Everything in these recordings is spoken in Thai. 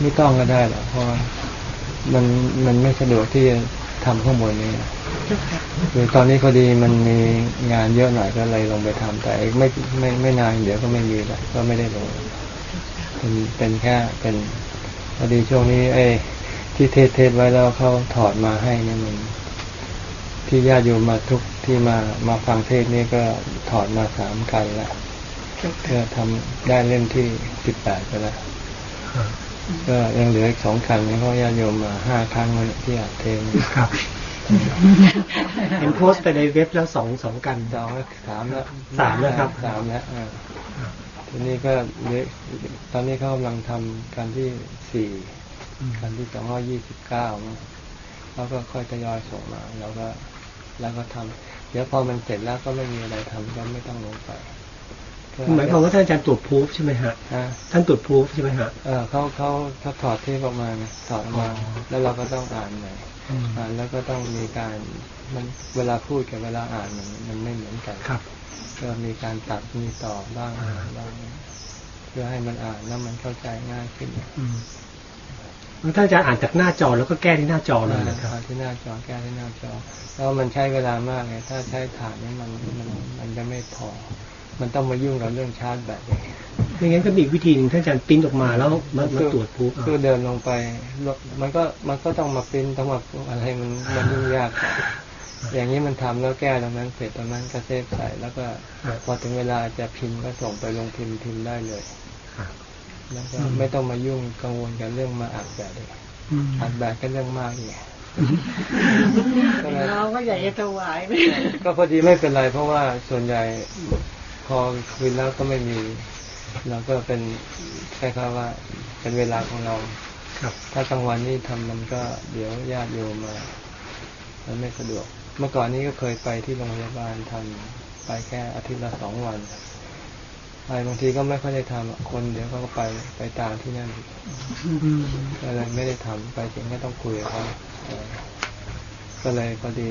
ไม่ต้องก็ได้หรอกเพราะมันมันไม่สะดวกที่จะทำข้างบนนี้คือตอนนี้พอดีมันมีงานเยอะหน่อยก็เลยลงไปทำแต่ไม่ไม่ไม่นานเดี๋ยวก็ไม่มีแล้วก็ไม่ได้ลงเป็นเป็นแค่เป็นพอดีช่วงนี้ไอ้ที่เทศเทศไว้แล้วเขาถอดมาให้เนี่ยมัน ที่ญาติโยมมาทุกที่มามาฟังเทศนี่ก็ถอดมาสามกันแล้วก็ทำได้เล่มที่สิบแปดไปแล้ว ก็ยังเหลืออีกสองคันนี่เพราะญาติโยมมาห้าครั้งแล้วที่อัดเทนครับเห็นโพสต์ไปในเว็บแล้วสองสองกันสองสามแล้วสามแล้วครับสามแล้วอ่าทีนี้ก็เหลือตอนนี้เขากำลังทำการที่สี่การที่สองร้อยี่สิบเก้าแล้วก็ค่อยทยอยส่งมา แล้วก็แล้วก็ทำเดี๋ยวพอมันเสร็จแล้วก็ไม่มีอะไรทำก็ไม่ต้องลงไป หมายความว่าท่านอาจารย์ตรวจพูฟใช่ไหมฮะฮะท่านตรวจพูฟใช่ไหมฮะเออเขาเขาเขาถอดเทปออกมาไงถอดออกมาอ๋อแล้วเราก็ต้องอ่านใหม่อ่านแล้วก็ต้องมีการมันเวลาพูดกับเวลาอ่านมันมันไม่เหมือนกันครับ ก็มีการตัดมีต่อบ้างอ่าบ้างเพื่อให้มันอ่านแล้วมันเข้าใจง่ายขึ้นอืมแล้วท่านอาจารย์อ่านจากหน้าจอแล้วก็แก้ที่หน้าจอเลยนะครับอ่าที่หน้าจอแก้ที่หน้าจอ แล้วมันใช้เวลามากไงถ้าใช้ฐานนี่มันมันมันจะไม่พอ มันต้องมายุ่งกับเรื่องชาร์จแบตเองไม่งั้นก็มีอีกวิธีหนึ่งท่านอาจารย์ปริ้นออกมาแล้วมามาตรวจพูฟเอาคือเดินลงไป มันก็มันก็ต้องมาปริ้นต้องมาอะไรมันมันยุ่งยาก อย่างนี้มันทำแล้วแก้ตรงนั้นเสร็จตรงนั้นก็เซฟใส่แล้วก็พอถึงเวลาจะพิมพ์ก็ส่งไปลงพิมพ์พิมพ์ได้เลยครับแล้วก็ไม่ต้องมายุ่งกังวลกับเรื่องมาอัดแบบเลยอืมอัดแบบก็เรื่องมากอีกก็เลยเราก็อยากจะถวายก็พอดีไม่เป็นไรเพราะว่าส่วนใหญ่ พอคืนแล้วก็ไม่มีเราก็เป็นแค่คำว่า เป็นเวลาของเราครับ ถ้ากลางวันนี่ทำมันก็เดี๋ยวญาติโยมมามันไม่สะดวก เมื่อก่อนนี้ก็เคยไปที่โรงพยาบาลทำไปแค่อาทิตย์ละสองวันไปบางทีก็ไม่ค่อยได้ทำอะคนเดี๋ยวเขาก็ไปไปตามที่นั่นอืมก็เลยไม่ได้ทำไปถึงก็ต้องคุยกับเขาเออก็เลยพอดี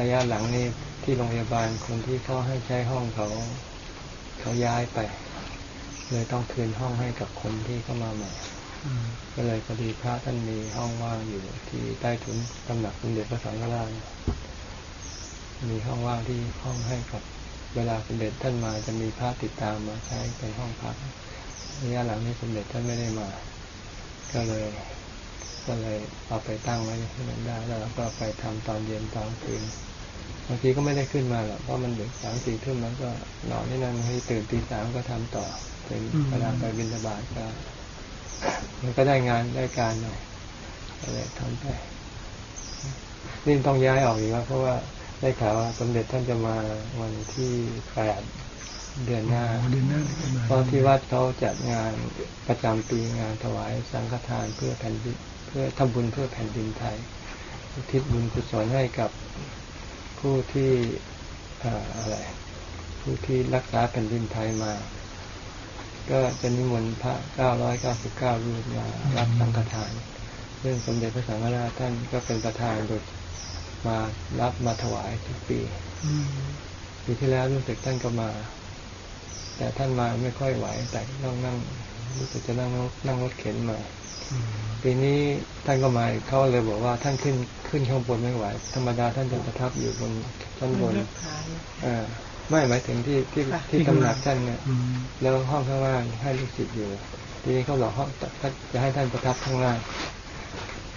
ระยะหลังนี่ ที่โรงพยาบาลคนที่เขาให้ใช้ห้องเขาเขาย้ายไป เลยต้องคืนห้องให้กับคนที่เข้ามาใหม่ก็เลยพอดีพระท่านมีห้องว่างอยู่ที่ใต้ถุนตำหนักสมเด็จพระสังฆราชมีห้องว่างที่ห้องให้กับ เวลาสมเด็จท่านมาจะมีพระติดตามมาใช้เป็นห้องพักระยะหลังนี้สมเด็จท่านไม่ได้มา ก็เลย ก็เลยเอาไปตั้งไว้ที่นั้นได้แล้วเราก็ไปทำตอนเย็นตอนคืน บางทีก็ไม่ได้ขึ้นมาหรอกเพราะมันดึกสามสี่ทุ่มแล้วก็นอนที่นั่นให้ตื่นตีสามก็ทำต่อเป็นเวลาไปบินบาตก็ มันก็ได้งานได้การหน่อยก็เลยทำไปนี่ต้องย้ายออกอีกแล้วเพราะว่าได้ข่าวว่าสมเด็จท่านจะมาวันที่แปดเดือนหน้าอ๋อเดือนหน้าจะมาเพราะที่วัดเขาจัดงานประจำปีงานถวายสังฆทานเพื่อแผ่นดินเพื่อทำบุญเพื่อแผ่นดินไทยอุทิศบุญกุศลให้กับ ผู้ที่อะไรผู้ที่รักษาแผ่นดินไทยมา ก็จะนิมนต์พระ 999 รูปมารับสังฆทานซึ่องสมเด็จพระสังฆราชท่านก็เป็นประธานโดยมารับมาถวายทุกปีปีที่แล้วรู้สึกท่านก็มา แต่ท่านมาไม่ค่อยไหว แต่ต้องนั่งรู้สึกจะนั่งนั่งรถเข็นมา ปีนี้ท่านก็มาอีกเขาเลยบอกว่าท่านขึ้นขึ้นข้างบนไม่ไหว ธรรมดาท่านจะประทับอยู่บนชั้นบนเออไม่หมายถึงที่ที่ที่ตำหนักท่านเนี่ยอืมแล้วห้องข้างล่างให้ลูกศิษย์อยู่ ทีนี้เขาบอกห้องท่านจะให้ท่านประทับข้างล่าง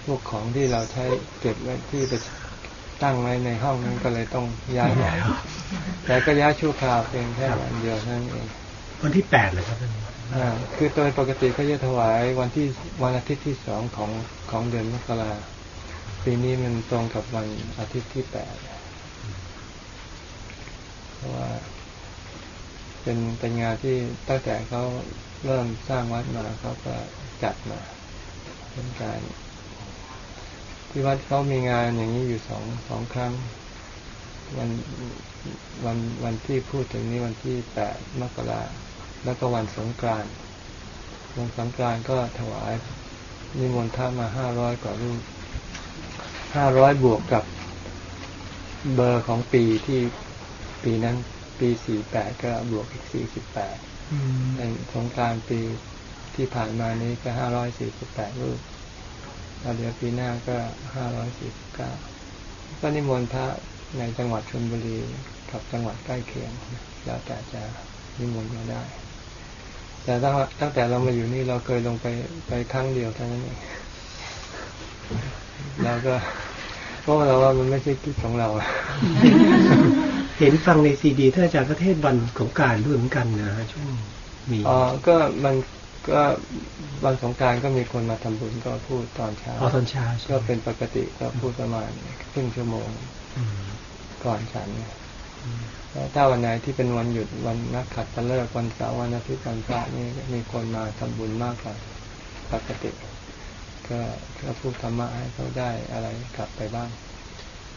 พวกของที่เราใช้เก็บไว้ที่ไปตั้งไว้ในห้องนั้นก็เลยต้องย้ายออกแต่ก็ย้ายชั่วคราวเพียงแค่วันเดียวเท่านั้นเองวันที่แปดเลยครับท่านอ่า คือโดยปกติเขาจะถวายวันที่วันอาทิตย์ที่สองของของเดือนมกราปีนี้มันตรงกับวันอาทิตย์ที่แปดเพราะว่าเป็นเป็นงานที่ตั้งแต่เขาเริ่มสร้างวัดมาเขาก็จัดมาเป็นการที่วัดเขามีงานอย่างนี้อยู่สองสองครั้ง วันวันวันที่พูดถึงนี้วันที่แปดมกรา แล้วก็วันสงกรานต์วันสงกรานต์ก็ถวายนิมนต์พระมาห้าร้อยกว่ารูปห้าร้อยบวกกับเบอร์ของปีที่ปีนั้น ปีสี่แปดก็บวกอีกสี่สิบแปดในสงการปีที่ผ่านมานี้ก็ห้าร้อยสี่สิบแปดรูปแล้วเดี๋ยวปีหน้าก็ห้าร้อยสี่สิบเก้าก็นิมนต์พระในจังหวัดชลบุรีกับจังหวัดใกล้เคียงแล้วแต่จะนิมนต์มาได้ แต่ตั้งตั้งแต่เรามาอยู่นี่เราเคยลงไปไปครั้งเดียวเท่านั้นเองเราก็เพราะเราว่ามันไม่ใช่กิจของเราเห็นฟังในซีดีท่านอาจารย์ประเทศวันของการด้วยเหมือนกันนะช่วงมีอ๋อก็มันก็วันสงกรารก็มีคนมาทำบุญก็พูดตอนเช้าพอตอนเช้าใช่ก็ไหมเป็นปกติก็พูดประมาณครึ่งชั่วโมงอืมก่อนฉันอืมแล้ว ถ้าวันไหนที่เป็นวันหยุดวันนักขัดตฤกษ์วันเสาร์วันอาทิตย์วันพระนี่มีคนมาทำบุญมากกว่าปกติ ก็ก็พูดธรรมะให้เขาได้อะไรกลับไปบ้าง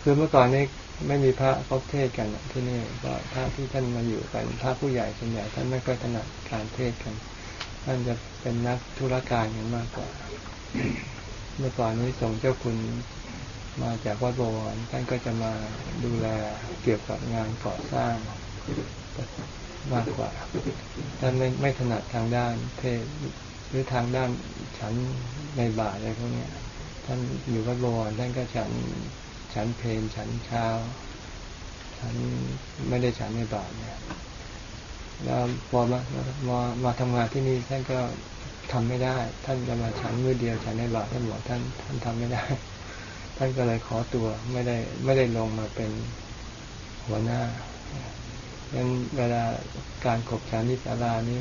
คือเมื่อก่อนนี้ไม่มีพระพบเทศกันที่นี่ก็พระที่ท่านมาอยู่กันพระผู้ใหญ่ส่วนใหญ่ท่านไม่ค่อยถนัดการเทศกันท่านจะเป็นนักธุรการกันมากกว่า เมื่อก่อนนี้ส่งเจ้าคุณ มาจากวัดบวรท่านก็จะมาดูแลเกี่ยวกับงานก่อสร้างมากกว่าท่านไม่ไม่ถนัดทางด้านเทศหรือทางด้านฉันในบาทอะไรพวกนี้ท่านอยู่วัดบวรท่านก็ฉันฉันเพลฉันเช้าฉันไม่ได้ฉันในบาทเนี่ยแล้วพอมามามาทำงานที่นี่ท่านก็ทำไม่ได้ ท่านจะมาฉันมือเดียวฉันในบาทท่านบอกท่านท่านทำไม่ได้ ท่านก็เลยขอตัวไม่ได้ไม่ได้ลงมาเป็นหัวหน้าดังนั้นเวลาการขบฉันนิสารานี้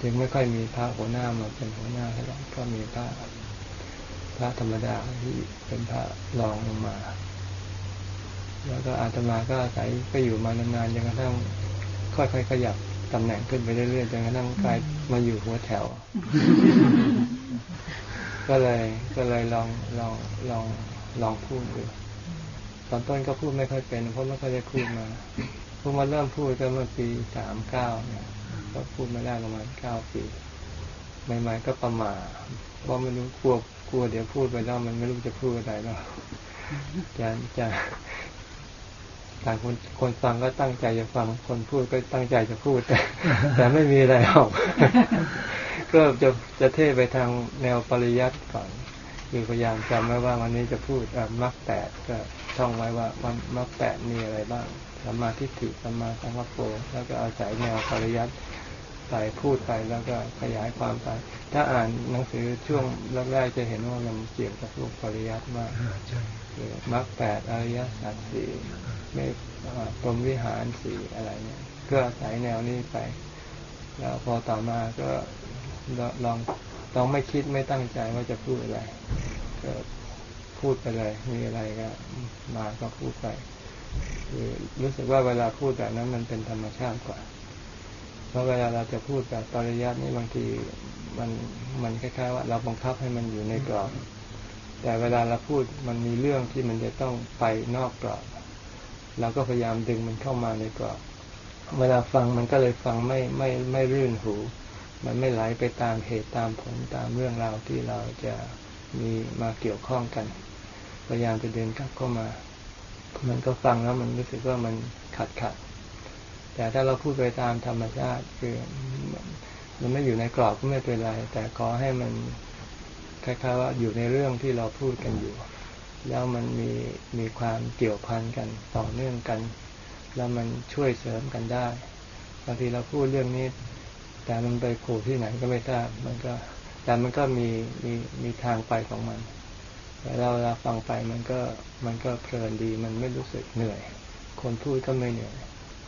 จึงไม่ค่อยมีพระหัวหน้ามาเป็นหัวหน้าเท่าไหร่ก็มีพระพระธรรมดาที่เป็นพระรองลงมา แล้วก็อาตมาก็อาศัยก็อยู่มานานๆจนกระทั่งค่อยๆขยับตำแหน่งขึ้นไปเรื่อยๆจนกระทั่งกลายมาอยู่หัวแถว ก็เลยก็เลยลองลองลองลองพูดดูตอนต้นก็พูดไม่ค่อยเป็น เพราะไม่ค่อยได้พูดมาเพิ่งมาเริ่มพูดก็เมื่อปีสามเก้าเนี่ยก็พูดมาได้ประมาณเก้าปีใหม่ๆก็ประมาทว่าไม่รู้กลัวกลัวเดี๋ยวพูดไปแล้วมันไม่รู้จะพูดอะไรแล้วจะจะ ต่างคนคนฟังก็ตั้งใจจะฟัง คนพูดก็ตั้งใจจะพูดแต่ แต่ไม่มีอะไรออกก็จะจะเทไปทางแนวปริยัติก่อนคือพยายามจำไว้ว่าวันนี้จะพูดมรรคแปดก็ท่องไว้ว่ามันมรรคแปดมีอะไรบ้างสัมมาทิฏฐิสัมมาสังกัปโปแล้วก็อาศัยแนวปริยัติไปพูดไปแล้วก็ขยายความไปถ้าอ่านหนังสือช่วงแรกๆจะเห็นว่ามันเกี่ยวกับพวกปริยัติมากใช่ คือมรรคแปดอริยสัจสี่ไม่อ่าพรมวิหารสี่อะไรเนี่ยก็อาศัยแนวนี้ไป แล้วพอต่อมาก็ลองลองลองไม่คิดไม่ตั้งใจว่าจะพูดอะไร ก็พูดไปเลย มีอะไรก็มาก็พูดไปคือรู้สึกว่าเวลาพูดแบบนั้นมันเป็นธรรมชาติกว่า เพราะเวลาเราจะพูดแบบปริยัตินี่บางทีมันมันคล้ายๆว่าเราบังคับให้มันอยู่ในกรอบ แต่เวลาเราพูดมันมีเรื่องที่มันจะต้องไปนอกกรอบเราก็พยายามดึงมันเข้ามาในกรอบ เวลาฟังมันก็เลยฟังไม่ไม่ไม่รื่นหู มันไม่ไหลไปตามเหตุตามผลตามเรื่องราวที่เราจะมีมาเกี่ยวข้องกัน พยายามจะเดินกลับเข้ามา มันก็ฟังแล้วมันรู้สึกว่ามันขัดขัด แต่ถ้าเราพูดไปตามธรรมชาติคือมันไม่อยู่ในกรอบก็ไม่เป็นไร แต่ขอให้มัน คล้ายๆว่าอยู่ในเรื่องที่เราพูดกันอยู่ แล้วมันมีมีความเกี่ยวพันกันต่อเนื่องกัน แล้วมันช่วยเสริมกันได้บางทีเราพูดเรื่องนี้ แต่มันไปโผล่ที่ไหนก็ไม่ทราบมันก็ แต่มันก็มีมีมีทางไปของมันแต่เราเราฟังไปมันก็มันก็เพลินดีมันไม่รู้สึกเหนื่อย คนพูดก็ไม่เหนื่อย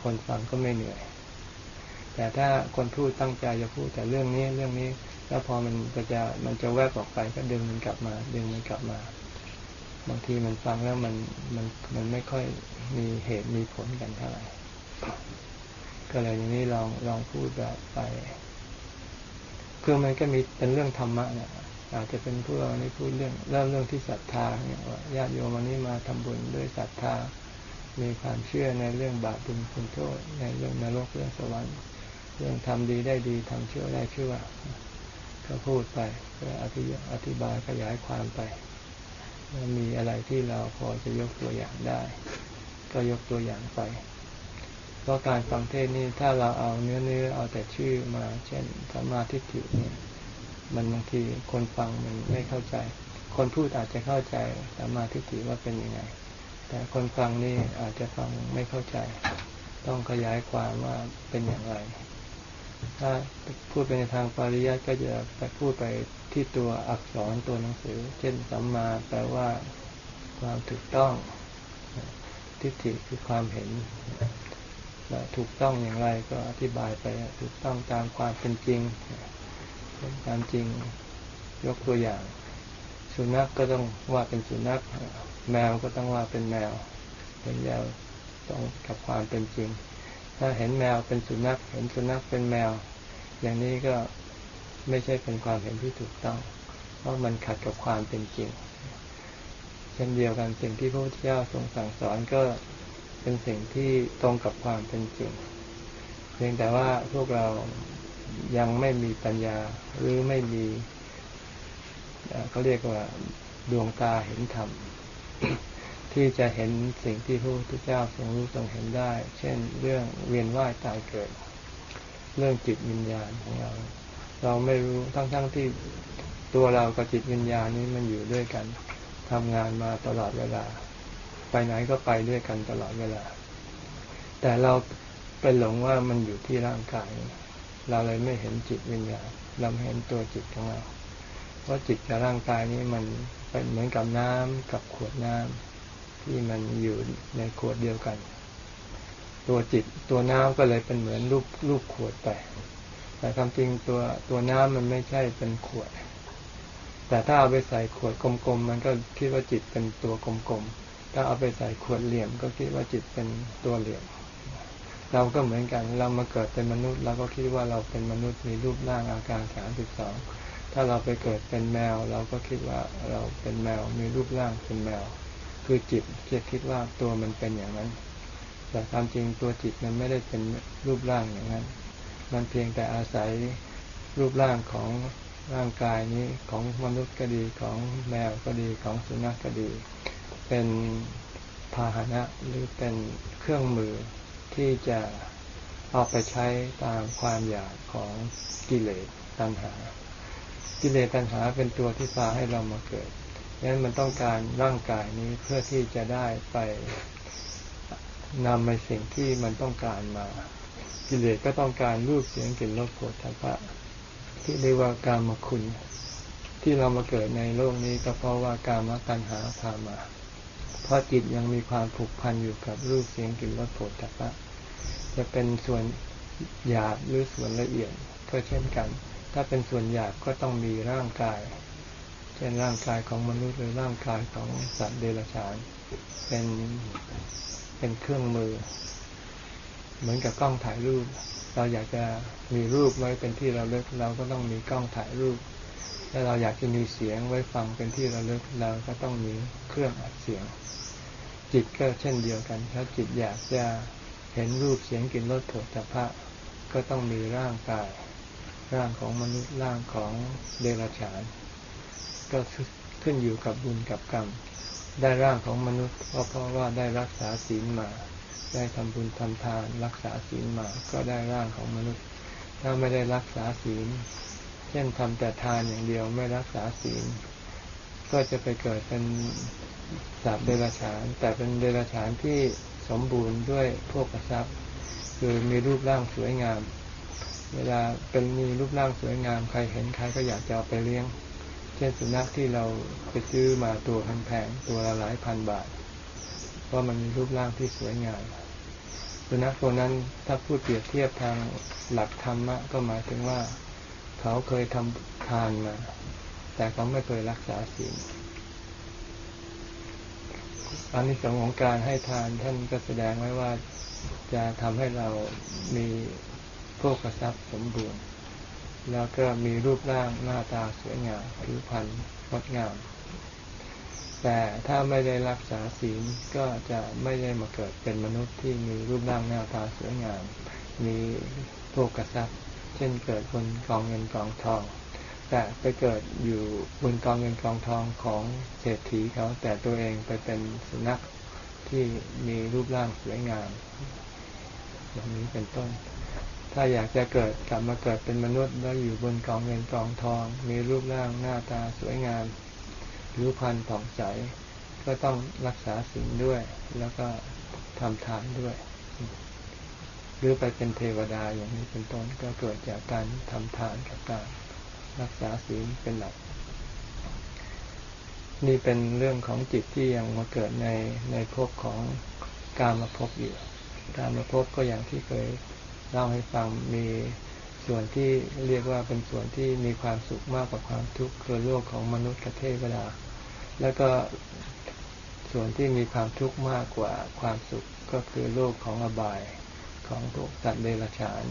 คนฟังก็ไม่เหนื่อย แต่ถ้าคนพูดตั้งใจจะพูดแต่เรื่องนี้เรื่องนี้ แล้วพอมันก็จะมันจะแวบออกไปก็ดึงมันกลับมา ดึงมันกลับมา บางทีมันฟังแล้วมันมันมันไม่ค่อยมีเหตุมีผลกันเท่าไหร่ก็เลยอย่างนี้ลองลองพูดแบบไปคือมันก็มีเป็นเรื่องธรรมะเนี่ยอาจจะเป็นพวกเรานี่พูดเรื่องเริ่มเรื่องที่ศรัทธาเนี่ยว่าญาติโยมวันนี้มาทำบุญด้วยศรัทธา มีความเชื่อในเรื่องบาปบุญคุณโทษในเรื่องนรกเรื่องสวรรค์ เรื่องทำดีได้ดีทำชั่วได้ชั่ว ก็พูดไปก็อธิอธิบายขยายความไปมีอะไรที่เราพอจะยกตัวอย่างได้ ก็ยกตัวอย่างไป เพราะการฟังเทศนี่ถ้าเราเอาเนื้อเนื้อเอาแต่ชื่อมา เช่นสัมมาทิฏฐิเนี่ยมันบางทีคนฟังมันไม่เข้าใจ คนพูดอาจจะเข้าใจสัมมาทิฏฐิว่าเป็นยังไง แต่คนฟังนี่อาจจะฟังไม่เข้าใจ ต้องขยายความว่าเป็นอย่างไร ถ้าพูดไปในทางปริยัติก็จะไปพูดไปที่ตัวอักษรตัวหนังสือ เช่นสัมมาแปลว่าความถูกต้อง ทิฏฐิคือความเห็นถูกต้องอย่างไรก็อธิบายไปถูกต้องตามความเป็นจริงตามจริงยกตัวอย่าง สุนัขกก็ต้องว่าเป็นสุนัข แมวก็ต้องว่าเป็นแมวเป็นแมวต้องกับความเป็นจริง ถ้าเห็นแมวเป็นสุนัขเห็นสุนัขเป็นแมว อย่างนี้ก็ไม่ใช่เป็นความเห็นที่ถูกต้อง เพราะมันขัดกับความเป็นจริง เช่นเดียวกันสิ่งที่พระพุทธเจ้าทรงสั่งสอนก็เป็นสิ่งที่ตรงกับความเป็นจริง เพียงแต่ว่าพวกเรายังไม่มีปัญญาหรือไม่มีเขาเรียกว่าดวงตาเห็นธรรม ที่จะเห็นสิ่งที่พระพุทธเจ้าทรงรู้ทรงเห็นได้ เช่น เรื่องเวียนว่ายตายเกิด เรื่องจิตวิญญาณของเรา เราไม่รู้ทั้งๆทที่ตัวเรากับจิตวิญญาณนี้มันอยู่ด้วยกันทำงานมาตลอดเวลา ไปไหนก็ไปด้วยกันตลอดเวลา แต่เราไปหลงว่ามันอยู่ที่ร่างกาย เราเลยไม่เห็นจิตวิญญาณ เราไม่เห็นตัวจิตของเรา เพราะจิตกับร่างกายนี้มันเป็นเหมือนกับน้ำกับขวดน้ำ ที่มันอยู่ในขวดเดียวกัน ตัวจิตตัวน้ำก็เลยเป็นเหมือนรูปรูปขวดไป แต่ความจริงตัวตัวน้ำมันไม่ใช่เป็นขวด แต่ถ้าเอาไปใส่ขวดกลมๆมันก็คิดว่าจิตเป็นตัวกลมๆถ้าเอาไปใส่ขวดเหลี่ยม ก็คิดว่าจิตเป็นตัวเหลี่ยม เราก็เหมือนกัน เรามาเกิดเป็นมนุษย์เราก็คิดว่าเราเป็นมนุษย์มีรูปร่างอาการสามสิบสองถ้าเราไปเกิดเป็นแมว เราก็คิดว่าเราเป็นแมวมีรูปร่างเป็นแมว คือจิตจะคิดว่าตัวมันเป็นอย่างนั้น แต่ความจริงตัวจิตมันไม่ได้เป็นรูปร่างอย่างนั้น มันเพียงแต่อาศัยรูปร่างของร่างกายนี้ของมนุษย์ก็ดีของแมวก็ดีของสุนัขก็ดี เป็นพาหนะหรือเป็นเครื่องมือที่จะเอาไปใช้ตามความอยากของกิเลสตัณหา กิเลสตัณหาเป็นตัวที่พาให้เรามาเกิด ดังนั้นมันต้องการร่างกายนี้เพื่อที่จะได้ไปนำในสิ่งที่มันต้องการมา กิเลสก็ต้องการรูปเสียงกลิ่นรสโผฏฐัพพะที่เรียกว่าการมาคุณ ที่เรามาเกิดในโลกนี้ก็เพราะว่าการมาตัณหาพามา เพราะจิตยังมีความผูกพันอยู่กับรูปเสียงกลิ่นรสโผฏฐัพพะจะเป็นส่วนหยาบหรือส่วนละเอียดก็เช่นกัน ถ้าเป็นส่วนหยาบก็ต้องมีร่างกาย ช่นร่างกายของมนุษย์หรือร่างกายของสัตว์เดรัจฉาน เป็นเป็นเครื่องมือ เหมือนกับกล้องถ่ายรูป เราอยากจะมีรูปไว้เป็นที่เราเลิกเราก็ต้องมีกล้องถ่ายรูปถ้าเราอยากจะมีเสียงไว้ฟังเป็นที่เราเลิกเราก็ต้องมีเครื่องอัดเสียง จิตก็เช่นเดียวกัน ถ้าจิตอยากจะเห็นรูปเสียงกลิ่นรสโผฏฐัพพะก็ต้องมีร่างกาย ร่างของมนุษย์ร่างของเดรัจฉาน ก็ขึ้นอยู่กับบุญกับกรรม ได้ร่างของมนุษย์ก็เพราะว่าได้รักษาศีลมา ได้ทำบุญทำทานรักษาศีลมา ก็ได้ร่างของมนุษย์ ถ้าไม่ได้รักษาศีล เช่นทำแต่ทานอย่างเดียวไม่รักษาศีล ก็จะไปเกิดเป็นสัตว์เดรัจฉาน แต่เป็นเดรัจฉานที่สมบูรณ์ด้วยพวกทรัพย์ คือมีรูปร่างสวยงาม เวลาเป็นมีรูปร่างสวยงาม ใครเห็นใครก็อยากจะเอาไปเลี้ยง ช่นสุนัขที่เราไปซื้อมาตัวแพงๆตัวละหลายพันบาทเพราะมันมีรูปร่างที่สวยงามสุนัขตัวนั้นถ้าพูดเปรียบเทียบทางหลักธรรมะก็หมายถึงว่า เขาเคยทำทานมา แต่เขาไม่เคยรักษาศีลอันนี้สองของการให้ทานท่านก็แสดงไว้ว่าจะทำให้เรามีพวกทรัพย์สมบูรณ์ แล้วก็มีรูปร่างหน้าตาสวยงามผิวพรรณงดงาม แต่ถ้าไม่ได้รักษาศีลก็จะไม่ได้มาเกิดเป็นมนุษย์ที่มีรูปร่างหน้าตาสวยงาม มีพวกทรัพย์ เช่นเกิดบนกองเงินกองทอง แต่ไปเกิดอยู่บนกองเงินกองทองของเศรษฐีเขา แต่ตัวเองไปเป็นสุนัขที่มีรูปร่างสวยงามอย่างนี้เป็นต้น ถ้าอยากจะเกิดกลับมาเกิดเป็นมนุษย์แล้วอยู่บนกองเงินกองทอง มีรูปร่างหน้าตาสวยงามผิวพรรณผ่องใส ก็ต้องรักษาสิ่งด้วย แล้วก็ทำทานด้วย หรือไปเป็นเทวดาอย่างนี้เป็นต้นก็เกิดจากการทำทานกับการรักษาศีลเป็นหลัก นี่เป็นเรื่องของจิตที่ยังมาเกิดในในภพของการมาพบอยู่ การมาพบก็อย่างที่เคย เล่าให้ฟังมีส่วนที่เรียกว่าเป็นส่วนที่มีความสุขมากกว่าความทุกข์คือโลกของมนุษย์กับเทวดา แล้วก็ส่วนที่มีความทุกข์มากกว่าความสุขก็คือโลกของอบายของพวกสัตว์เดรัจฉาน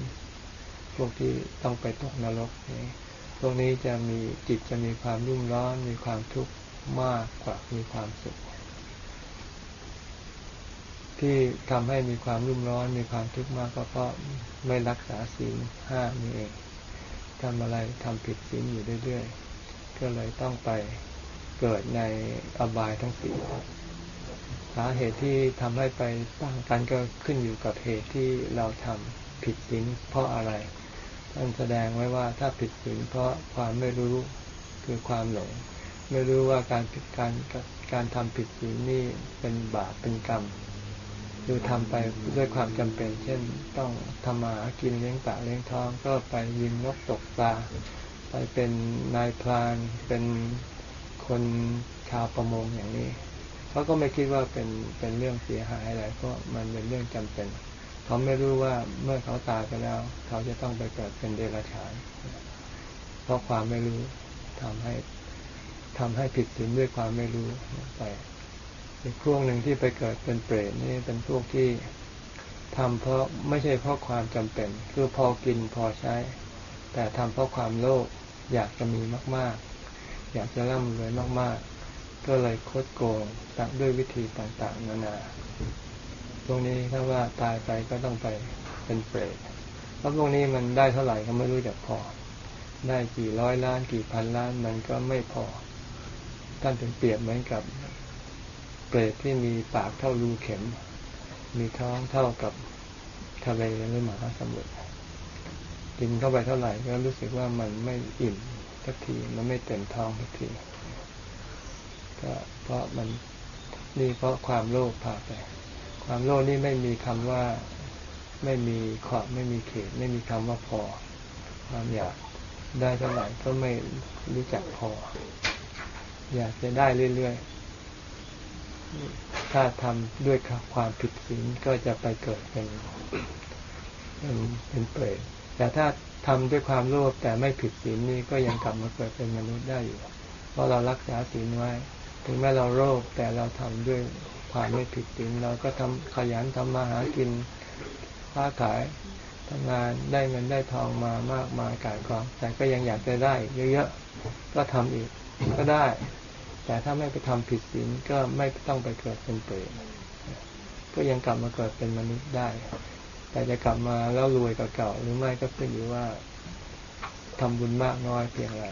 พวกที่ต้องไปตกนรกนี่พวกนี้จะมีจิตจะมีความรุ่มร้อนมีความทุกข์มากกว่ามีความสุข ที่ทำให้มีความรุ่มร้อนมีความทุกข์มากก็เพราะไม่รักษาศีลห้านี่เองทำอะไรทำผิดศีลอยู่เรื่อยๆ ก็เลยต้องไปเกิดในอบายทั้งสี่สาเหตุที่ทำให้ไปต่างกันก็ขึ้นอยู่กับเหตุที่เราทำผิดศีลเพราะอะไรท่านแสดงไว้ว่าถ้าผิดศีลเพราะความไม่รู้คือความหลง ไม่รู้ว่าการผิดการการทำผิดศีลนี่เป็นบาปเป็นกรรม คือทำไปด้วยความจำเป็น เช่นต้องทำมากินเลี้ยงปากเลี้ยงท้อง ก็ไปยิงนกตกปลาไปเป็นนายพรานเป็นคนชาวประมงอย่างนี้เขาก็ไม่คิดว่าเป็นเป็นเรื่องเสียหายอะไรเพราะมันเป็นเรื่องจำเป็นเขาไม่รู้ว่าเมื่อเขาตายไปแล้ว เขาจะต้องไปเกิดเป็นเดรัจฉาน เพราะความไม่รู้ทำให้ทำให้ผิดศีลด้วยความไม่รู้ไป อีกพวกหนึ่งที่ไปเกิดเป็นเปรตนี่เป็นพวกที่ทำเพราะไม่ใช่เพราะความจำเป็น คือพอกินพอใช้ แต่ทำเพราะความโลภอยากจะมีมาก ๆ อยากจะร่ำรวยมาก ๆ ก็เลยคดโกงตักด้วยวิธีต่าง ๆ นานาพวกนี้ถ้าว่าตายไปก็ต้องไปเป็นเปรตเพราะพวกนี้มันได้เท่าไหร่ก็ไม่รู้จักพอ ได้กี่ร้อยล้านกี่พันล้านมันก็ไม่พอท่านถึงเปรียบเหมือนกับ เปรตที่มีปากเท่ารูเข็ม มีท้องเท่ากับทะเลหรือมหาสมุทรกินเข้าไปเท่าไหร่ก็รู้สึกว่ามันไม่อิ่มสักทีมันไม่เต็มท้องสักทีก็เพราะมันนี่เพราะความโลภพาไป ความโลภนี่ไม่มีคำว่าไม่มีขอบไม่มีเขต ไม่มีคำว่าพอ ความอยากได้เท่าไหร่ก็ไม่รู้จักพอ อยากจะได้เรื่อยๆ ถ้าทำด้วยความผิดศีลก็จะไปเกิดเป็นเป็นเปรตแต่ถ้าทำด้วยความโลภแต่ไม่ผิดศีลนี่ก็ยังกลับมาเกิดเป็นมนุษย์ได้อยู่ เพราะเรารักษาศีลไว้ ถึงแม้เราโลภแต่เราทำด้วยความไม่ผิดศีลเราก็ทำขยันทำมาหากินค้าขายทำงานได้เงินได้ทองมามากมายกายกองแต่ก็ยังอยากจะได้ เยอะๆก็ทำอีกก็ได้ แต่ถ้าไม่ไปทำผิดศีลก็ไม่ต้องไปเกิดเป็นเปรตก็ยังกลับมาเกิดเป็นมนุษย์ได้ แต่จะกลับมาแล้วรวยกว่าเก่า หรือไม่ก็ขึ้นอยู่ว่าทำบุญมากน้อยเพียงไร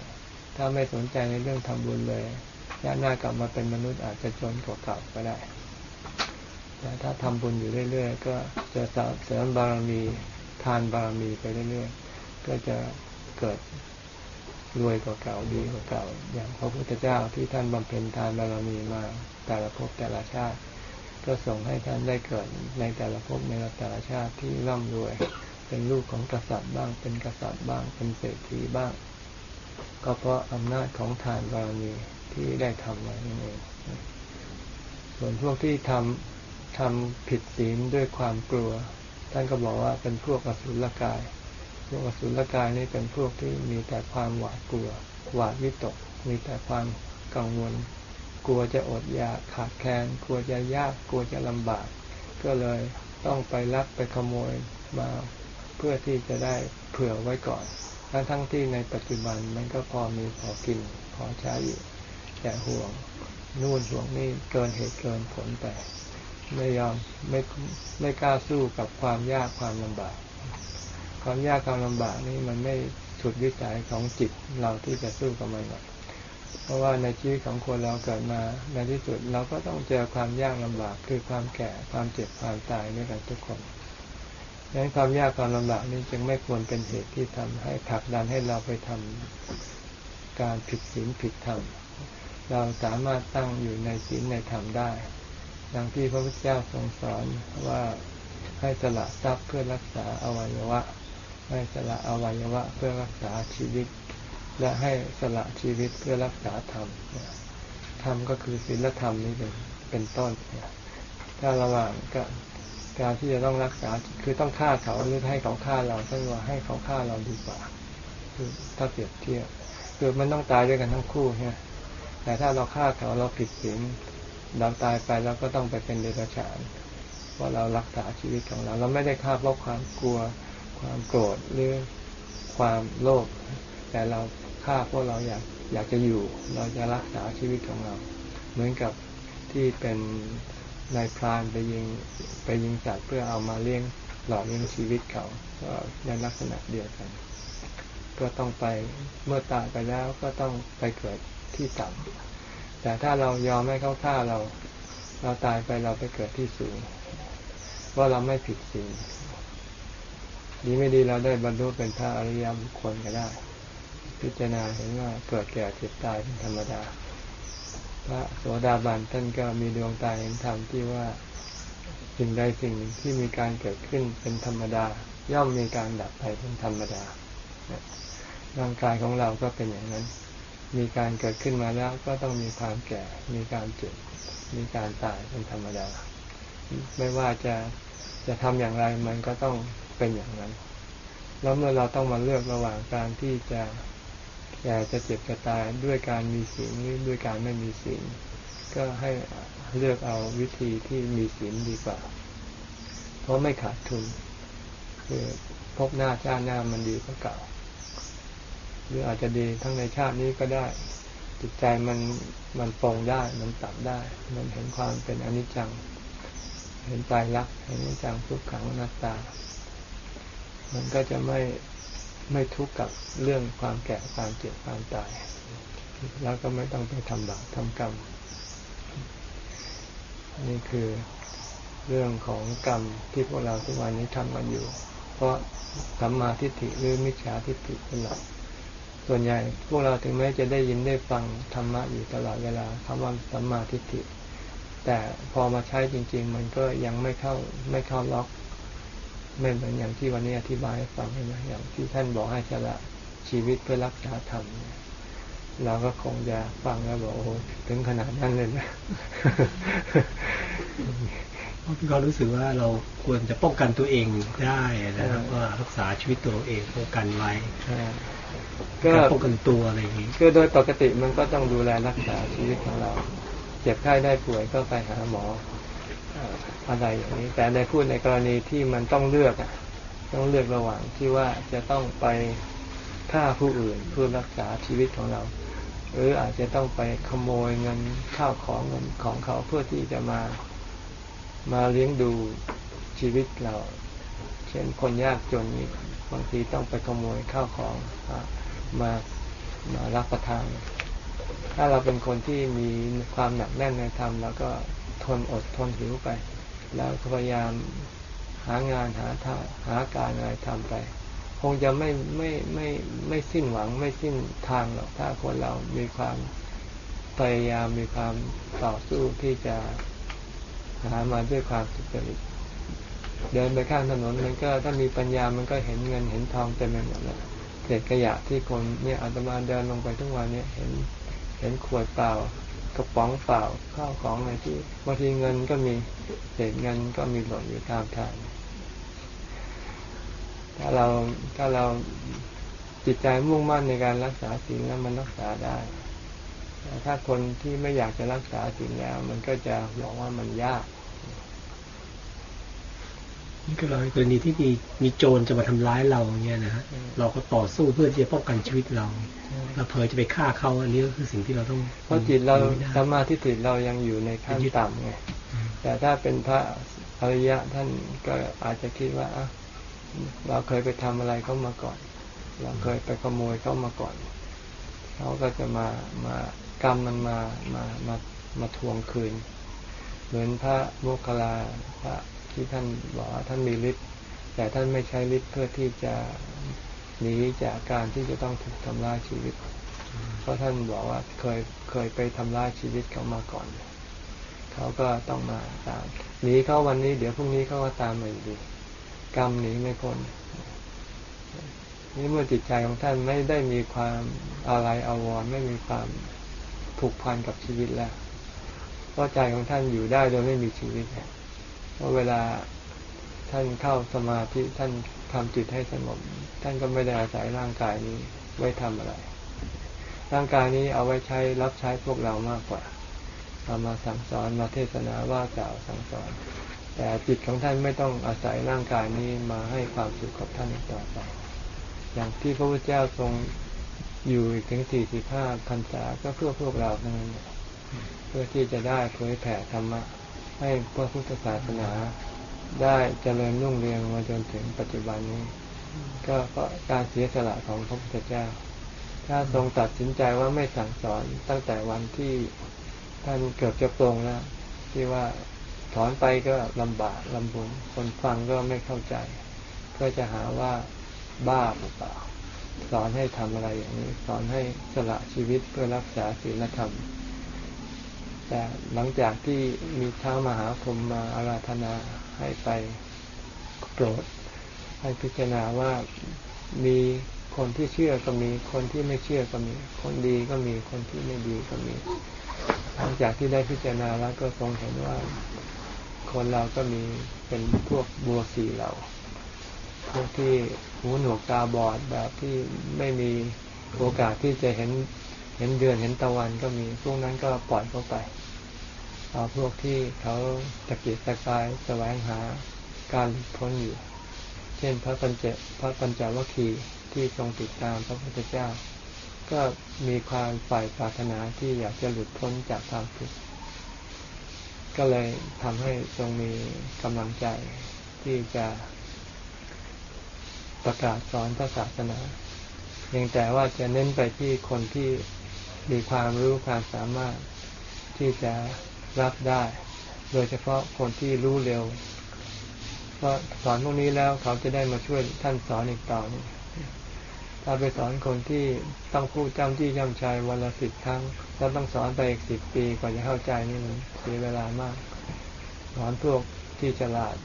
ถ้าไม่สนใจในเรื่องทำบุญเลยชาติหน้ากลับมาเป็นมนุษย์อาจจะจนกว่าเก่าก็ได้ แต่ถ้าทำบุญอยู่เรื่อยๆก็จะเสริมบารมีทานบารมีไปเรื่อยๆก็จะเกิด รวยกว่าเก่าดีกว่าเก่า อย่างพระพุทธเจ้าที่ท่านบำเพ็ญทานบารมีมาแต่ละภพแต่ละชาติ ก็ส่งให้ท่านได้เกิดในแต่ละภพในแต่ละชาติที่ร่ำรวย เป็นลูกของกษัตริย์บ้าง เป็นกษัตริย์บ้าง เป็นเศรษฐีบ้าง ก็เพราะอำนาจของทานบารมีที่ได้ทำไว้นั่นเองส่วนพวกที่ทำทำผิดศีลด้วยความกลัว ท่านก็บอกว่าเป็นพวกอสุรกาย พวกอสุรกายนี่เป็นพวกที่มีแต่ความหวาดกลัว หวาดวิตก มีแต่ความกังวล กลัวจะอดอยากขาดแคลน กลัวจะยาก กลัวจะลำบาก ก็เลยต้องไปลักไปขโมยมาเพื่อที่จะได้เผื่อไว้ก่อน ทั้งทั้งที่ในปัจจุบันมันก็พอมีพอกินพอใช้อยู่แต่ห่วงนู่นห่วงนี่เกินเหตุเกินผลไป ไม่ยอมไม่ไม่กล้าสู้กับความยากความลำบาก ความยากความลำบากนี่มันไม่สุดวิสัยของจิตเราที่จะสู้กับมันหรอกเพราะว่าในชีวิตของคนเราเกิดมาในที่สุดเราก็ต้องเจอความยากลำบาก คือความแก่ความเจ็บความตายด้วยกันทุกคนดังนั้นความยากความลำบากนี้จึงไม่ควรเป็นเหตุที่ทำให้ผลักดันให้เราไปทำการผิดศีลผิดธรรม เราสามารถตั้งอยู่ในศีลในธรรมได้ ดังที่พระพุทธเจ้าทรงสอนว่าให้สละทรัพย์เพื่อรักษาอวัยวะ ให้สละอวัยวะเพื่อรักษาชีวิต และให้สละชีวิตเพื่อรักษาธรรมธรรมก็คือศีลธรรมนี้เป็นเป็นต้นถ้าระหว่างก็การที่จะต้องรักษาคือต้องฆ่าเขาหรือให้เขาฆ่าเราท่านว่าให้เขาฆ่าเราดีกว่า คือถ้าเปรียบเทียบคือมันต้องตายด้วยกันทั้งคู่ใช่แต่ถ้าเราฆ่าเขาเราผิดศีลเราตายไปเราก็ต้องไปเป็นเดรัจฉานว่าเรารักษาชีวิตของเรา เราไม่ได้ฆ่าเพราะความกลัว ความโกรธหรือความโลภแต่เราฆ่าเพราะเราอยากอยากจะอยู่ เราจะรักษาชีวิตของเรา เหมือนกับที่เป็นนายพรานไปยิงไปยิงสัตว์เพื่อเอามาเลี้ยงหล่อเลี้ยงชีวิตเขาก็ในลักษณะเดียวกัน ก็ต้องไปเมื่อตายไปแล้วก็ต้องไปเกิดที่ต่ำแต่ถ้าเรายอมให้เขาฆ่าเรา เราตายไปเราไปเกิดที่สูงว่าเราไม่ผิดศีล ดีไม่ดีเราได้บรรลุเป็นพระอริยบุคคลก็ได้ พิจารณาเห็นว่าเกิดแก่เจ็บตายเป็นธรรมดา พระโสดาบันท่านก็มีดวงตาเห็นธรรมที่ว่าสิ่งใดสิ่งหนึ่งที่มีการเกิดขึ้นเป็นธรรมดา ย่อมมีการดับไปเป็นธรรมดาร่างกายของเราก็เป็นอย่างนั้น มีการเกิดขึ้นมาแล้วก็ต้องมีความแก่ มีการเจ็บ มีการตายเป็นธรรมดา ไม่ว่าจะจะทำอย่างไรมันก็ต้อง เป็นอย่างนั้น แล้วเมื่อเราต้องมาเลือกระหว่างการที่จะแก่จะเจ็บจะตายด้วยการมีศีลหรือด้วยการไม่มีศีลก็ให้เลือกเอาวิธีที่มีศีลดีกว่า เพราะไม่ขาดทุนคือพบหน้าชาติหน้ามันดีกว่าเก่า หรืออาจจะดีทั้งในชาตินี้ก็ได้ จิตใจมันมันปรงได้มันตัดได้ มันเห็นความเป็นอนิจจัง เห็นใจรักเห็นอนิจจังทุกขังอนัตตา มันก็จะไม่ไม่ทุกข์กับเรื่องความแก่ความเจ็บความตาย แล้วก็ไม่ต้องไปทำบาปทำกรรม นี่คือเรื่องของกรรมที่พวกเราทุกวันนี้ทำกันอยู่ เพราะสัมมาทิฏฐิหรือมิจฉาทิฏฐิเป็นหลักส่วนใหญ่พวกเราถึงแม้จะได้ยินได้ฟังธรรมะอยู่ตลอดเวลาคำว่าสัมมาทิฏฐิ แต่พอมาใช้จริง ๆ มันก็ยังไม่เข้าไม่เข้าล็อก ไม่เหมือนอย่างที่วันนี้อธิบายให้ฟังใช่ไหมอย่างที่ท่านบอกให้ชละชีวิตเพื่อรักษาธรรมเราก็คงจะฟังแล้วบอกโอ้ถึงขนาดนั้นเลยนะเพราะพี่ก็รู้สึกว่าเราควรจะป้องกันตัวเองได้นะครับว่ารักษาชีวิตตัวเองป้องกันไว้ก็ป้องกันตัวอะไรอย่างนี้คือโดยปกติมันก็ต้องดูแลรักษาชีวิตของเรา เจ็บไข้ได้ป่วยก็ไปหาหมอ อะไรอย่างนี้ แต่ในพูดในกรณีที่มันต้องเลือกต้องเลือกระหว่างที่ว่าจะต้องไปฆ่าผู้อื่นเพื่อรักษาชีวิตของเรา หรืออาจจะต้องไปขโมยเงินข้าวของเงินของเขาเพื่อที่จะมามาเลี้ยงดูชีวิตเรา เช่นคนยากจนนี้บางทีต้องไปขโมยข้าวของมามารับประทาน ถ้าเราเป็นคนที่มีความหนักแน่นในธรรมแล้วก็ทนอดทนหิวไป แล้วพยายามหางานหาท่าหาการอะไรทำไป คงจะไม่ไม่ไม่ไม่สิ้นหวังไม่สิ้นทางหรอกถ้าคนเรามีความพยายามมีความต่อสู้ที่จะหามาด้วยความสุจริตเดินไปข้างถนนมันก็ถ้ามีปัญญามันก็เห็นเงินเห็นทองเต็มไปหมดเลยเศษขยะที่คนเนี่ยอาตมาเดินลงไปทุกวันเนี่ยเห็นเห็นขวดเปล่า กระป๋องเปล่าข้าวของอะไรที่บางทีเงินก็มีเศษเงินก็มีหล่นอยู่ตามทาง ถ้าเราถ้าเราจิตใจมุ่งมั่นในการรักษาศีลแล้วมันรักษาได้ถ้าคนที่ไม่อยากจะรักษาสิ่งแล้ว มันก็จะบอกว่ามันยากนี่ก็เรากรณีที่มีมีโจรจะมาทำร้ายเราเนี่ยนะฮะเราก็ต่อสู้เพื่อที่จะป้องกันชีวิตเรา เราเผยจะไปฆ่าเขาอันนี้ก็คือสิ่งที่เราต้องเพราะจิตเราสมาธิจิตเรายังอยู่ในขั้นต่ำไงแต่ถ้าเป็นพระอริยะท่านก็อาจจะคิดว่าเราเคยไปทำอะไรเขามาก่อน เราเคยไปขโมยเขามาก่อนเขาก็จะมามากรรมมันมามามามาทวงคืน เหมือนพระโมคคัลลาพระที่ท่านบอกว่าท่านมีฤทธิ์แต่ท่านไม่ใช้ฤทธิ์เพื่อที่จะ หนีจากการที่จะต้องถูกทำลายชีวิต เพราะท่านบอกว่าเคยเคยไปทำลายชีวิตเขามาก่อน เขาก็ต้องมาตามหนีเขาวันนี้ เดี๋ยวพรุ่งนี้เขาก็ตามมาอยู่ดีกรรมหนีไม่พ้นนี่เมื่อจิตใจของท่านไม่ได้มีความอะไรอาวรไม่มีความผูกพันกับชีวิตแล้วเพราะใจของท่านอยู่ได้โดยไม่มีชีวิตเพราะเวลาท่านเข้าสมาธิท่านทำจิตให้สงบ ท่านก็ไม่ได้อาศัยร่างกายนี้ไว้ทำอะไร ร่างกายนี้เอาไว้ใช้รับใช้พวกเรามากกว่าเอามาสั่งสอนมาเทศนาว่ากล่าวสั่งสอน แต่จิตของท่านไม่ต้องอาศัยร่างกายนี้มาให้ความสุขกับท่านต่อไป อย่างที่พระพุทธเจ้าทรงอยู่ถึงสี่สิบห้าพรรษาก็เพื่อพวกเราเท่านั้นเพื่อที่จะได้เผยแผ่ธรรมะให้พระพุทธศาสนาได้เจริญรุ่งเรืองมาจนถึงปัจจุบันนี้ ก็เพราะการเสียสละของพระพุทธเจ้า ถ้าทรงตัดสินใจว่าไม่สั่งสอนตั้งแต่วันที่ท่านเกือบจะปรงแล้วที่ว่าถอนไปก็ลำบากลำบุญคนฟังก็ไม่เข้าใจ ก็จะหาว่าบ้าหรือเปล่า สอนให้ทำอะไรอย่างนี้ สอนให้สละชีวิตเพื่อรักษาศีลธรรม แต่หลังจากที่มีท้ามหาพรมมาอาราธนาให้ไปโปรด ให้พิจารณาว่ามีคนที่เชื่อก็มี คนที่ไม่เชื่อก็มี คนดีก็มี คนที่ไม่ดีก็มี หลังจากที่ได้พิจารณาแล้วก็ทรงเห็นว่า คนเราก็มีเป็นพวกบัวสีเหล่าพวกที่หูหนวกตาบอดแบบที่ไม่มีโอกาสที่จะเห็นเห็นเดือนเห็นตะวันก็มี พวกนั้นก็ปล่อยเข้าไป เอาพวกที่เขาตะเกียกตะกายแสวงหาการพ้นอยู่ เช่นพระปัญเจพระปัญจวัคคีย์ที่ทรงติดตามพระพุทธเจ้า ก็มีความฝ่ายปรารถนาที่อยากจะหลุดพ้นจากความทุกข์ก็เลยทำให้ทรงมีกำลังใจที่จะประกาศสอนพระศาสนาเพียงแต่ว่าจะเน้นไปที่คนที่มีความรู้ความสามารถที่จะรับได้ โดยเฉพาะคนที่รู้เร็ว เพราะสอนพวกนี้แล้วเขาจะได้มาช่วยท่านสอนอีกต่อนึงถ้าไปสอนคนที่ต้องพูดจำที่จำชัยวันละสิบครั้ง แล้วต้องสอนไปอีกสิบปีกว่าจะเข้าใจนี่มันเสียเวลามาก สอนพวกที่ฉลาด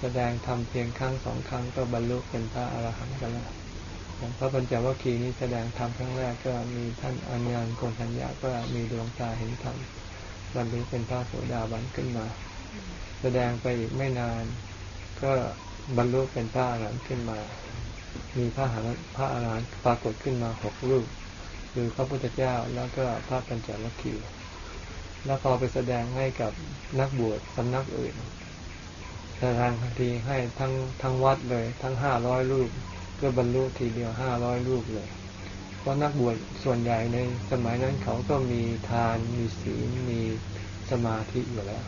แสดงทำเพียงครั้งสองครั้งก็บรรลุเป็นพระอรหันต์กันแล้วอย่างพระปัญจวัคคีย์นี้แสดงธรรมครั้งแรกก็มีท่านอัญญาณโกนทัญญาก็มีดวงตาเห็นธรรมบรรลุเป็นพระโสดาบันขึ้นมา แสดงไปอีกไม่นาน ก็บรรลุเป็นพระอรหันต์ขึ้นมา มีพระหานพระอรหันต์ปรากฏขึ้นมาหกรูปคือพระพุทธเจ้าแล้วก็พระปัญจวัคคีย์แล้วพอไปแสดงให้กับนักบวชสำนักอื่นแสดงทันทีให้ทั้งทั้งวัดเลย ทั้งห้าร้อยรูปก็บรรลุทีเดียวห้าร้อยรูปเลย เพราะนักบวชส่วนใหญ่ในสมัยนั้นเขาก็มีทานมีศีลมีสมาธิอยู่แล้ว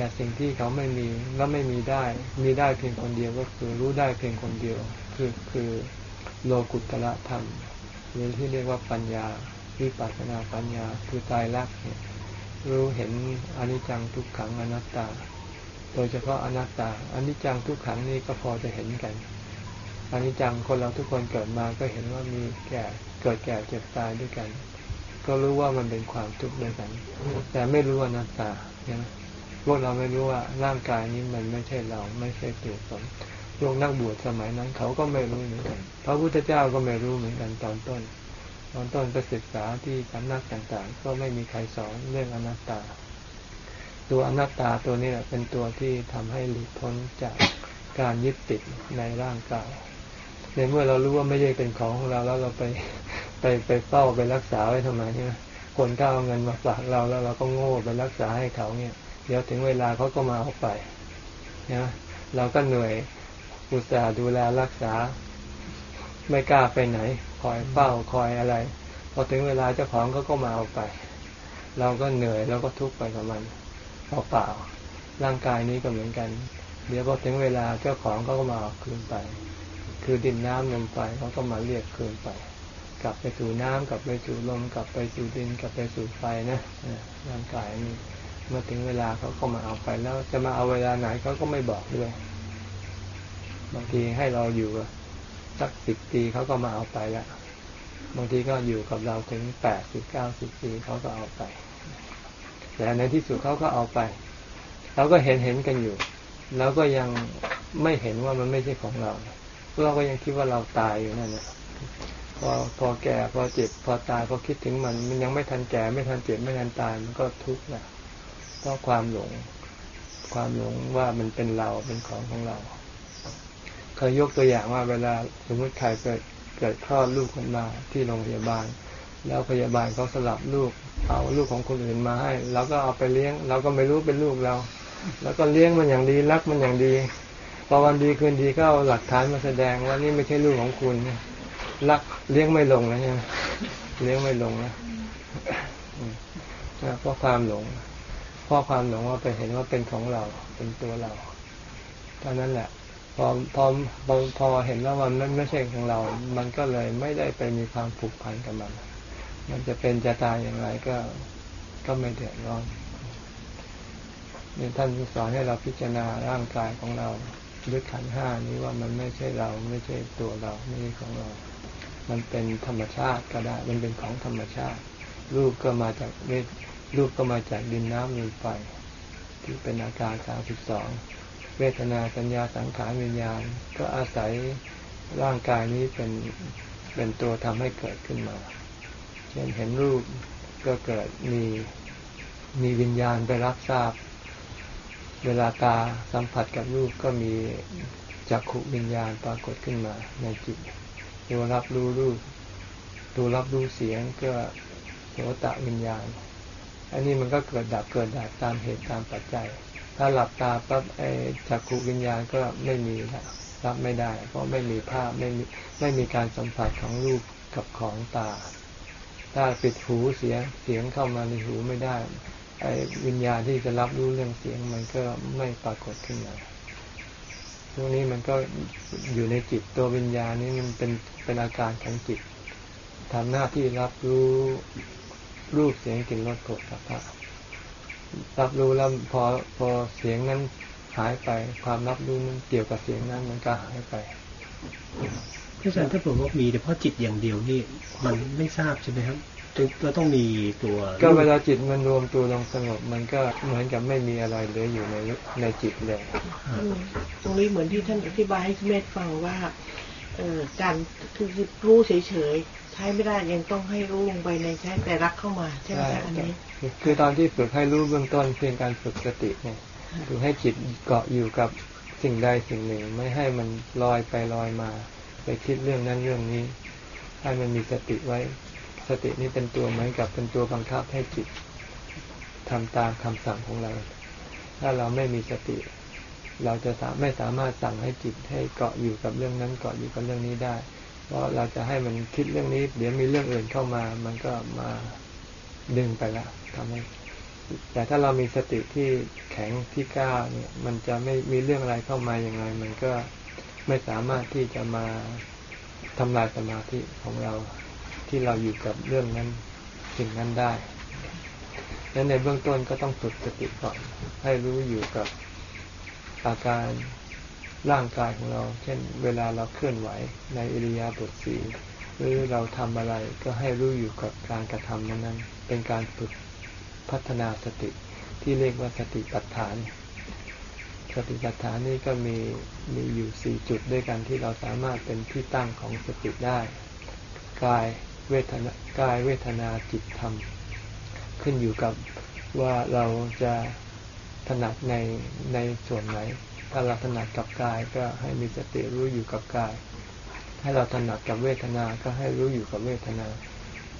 แต่สิ่งที่เขาไม่มีและไม่มีได้ มีได้เพียงคนเดียวก็คือรู้ได้เพียงคนเดียว คือคือโลกุตละธรรมหรือที่เรียกว่าปัญญาวิปัสสนาปัญญาคือตายรักเนี่ยรู้เห็นอนิจจังทุกขังอนัตตา โดยเฉพาะอนัตตาอนิจจังทุกขังนี่ก็พอจะเห็นกันอนิจจังคนเราทุกคนเกิดมาก็เห็นว่ามีแก่เกิดแก่เจ็บตายด้วยกัน ก็รู้ว่ามันเป็นความทุกข์ด้วยกัน แต่ไม่รู้อนัตตาเนี่ย พวกเราไม่รู้ว่าร่างกายนี้มันไม่ใช่เราไม่ใช่ตัวตนพวกนักบวชสมัยนั้น เขาก็ไม่รู้เหมือนกัน พระพุทธเจ้าก็ไม่รู้เหมือนกันตอนต้น ตอนต้นไปศึกษาที่สำนักต่างๆ ก็ไม่มีใครสอนเรื่องอนัตตา ตัวอนัตตาตัวนี้เป็นตัวที่ทำให้หลุดพ้นจากการยึดติดในร่างกายในเมื่อเรารู้ว่าไม่ใช่เป็นของของเราแล้วเราไปไปไปเฝ้าไปรักษาไว้ทำไมเนี่ยคนก็เอาเงินมาฝากเราแล้วเราก็โง่ไปรักษาให้เขาเนี่ย ดี๋ยวถึงเวลาเขาก็มาเอาไปนะเราก็เหนื่อยอุตส่าห์ดูแลรักษา ไม่กล้าไปไหน คอยเฝ้าคอยอะไร พอถึงเวลาเจ้าของเขาก็มาเอาไป เราก็เหนื่อยแล้วก็ทุกข์ไปกับมันเปล่าร่างกายนี้ก็เหมือนกัน เดี๋ยวพอถึงเวลาเจ้าของเขาก็มาเอาคืนไป คือดินน้ำลมไฟเขาก็มาเรียกคืนไป กลับไปสู่น้ำกลับไปสู่ลมกลับไปสู่ดินกลับไปสู่ไฟนะร่างกายนี้ เมื่อถึงเวลาเขาก็มาเอาไปแล้ว จะมาเอาเวลาไหนเขาก็ไม่บอกด้วย บางทีให้เราอยู่สักสิบปีเขาก็มาเอาไปละบางทีก็อยู่กับเราถึงแปดสิบเก้าสิบปีเขาก็เอาไป แต่ในที่สุดเขาก็เอาไปเราก็เห็นเห็นกันอยู่แล้วก็ยังไม่เห็นว่ามันไม่ใช่ของเราเราก็ยังคิดว่าเราตายอยู่นั่นแหละพอพอแก่พอเจ็บพอตายพอคิดถึงมัน มันยังไม่ทันแก่ไม่ทันเจ็บไม่ทันตายมันก็ทุกข์นะ เพราะความหลง ความหลงว่ามันเป็นเราเป็นของของเรา เคยยกตัวอย่างว่าเวลาสมมติใครเกิดเกิดคลอดลูกขึ้นมาที่โรงพยาบาล แล้วพยาบาลเขาสลับลูก เอาลูกของคนอื่นมาให้เราก็เอาไปเลี้ยง เราก็ไม่รู้เป็นลูกเรา แล้วก็เลี้ยงมันอย่างดีรักมันอย่างดีพอวันดีคืนดีก็เอาหลักฐานมาแสดงว่านี่ไม่ใช่ลูกของคุณรักเลี้ยงไม่ลงนะใช่ไหมเลี้ยงไม่ลงนะเพราะความหลง เพราะความหลงว่าไปเห็นว่าเป็นของเราเป็นตัวเราเท่านั้นแหละพอพอพอพอเห็นว่ามันไม่ใช่ของเรา มันก็เลยไม่ได้ไปมีความผูกพันกับมัน มันจะเป็นจะตายอย่างไรก็ก็ไม่เดือดร้อนนี่ท่านสอนให้เราพิจารณาร่างกายของเราด้วยขันห้านี้ว่ามันไม่ใช่เราไม่ใช่ตัวเราไม่ใช่ของเรา มันเป็นธรรมชาติก็ได้ มันเป็นของธรรมชาติ รูปก็มาจากเวท รูปก็มาจากดินน้ำลมไฟที่เป็นอาการสามสิบสองเวทนาสัญญาสังขารวิญญาณ ก็อาศัยร่างกายนี้เป็นเป็นตัวทำให้เกิดขึ้นมา เช่นเห็นรูปก็เกิดมีมีวิญญาณไปรับทราบ เวลาตาสัมผัสกับรูปก็มีจักขุวิญญาณปรากฏขึ้นมาในจิตตัวรับรู้รูปตัวรับรู้เสียงก็โสตะวิญญาณ อันนี้มันก็เกิดดับเกิดดับตามเหตุตามปัจจัย ถ้าหลับตาปั๊บไอ้จักขุวิญญาณก็ไม่มีละรับไม่ได้ เพราะไม่มีภาพไม่มีไม่มีการสัมผัสของรูปกับของตา ถ้าปิดหูเสียงเสียงเข้ามาในหูไม่ได้ไอ้วิญญาณที่จะรับรู้เรื่องเสียงมันก็ไม่ปรากฏขึ้นมาพวกนี้มันก็อยู่ในจิตตัววิญญาณนี้มันเป็นเป็นอาการของจิตทำหน้าที่รับรู้ รูปเสียงกลิ่นรสโผฏฐัพพะรับรู้แล้วพอพอเสียงนั้นหายไป ความรับรู้นั้นเกี่ยวกับเสียงนั้นมันก็หายไปพระอาจารย์ถ้าผมว่ามีเฉพาะจิตอย่างเดียวนี่มันไม่ทราบใช่ไหมครับเราต้องมีตัว ก็เวลาจิตมันรวมตัวลงสงบมันก็เหมือนกับไม่มีอะไรเหลืออยู่ในในจิตเลยตรงนี้เหมือนที่ท่านอธิบายให้เมธฟังว่าเออการคือรู้เฉยๆ ใช้ไม่ได้ยังต้องให้รู้ลงไปในใช้แต่รักเข้ามา ใช่ไหมอันนี้ คือตอนที่ฝึกให้รู้เบื้องต้นเพียงการฝึกสติเนี่ยคือให้จิตเกาะอยู่กับสิ่งใดสิ่งหนึ่ง ไม่ให้มันลอยไปลอยมา ไปคิดเรื่องนั้นเรื่องนี้ ให้มันมีสติไว้ สตินี้เป็นตัวเหมือนกับเป็นตัวบังคับให้จิตทำตามคำสั่งของเรา ถ้าเราไม่มีสติ เราจะสาไม่สามารถสั่งให้จิตให้เกาะอยู่กับเรื่องนั้นเกาะอยู่กับเรื่องนี้ได้ เพราะเราจะให้มันคิดเรื่องนี้ เดี๋ยวมีเรื่องอื่นเข้ามา มันก็มาดึงไปละทำให้แต่ถ้าเรามีสติที่แข็งที่กล้าเนี่ย มันจะไม่มีเรื่องอะไรเข้ามาอย่างไร มันก็ไม่สามารถที่จะมาทำลายสมาธิของเราที่เราอยู่กับเรื่องนั้นสิ่งนั้นได้ดังนั้นในเบื้องต้นก็ต้องฝึกสติก่อนให้รู้อยู่กับอาการ ร่างกายของเรา เช่น เวลาเราเคลื่อนไหวในอิริยาบถสีหรือเราทำอะไรก็ให้รู้อยู่กับการกระทำนั้นเป็นการฝึกพัฒนาสติที่เรียกว่าสติปัฏฐาน สติปัฏฐานนี่ก็มีมีอยู่สี่จุดด้วยกันที่เราสามารถเป็นที่ตั้งของสติได้ กายเวทนากายเวทนาจิตธรรม ขึ้นอยู่กับว่าเราจะถนัดในในส่วนไหน ถ้าเราถนัดกับกายก็ให้มีสติรู้อยู่กับกายถ้าเราถนัดกับเวทนา ก็ให้รู้อยู่กับเวทนา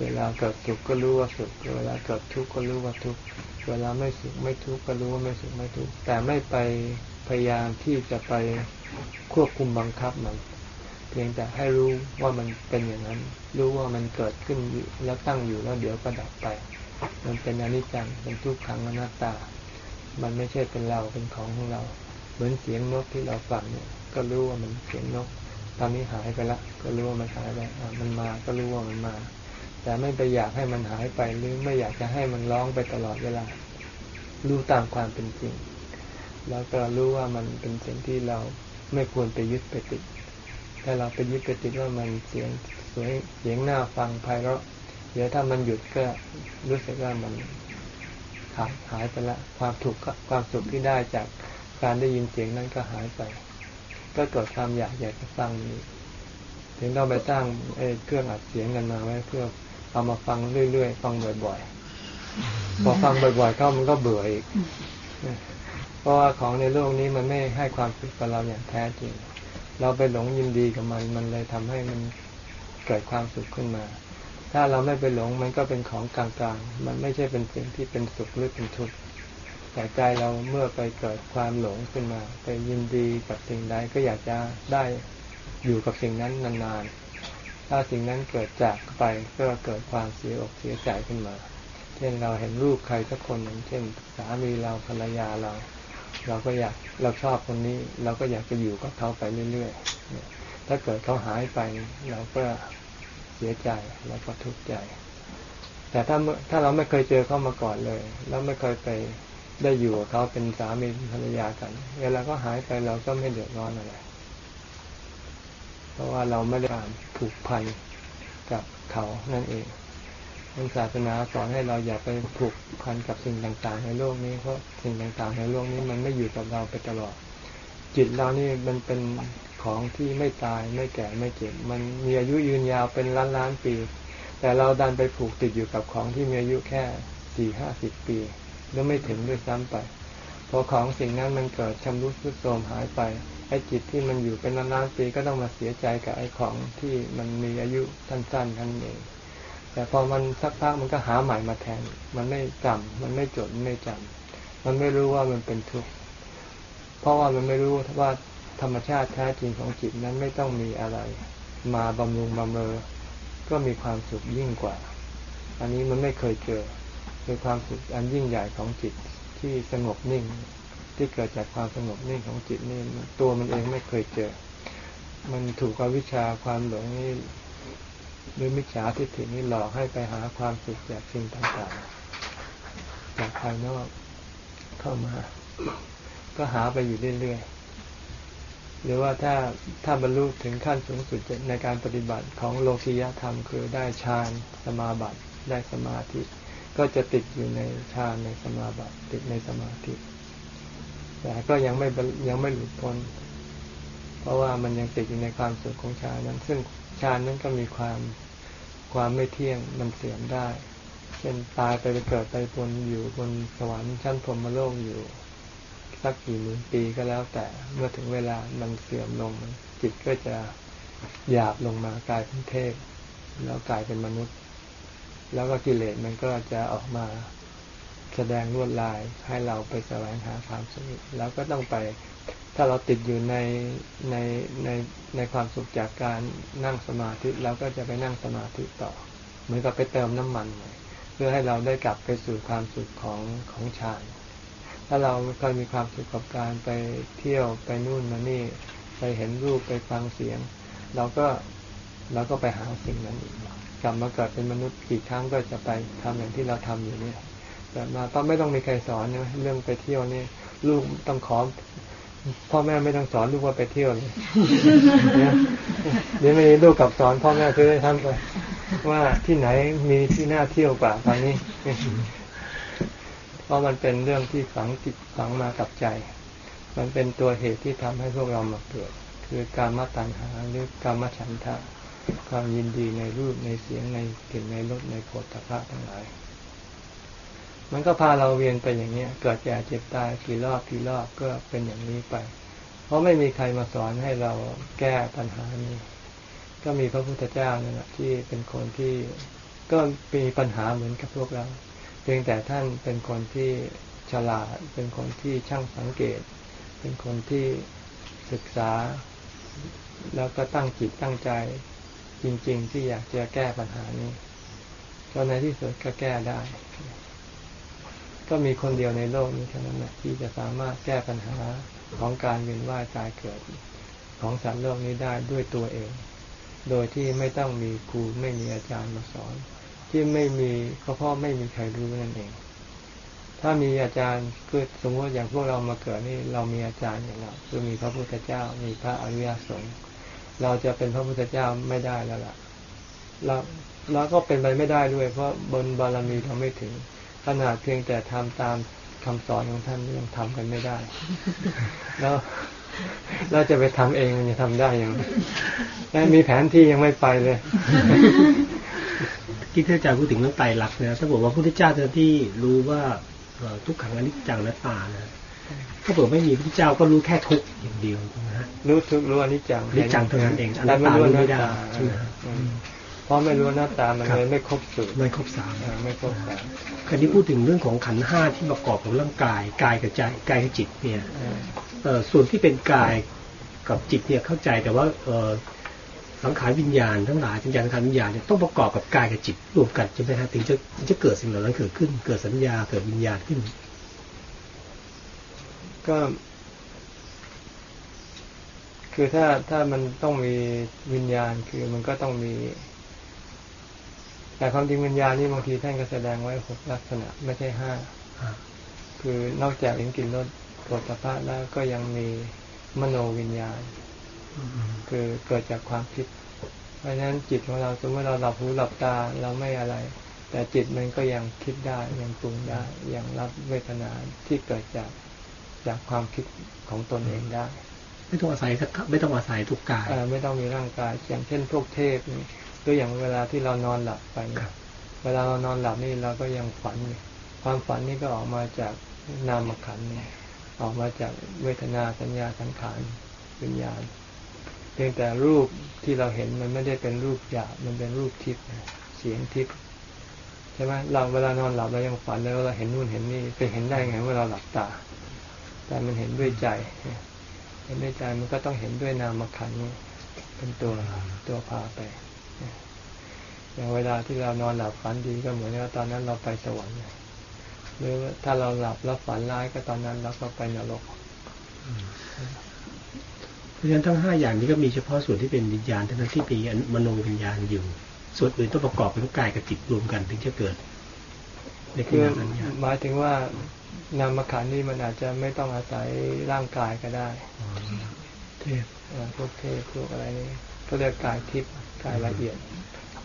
เวลาเกิดสุขก็รู้ว่าสุข เวลาเกิดทุกข์ก็รู้ว่าทุกข์ เวลาไม่สุขไม่ทุกข์ก็รู้ว่าไม่สุขไม่ทุกข์ แต่ไม่ไปพยายามที่จะไปควบคุมบังคับมัน เพียงแต่ให้รู้ว่ามันเป็นอย่างนั้น รู้ว่ามันเกิดขึ้นแล้วตั้งอยู่แล้วเดี๋ยวก็ดับไป มันเป็นอนิจจัง เป็นทุกขังอนัตตา มันไม่ใช่เป็นเรา เป็นของของเรา เหมือนเสียงนกที่เราฟังเนี่ย ก็รู้ว่ามันเสียงนก ตอนนี้หายไปละ ก็รู้ว่ามันหายไปมันมาก็รู้ว่ามันมา แต่ไม่ไปอยากให้มันหายไปหรือไม่อยากจะให้มันร้องไปตลอดเวลา รู้ตามความเป็นจริง แล้วก็รู้ว่ามันเป็นสิ่งที่เราไม่ควรไปยึดไปติด ถ้าเราไปยึดไปติดว่ามันเสียงสวยเสียงหน้าฟังไพเราะเดี๋ยวถ้ามันหยุดก็รู้สึกว่ามันขาดหายไปละ ความถูกความสุขที่ได้จาก การได้ยินเสียงนั้นก็หายไป ก็เกิดความอยากอยากจะฟังนี้ถึงต้องไปสร้างเครื่องอัดเสียงกันมาไว้เพื่อเอามาฟังเรื่อยๆฟังบ่อยๆพอฟังบ่อยๆเข้ามันก็เบื่ออีกเพราะว่าของในโลกนี้มันไม่ให้ความสุขกับเราอย่างแท้จริง เราไปหลงยินดีกับมัน มันเลยทำให้มันเกิดความสุขขึ้นมา ถ้าเราไม่ไปหลงมันก็เป็นของกลางๆ มันไม่ใช่เป็นสิ่งที่เป็นสุขหรือเป็นทุกข์ แต่ใจเราเมื่อไปเกิดความหลงขึ้นมา ไปยินดีกับสิ่งใดก็อยากจะได้อยู่กับสิ่งนั้นนานๆ ถ้าสิ่งนั้นเกิดจากไปก็เกิดความเสียอกเสียใจขึ้นมา เช่นเราเห็นรูปใครสักคนหนึ่งเช่น สามีเราภรรยาเรา เราก็อยากเราชอบคนนี้ เราก็อยากจะอยู่กับเขาไปเรื่อยๆ ถ้าเกิดเขาหายไปเราก็เสียใจแล้วก็ทุกข์ใจ แต่ถ้าถ้าเราไม่เคยเจอเขามาก่อนเลย แล้วไม่เคยไป ได้อยู่กับเขาเป็นสามีภรรยากัน เวลาก็หายไปเราก็ไม่เดือดร้อนอะไร เพราะว่าเราไม่ได้ผูกพันกับเขานั่นเองนันศาสนาสอนให้เราอย่าไปผูกพันกับสิ่งต่างๆ ในโลกนี้เพราะสิ่งต่างๆ ในโลกนี้มันไม่อยู่กับเราไปตลอด จิตเรานี่มันเป็นของที่ไม่ตายไม่แก่ไม่เจ็บ มันมีอายุยืนยาวเป็นล้านล้านปี แต่เราดันไปผูกติดอยู่กับของที่มีอายุแค่สี่ห้าสิบปี หรือไม่ถึงด้วยซ้ำไปพอของสิ่งนั้นมันเกิดชำรุดทรุดโทรมหายไปไอ้จิตที่มันอยู่เป็นนานๆปีก็ต้องมาเสียใจกับไอ้ของที่มันมีอายุสั้นๆท่านเองแต่พอมันสักพักมันก็หาใหม่มาแทน มันไม่จำมันไม่จดไม่จำมันไม่รู้ว่ามันเป็นทุกข์เพราะว่ามันไม่รู้ว่าธรรมชาติแท้จริงของจิตนั้นไม่ต้องมีอะไร มาบำรุงบำเรอก็มีความสุขยิ่งกว่า อันนี้มันไม่เคยเจอ คือความสุขอันยิ่งใหญ่ของจิตที่สงบนิ่ง ที่เกิดจากความสงบนิ่งของจิตนี่ตัวมันเองไม่เคยเจอ มันถูกวิชาความหลงนี่หรือมิจฉาทิฏฐินี่หลอกให้ไปหาความสุขจากสิ่งต่างๆ จากภายนอกเข้ามา ก็หาไปอยู่เรื่อยๆหรือว่าถ้าถ้าบรรลุถึงขั้นสูงสุดในการปฏิบัติของโลกียธรรมคือได้ฌานสมาบัติได้สมาธิ ก็จะติดอยู่ในฌานในสมาบัติติดในสมาธิ แต่ก็ยังไม่ยังไม่หลุดพ้น เพราะว่ามันยังติดอยู่ในความสุขของฌานนั้น ซึ่งฌานนั้นก็มีความความไม่เที่ยงมันเสื่อมได้ เช่นตายไปไปเกิดไปบนอยู่บนสวรรค์ชั้นพรมโลกอยู่ สักกี่หมื่นปีก็แล้วแต่เมื่อถึงเวลามันเสื่อมลงจิตก็จะหยาบลงมากลายเป็นเทพ แล้วกลายเป็นมนุษย์ แล้วก็กิเลสมันก็จะออกมาแสดงลวดลายให้เราไปแสวงหาความสุขแล้วก็ต้องไป ถ้าเราติดอยู่ในในในในความสุขจากการนั่งสมาธิเราก็จะไปนั่งสมาธิต่อ เหมือนกับไปเติมน้ำมันเพื่อให้เราได้กลับไปสู่ความสุขของของฌานถ้าเราเคยมีความสุขกับการไปเที่ยวไปนู่นมานี่ ไปเห็นรูปไปฟังเสียง เราก็เราก็ไปหาสิ่งนั้นอีก กลับมาเกิดเป็นมนุษย์กี่ครั้งก็จะไปทำอย่างที่เราทำอยู่เนี่ยเกิดมาต้องไม่ต้องมีใครสอนนะเรื่องไปเที่ยวเนี่ยลูกต้องขอพ่อแม่ไม่ต้องสอนลูกว่าไปเที่ยวเลยเดี๋ยวไม่ลูกกับสอนพ่อแม่คือได้ทำไปว่าที่ไหนมีที่น่าเที่ยวกว่าตอนนี้ เพราะมันเป็นเรื่องที่ฝังจิตฝังมากับใจ มันเป็นตัวเหตุที่ทำให้พวกเรามาเกิด คือการมาตัณหาหรือการมาฉันทะ ความยินดีในรูปในเสียงในกลิ่นในรสในโผฏฐัพพะทั้งหลาย มันก็พาเราเวียนไปอย่างนี้เกิดแก่เจ็บตายกี่รอบกี่รอบก็เป็นอย่างนี้ไป เพราะไม่มีใครมาสอนให้เราแก้ปัญหานี้ ก็มีพระพุทธเจ้านี่แหละที่เป็นคนที่ก็มีปัญหาเหมือนกับพวกเราเพียงแต่ท่านเป็นคนที่ฉลาด เป็นคนที่ช่างสังเกต เป็นคนที่ศึกษา แล้วก็ตั้งจิตตั้งใจ จริง ๆ ที่อยากจะแก้ปัญหานี้จนในที่สุดก็แก้ได้ ก็มีคนเดียวในโลกนี้เท่านั้นแหละที่จะสามารถแก้ปัญหาของการเวียนว่ายตายเกิด ของสัตว์โลกนี้ได้ด้วยตัวเอง โดยที่ไม่ต้องมีครูไม่มีอาจารย์มาสอน ที่ไม่มีก็เพราะไม่มีใครรู้นั่นเองถถ้ามีอาจารย์คือสมมติอย่างพวกเรามาเกิดนี่เรามีอาจารย์อย่างเราคือมีพระพุทธเจ้า มีพระอริยสงฆ์ เราจะเป็นพระพุทธเจ้าไม่ได้แล้วล่ะเราเราก็เป็นไปไม่ได้ด้วย เพราะบนบารมีเราไม่ถึง ขนาดเพียงแต่ทำตามคำสอนของท่านยังทำกันไม่ได้ แล้วเราจะไปทำเองมันจะทำได้ยังแต่มีแผนที่ยังไม่ไปเลยที่ท่านอาจารย์พูดถึงเรื่องไตรลักษณ์นะถ้าบอกว่าพระพุทธเจ้าที่รู้ว่าทุกขังอนิจจังและตานะ ถ้าบอกไม่มีพระพุทธเจ้าก็รู้แค่ทุกข์อย่างเดียวนะฮะรู้ทุกรู้อนิจจังอนิจจังเท่านั้นเองอนัแต่ตไม่ตารู้รู้หน้าไม่ได้ตาใช่ไหมฮะอืมเพราะไม่รู้หน้าตามันครับเลยไม่ครบสูตรไม่ครบสามอ่าไม่ครบสามคราวนี้พูดถึงเรื่องของขันธ์ห้าที่ประกอบของร่างกายกายกับใจกายกับจิตเนี่ยอ่าเอ่อส่วนที่เป็นกายกับจิตเนี่ยเข้าใจแต่ว่าเอ่อสังขารวิญญาณทั้งหลายสัญญาสังขารวิญญาณเนี่ยต้องประกอบกับกายกับจิตรวมกันใช่ไหมฮะถึงจะถึงจะเกิดสิ่งเหล่านั้นเกิดขึ้น เกิดสัญญาเกิดวิญญาณขึ้น ก็ คือถ้าถ้ามันต้องมีวิญญาณคือมันก็ต้องมี แต่ความจริงวิญญาณนี่บางทีท่านก็แสดงไว้หกลักษณะไม่ใช่ห้าอ่าคือนอกจากเห็นกลิ่นรสโผฏฐัพพะแล้วก็ยังมีมโนวิญญาณ คือเกิดจากความคิด เพราะฉะนั้นจิตของเราสมมติเราหลับหูหลับตาเราไม่อะไร แต่จิตมันก็ยังคิดได้ยังปรุงได้ยังรับเวทนาที่เกิดจาก จากความคิดของตนเองได้ ไม่ต้องอาศัยสักไม่ต้องอาศัยทุกกายเอ่อไม่ต้องมีร่างกาย อย่างเช่นพวกเทพนี่ตัวอย่างเวลาที่เรานอนหลับไปเนี่ยเวลาเรานอนหลับนี่เราก็ยังฝันอยู่ความฝันนี่ก็ออกมาจากนามขันธ์เนี่ยออกมาจากเวทนาสัญญาสังขารวิญญาณ เพียงแต่รูปที่เราเห็นมันไม่ได้เป็นรูปหยาบมันเป็นรูปทิพย์นะเสียงทิพย์ใช่ไหมเราเวลานอนหลับเรายังฝันแล้วเราเห็นนู่นเห็นนี่ไปเห็นได้ไงเมื่อเราหลับตา แต่มันเห็นด้วยใจ เห็นด้วยใจมันก็ต้องเห็นด้วยนามขันธ์นี่เป็นตัวตัวพาไปอย่างเวลาที่เรานอนหลับฝันดีก็เหมือนว่าตอนนั้นเราไปสวรรค์หรือว่าถ้าเราหลับแล้วฝันร้ายก็ตอนนั้นเราก็ไปนรกเพราะฉะนั้นทั้งห้าอย่างนี้ก็มีเฉพาะส่วนที่เป็นวิญญาณเท่านั้นที่มีมโนวิญญาณอยู่ ส่วนอื่นต้องประกอบเป็นกายกับจิตรวมกันถึงจะเกิดในขคือณะนั้นเนี่ยหมายถึงว่า นามขันธ์นี่มันอาจจะไม่ต้องอาศัยร่างกายก็ได้เทพเอ่อพวกเทพพวกอะไรนี่ก็เรียกกายทิพย์กายละเอียด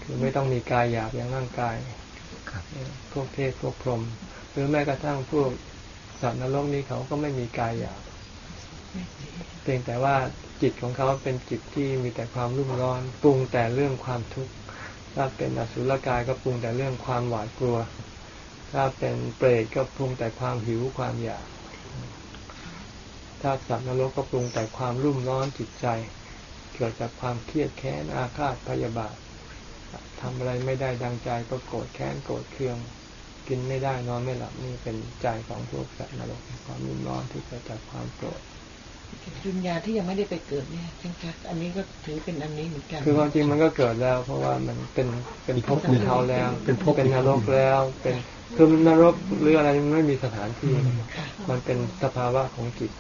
คือไม่ต้องมีกายหยาบอย่างร่างกายครับเอ่อพวกเทพพวกพรหมหรือแม้กระทั่งพวกสัตว์นรกนี่เขาก็ไม่มีกายหยาบเพียงแต่ว่าจิตของเขาเป็นจิตที่มีแต่ความรุ่มร้อนปรุงแต่เรื่องความทุกข์ถ้าเป็นอสุรกายก็ปรุงแต่เรื่องความหวาดกลัว ถ้าเป็นเปรตก็ปรุงแต่ความหิวความอยาก ถ้าสัตว์นรกก็ปรุงแต่ความรุ่มร้อนจิตใจ เกิดจากความเครียดแค้นอาฆาตพยาบาททำอะไรไม่ได้ดังใจก็โกรธแค้นโกรธเคือง กินไม่ได้นอนไม่หลับนี่เป็นใจของพวกสัตว์นรกความรุ่มร้อนที่เกิดจากความโกรธวิญญาณที่ยังไม่ได้ไปเกิดเนี่ยจังจักอันนี้ก็ถือเป็นอันนี้เหมือนกัน คือความจริงมันก็เกิดแล้ว เพราะว่ามันเป็นเป็นภพของเขาแล้ว เป็นภพเป็นนรกแล้ว เป็นคือนรกหรืออะไรมันไม่มีสถานที่ค่ะมันเป็นสภาวะของจิต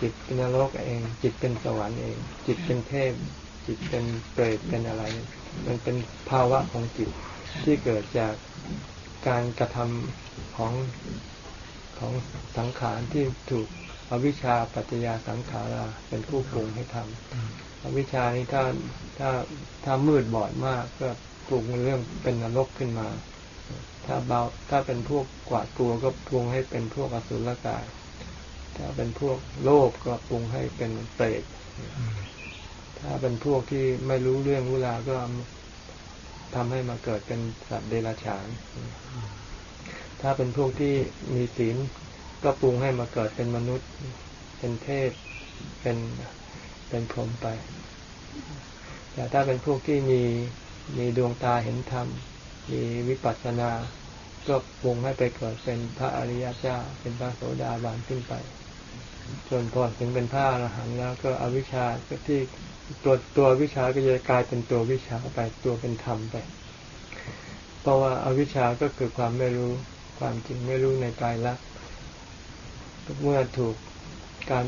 จิตเป็นนรกเอง จิตเป็นสวรรค์เอง จิตเป็นเทพ จิตเป็นเปรตเป็นอะไร มันเป็นภาวะของจิตที่เกิดจากการกระทำของของสังขารที่ถูกอวิชชาปัจจยาสังขาราเป็นผู้ปรุงให้ทำอวิชชานี้ถ้าถ้าถ้ามืดบอดมากก็ปรุงเรื่องเป็นนรกขึ้นมา ถ้าเบาถ้าเป็นพวกกวาดกลัวก็ปรุงให้เป็นพวกอสุรกาย ถ้าเป็นพวกโลภก็ปรุงให้เป็นเปรตถ้าเป็นพวกที่ไม่รู้เรื่องรู้ราวก็ทำให้มาเกิดเป็นสัตว์เดรัจฉาน ถ้าเป็นพวกที่มีศีลก็ปรุงให้มาเกิดเป็นมนุษย์ เป็นเทพ เป็นเป็นพรหมไป แต่ถ้าเป็นพวกที่มีมีดวงตาเห็นธรรม มีวิปัสสนา ก็ปรุงให้ไปเกิดเป็นพระอริยเจ้า เป็นพระโสดาบันขึ้นไปส่วนพอถึงเป็นพระอรหันต์แล้วก็อวิชชาก็ที่ตัวตัววิชาก็จะกลายเป็นตัววิชาไปตัวเป็นธรรมไป เพราะว่าอาวิชชาก็คือความไม่รู้ความจริงไม่รู้ในกายละเมื่อถูกการ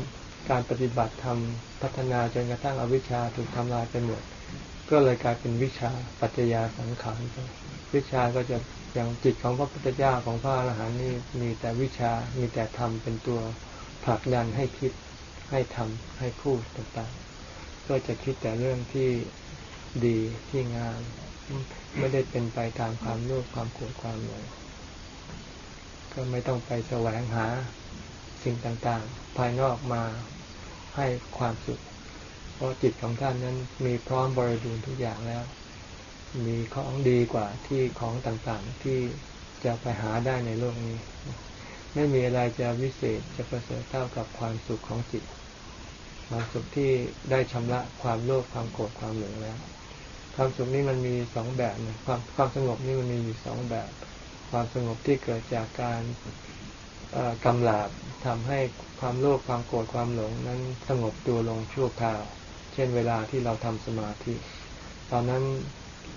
การปฏิบัติธรรมพัฒนาจนกระทั่งอวิชชาถูกทำลายไปหมด ก็เลยกลายเป็นวิชาปัจจยาสังขารไป วิชาก็จะอย่างจิตของพระพุทธเจ้าของพระอรหันต์นี่มีแต่วิชามีแต่ธรรมเป็นตัวผลักดันให้คิดให้ทำให้พูดต่างๆ ก็จะคิดแต่เรื่องที่ดีที่งาม ไม่ได้เป็นไปตามความโลภความโกรธความหลงก็ไม่ต้องไปแสวงหาสิ่งต่างๆ ภายนอกมาให้ความสุข เพราะจิตของท่านนั้นมีพร้อมบริบูรณ์ทุกอย่างแล้ว มีของดีกว่าที่ของต่างๆ ที่จะไปหาได้ในโลกนี้ ไม่มีอะไรจะวิเศษจะประเสริฐเท่ากับความสุขของจิต ความสุขที่ได้ชำระความโลภความโกรธความหลงแล้ว ความสุขนี้มันมีสองแบบนะความความสงบนี่มันมีอยู่สองแบบ ความสงบที่เกิดจากการกำลาบทำให้ความโลภความโกรธความหลงนั้นสงบตัวลงชั่วคราว เช่นเวลาที่เราทำสมาธิ ตอนนั้น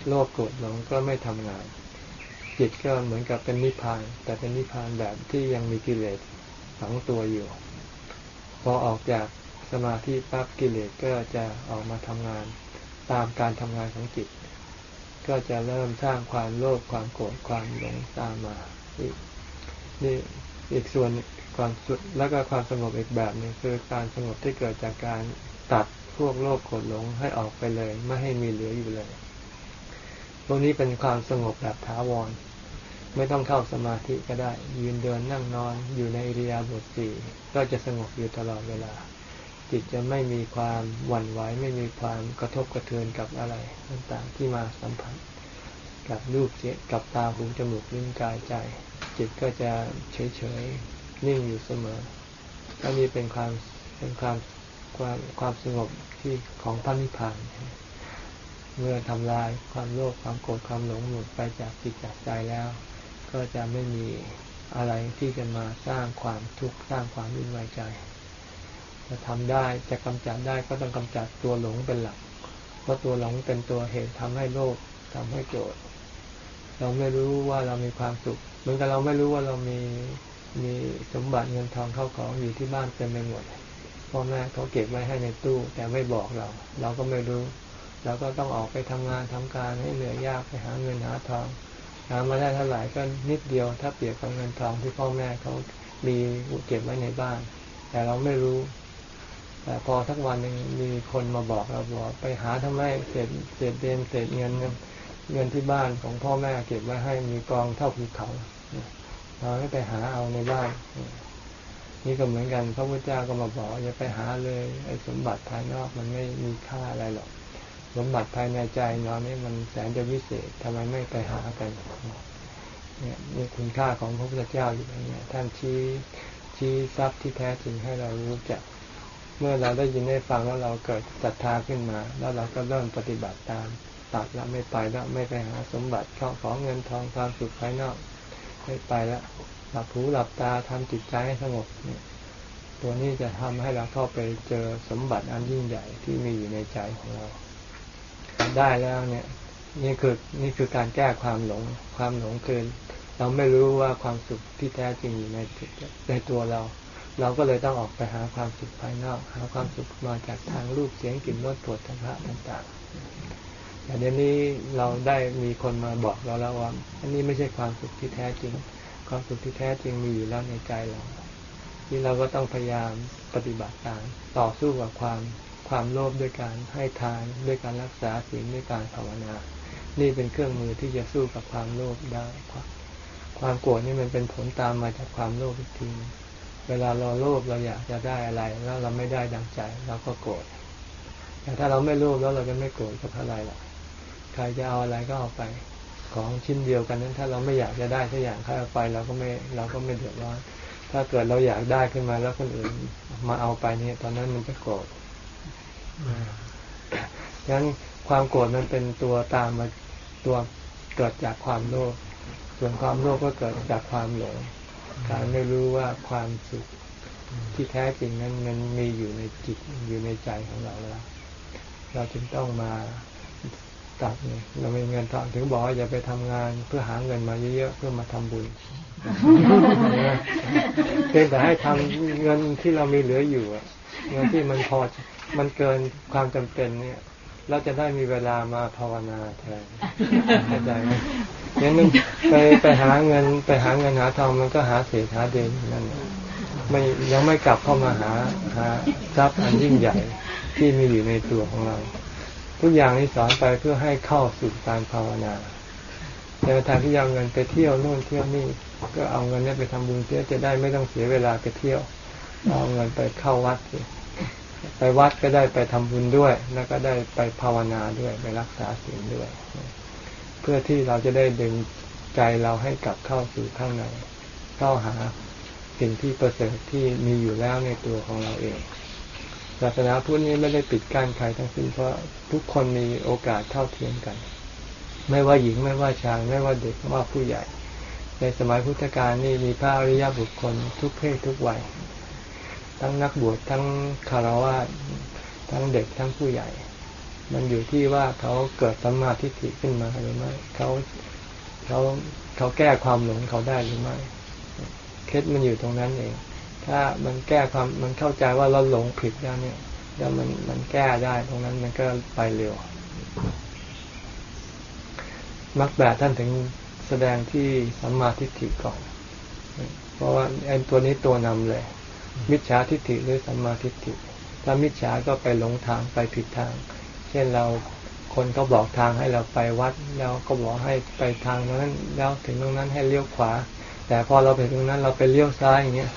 โลภโกรธหลงก็ไม่ทำงาน จิตก็เหมือนกับเป็นนิพพาน แต่เป็นนิพพานแบบที่ยังมีกิเลสฝังตัวอยู่ พอออกจากสมาธิปั๊บกิเลสก็จะออกมาทำงานตามการทำงานของจิต ก็จะเริ่มสร้างความโลภความโกรธความหลงตามมาอีกนี่อีกส่วนความสุดแล้วก็ความสงบอีกแบบหนึงคือการสงบที่เกิดจากการตัดพวกโลภโกรธหลงให้ออกไปเลย ไม่ให้มีเหลืออยู่เลย วกนี้เป็นความสงบแบบถาวร ไม่ต้องเข้าสมาธิก็ได้ ยืนเดินนั่งนอนอยู่ในอิริยาบถสี่ก็จะสงบอยู่ตลอดเวลา จิตจะไม่มีความหวั่นไหวไม่มีความกระทบกระเทือนกับอะไรต่างๆที่มาสัมผัส กับรูปเสียกับตาหูจมูกลิ้นกายใจ จิตก็จะเฉยๆนิ่งอยู่เสมออันนี้เป็นความเป็นความความความสงบที่ของพระนิพพาน เมื่อทำลายความโลภความโกรธความหลงหมดไปจากจิตจากใจแล้ว ก็จะไม่มีอะไรที่จะมาสร้างความทุกข์สร้างความวุ่นวายใจ จะทำได้จะกำจัดได้ก็ต้องกำจัดตัวหลงเป็นหลัก เพราะตัวหลงเป็นตัวเหตุทำให้โลภทำให้โกรธเราไม่รู้ว่าเรามีความสุข เหมือนกับเราไม่รู้ว่าเรามีมีสมบัติเงินทองเข้าของอยู่ที่บ้านเต็มไปหมดพ่อแม่เขาเก็บไว้ให้ในตู้ แต่ไม่บอกเรา เราก็ไม่รู้ เราก็ต้องออกไปทำงานทำการให้เหนื่อยยากไปหาเงินหาทองหามาได้เท่าไหร่ก็นิดเดียว ถ้าเปรียบกับเงินทองที่พ่อแม่เขามีเก็บไว้ในบ้าน แต่เราไม่รู้ แต่พอทักวันหนึ่งมีคนมาบอกเราบอกไปหาทำไมเศษเศษเดนเศษเงินเงินที่บ้านของพ่อแม่เก็บไว้ให้มีกองเท่าภูเขาเราให้ไปหาเอาในบ้านนี่ก็เหมือนกันพระพุทธเจ้าก็มาบอกอย่าไปหาเลยไอ้สมบัติภายนอกมันไม่มีค่าอะไรหรอก สมบัติภายในใจเรานี่มันแสนจะวิเศษทำไมไม่ไปหากันเนี่ยนี่คุณค่าของพระพุทธเจ้าอยู่ตรงนี้ท่านชี้ชี้ทรัพย์ที่แท้จริงให้เรารู้จัก เมื่อเราได้ยินได้ฟังแล้วเราเกิดศรัทธาขึ้นมา แล้วเราก็เริ่มปฏิบัติตามตัดแล้วไม่ไปแล้วไม่ไปหาสมบัติเข้าของเงินทองความสุขภายนอก ไม่ไปแล้วหลับหูหลับตาทำจิตใจให้สงบเนี่ยตัวนี้จะทำให้เราเข้าไปเจอสมบัติอันยิ่งใหญ่ที่มีอยู่ในใจของเรา ได้แล้วเนี่ย นี่คือนี่คือการแก้ความหลง ความหลงคือเราไม่รู้ว่าความสุขที่แท้จริงอยู่ในในตัวเรา เราก็เลยต้องออกไปหาความสุขภายนอก หาความสุขมาจากทางรูปเสียงกลิ่นรสปวดทั้งพระต่างๆแต่เดี๋ยวนี้เราได้มีคนมาบอกเราแล้วว่าอันนี้ไม่ใช่ความสุขที่แท้จริง ความสุขที่แท้จริงมีอยู่แล้วในใจเราที่เราก็ต้องพยายามปฏิบัติตามต่อสู้กับความ ความโลภด้วยการให้ทานด้วยการรักษาศีลด้วยการภาวนา นี่เป็นเครื่องมือที่จะสู้กับความโลภได้ครับความโกรธนี่มันเป็นผลตามมาจากความโลภอีกทีเวลาเราโลภเราอยากจะได้อะไร แล้วเราไม่ได้ดังใจเราก็โกรธแต่ถ้าเราไม่โลภแล้วเราจะไม่โกรธกับอะไรหรอกใครจะเอาอะไรก็เอาไป ของชิ้นเดียวกันนั้น ถ้าเราไม่อยากจะได้สักอย่างใครเอาไปเราก็ไม่เราก็ไม่เดือดร้อนถ้าเกิดเราอยากได้ขึ้นมาแล้วคนอื่นมาเอาไปเนี่ย ตอนนั้นมันจะโกรธ ดังนั้นความโกรธมันเป็นตัวตามมาตัวเกิดจากความโลภ ส่วนความโลภก็เกิดจากความหลง การไม่รู้ว่าความสุขที่แท้จริงนั้นมันมีอยู่ในจิตอยู่ในใจของเราแล้ว เราจึงต้องมาตัดเนี่ยเราไมีเงินทองถึงบอกว่าอย่าไปทำงานเพื่อหาเงินมาเยอะๆเพื่อมาทำบุญเพียงแต่ให้ทำเงินที่เรามีเหลืออยู่เงินที่มันพอ มันเกินความจำเป็นเนี่ย เราจะได้มีเวลามาภาวนาแทนเข้าใจไหมงั้นมันไปไปหาเงินไปหาเงินหาทองมันก็หาเศษหาเดนนั่นไม่ยังไม่กลับเข้ามาหาหาทรัพย์อันยิ่งใหญ่ที่มีอยู่ในตัวของเรา ทุกอย่างที่สอนไปเพื่อให้เข้าสู่การภาวนาแต่ทางที่เอาเงินไปเที่ยวโน่นเที่ยวนี่ก็เอาเงินนี้ไปทำบุญเพื่อจะได้ไม่ต้องเสียเวลาไปเที่ยว เอาเงินไปเข้าวัด ไปวัดก็ได้ไปทำบุญด้วย แล้วก็ได้ไปภาวนาด้วย ไปรักษาศีลด้วย เพื่อที่เราจะได้ดึงใจเราให้กลับเข้าสู่ข้างใน เข้าหาสิ่งที่ประเสริฐที่มีอยู่แล้วในตัวของเราเองศาสนาพุทธนี้ไม่ได้ปิดกั้นใครทั้งสิ้นเพราะทุกคนมีโอกาสเท่าเทียมกัน ไม่ว่าหญิงไม่ว่าชายไม่ว่าเด็กไม่ว่าผู้ใหญ่ ในสมัยพุทธกาลนี่มีพระอริยบุคคลทุกเพศทุกวัย ทั้งนักบวชทั้งคารวะทั้งเด็กทั้งผู้ใหญ่ มันอยู่ที่ว่าเขาเกิดสัมมาทิฏฐิขึ้นมาหรือไม่เขาเขาเขาแก้ความหลงเขาได้หรือไม่เคล็ดมันอยู่ตรงนั้นเอง ถ้ามันแก้ความมันเข้าใจว่าเราหลงผิดแล้วเนี่ยแล้วมันมันแก้ได้ตรงนั้นมันก็ไปเร็วมักแบบท่านถึงแสดงที่สัมมาทิฏฐิก่อน เพราะว่าไอ้ตัวนี้ตัวนำเลย มิจฉาทิฏฐิหรือสัมมาทิฏฐิ ถ้ามิจฉาก็ไปหลงทางไปผิดทาง เช่นเราคนก็บอกทางให้เราไปวัดแล้วก็บอกให้ไปทางนั้นแล้วถึงตรงนั้นให้เลี้ยวขวา แต่พอเราไปตรงนั้นเราไปเลี้ยวซ้ายอย่างเงี้ย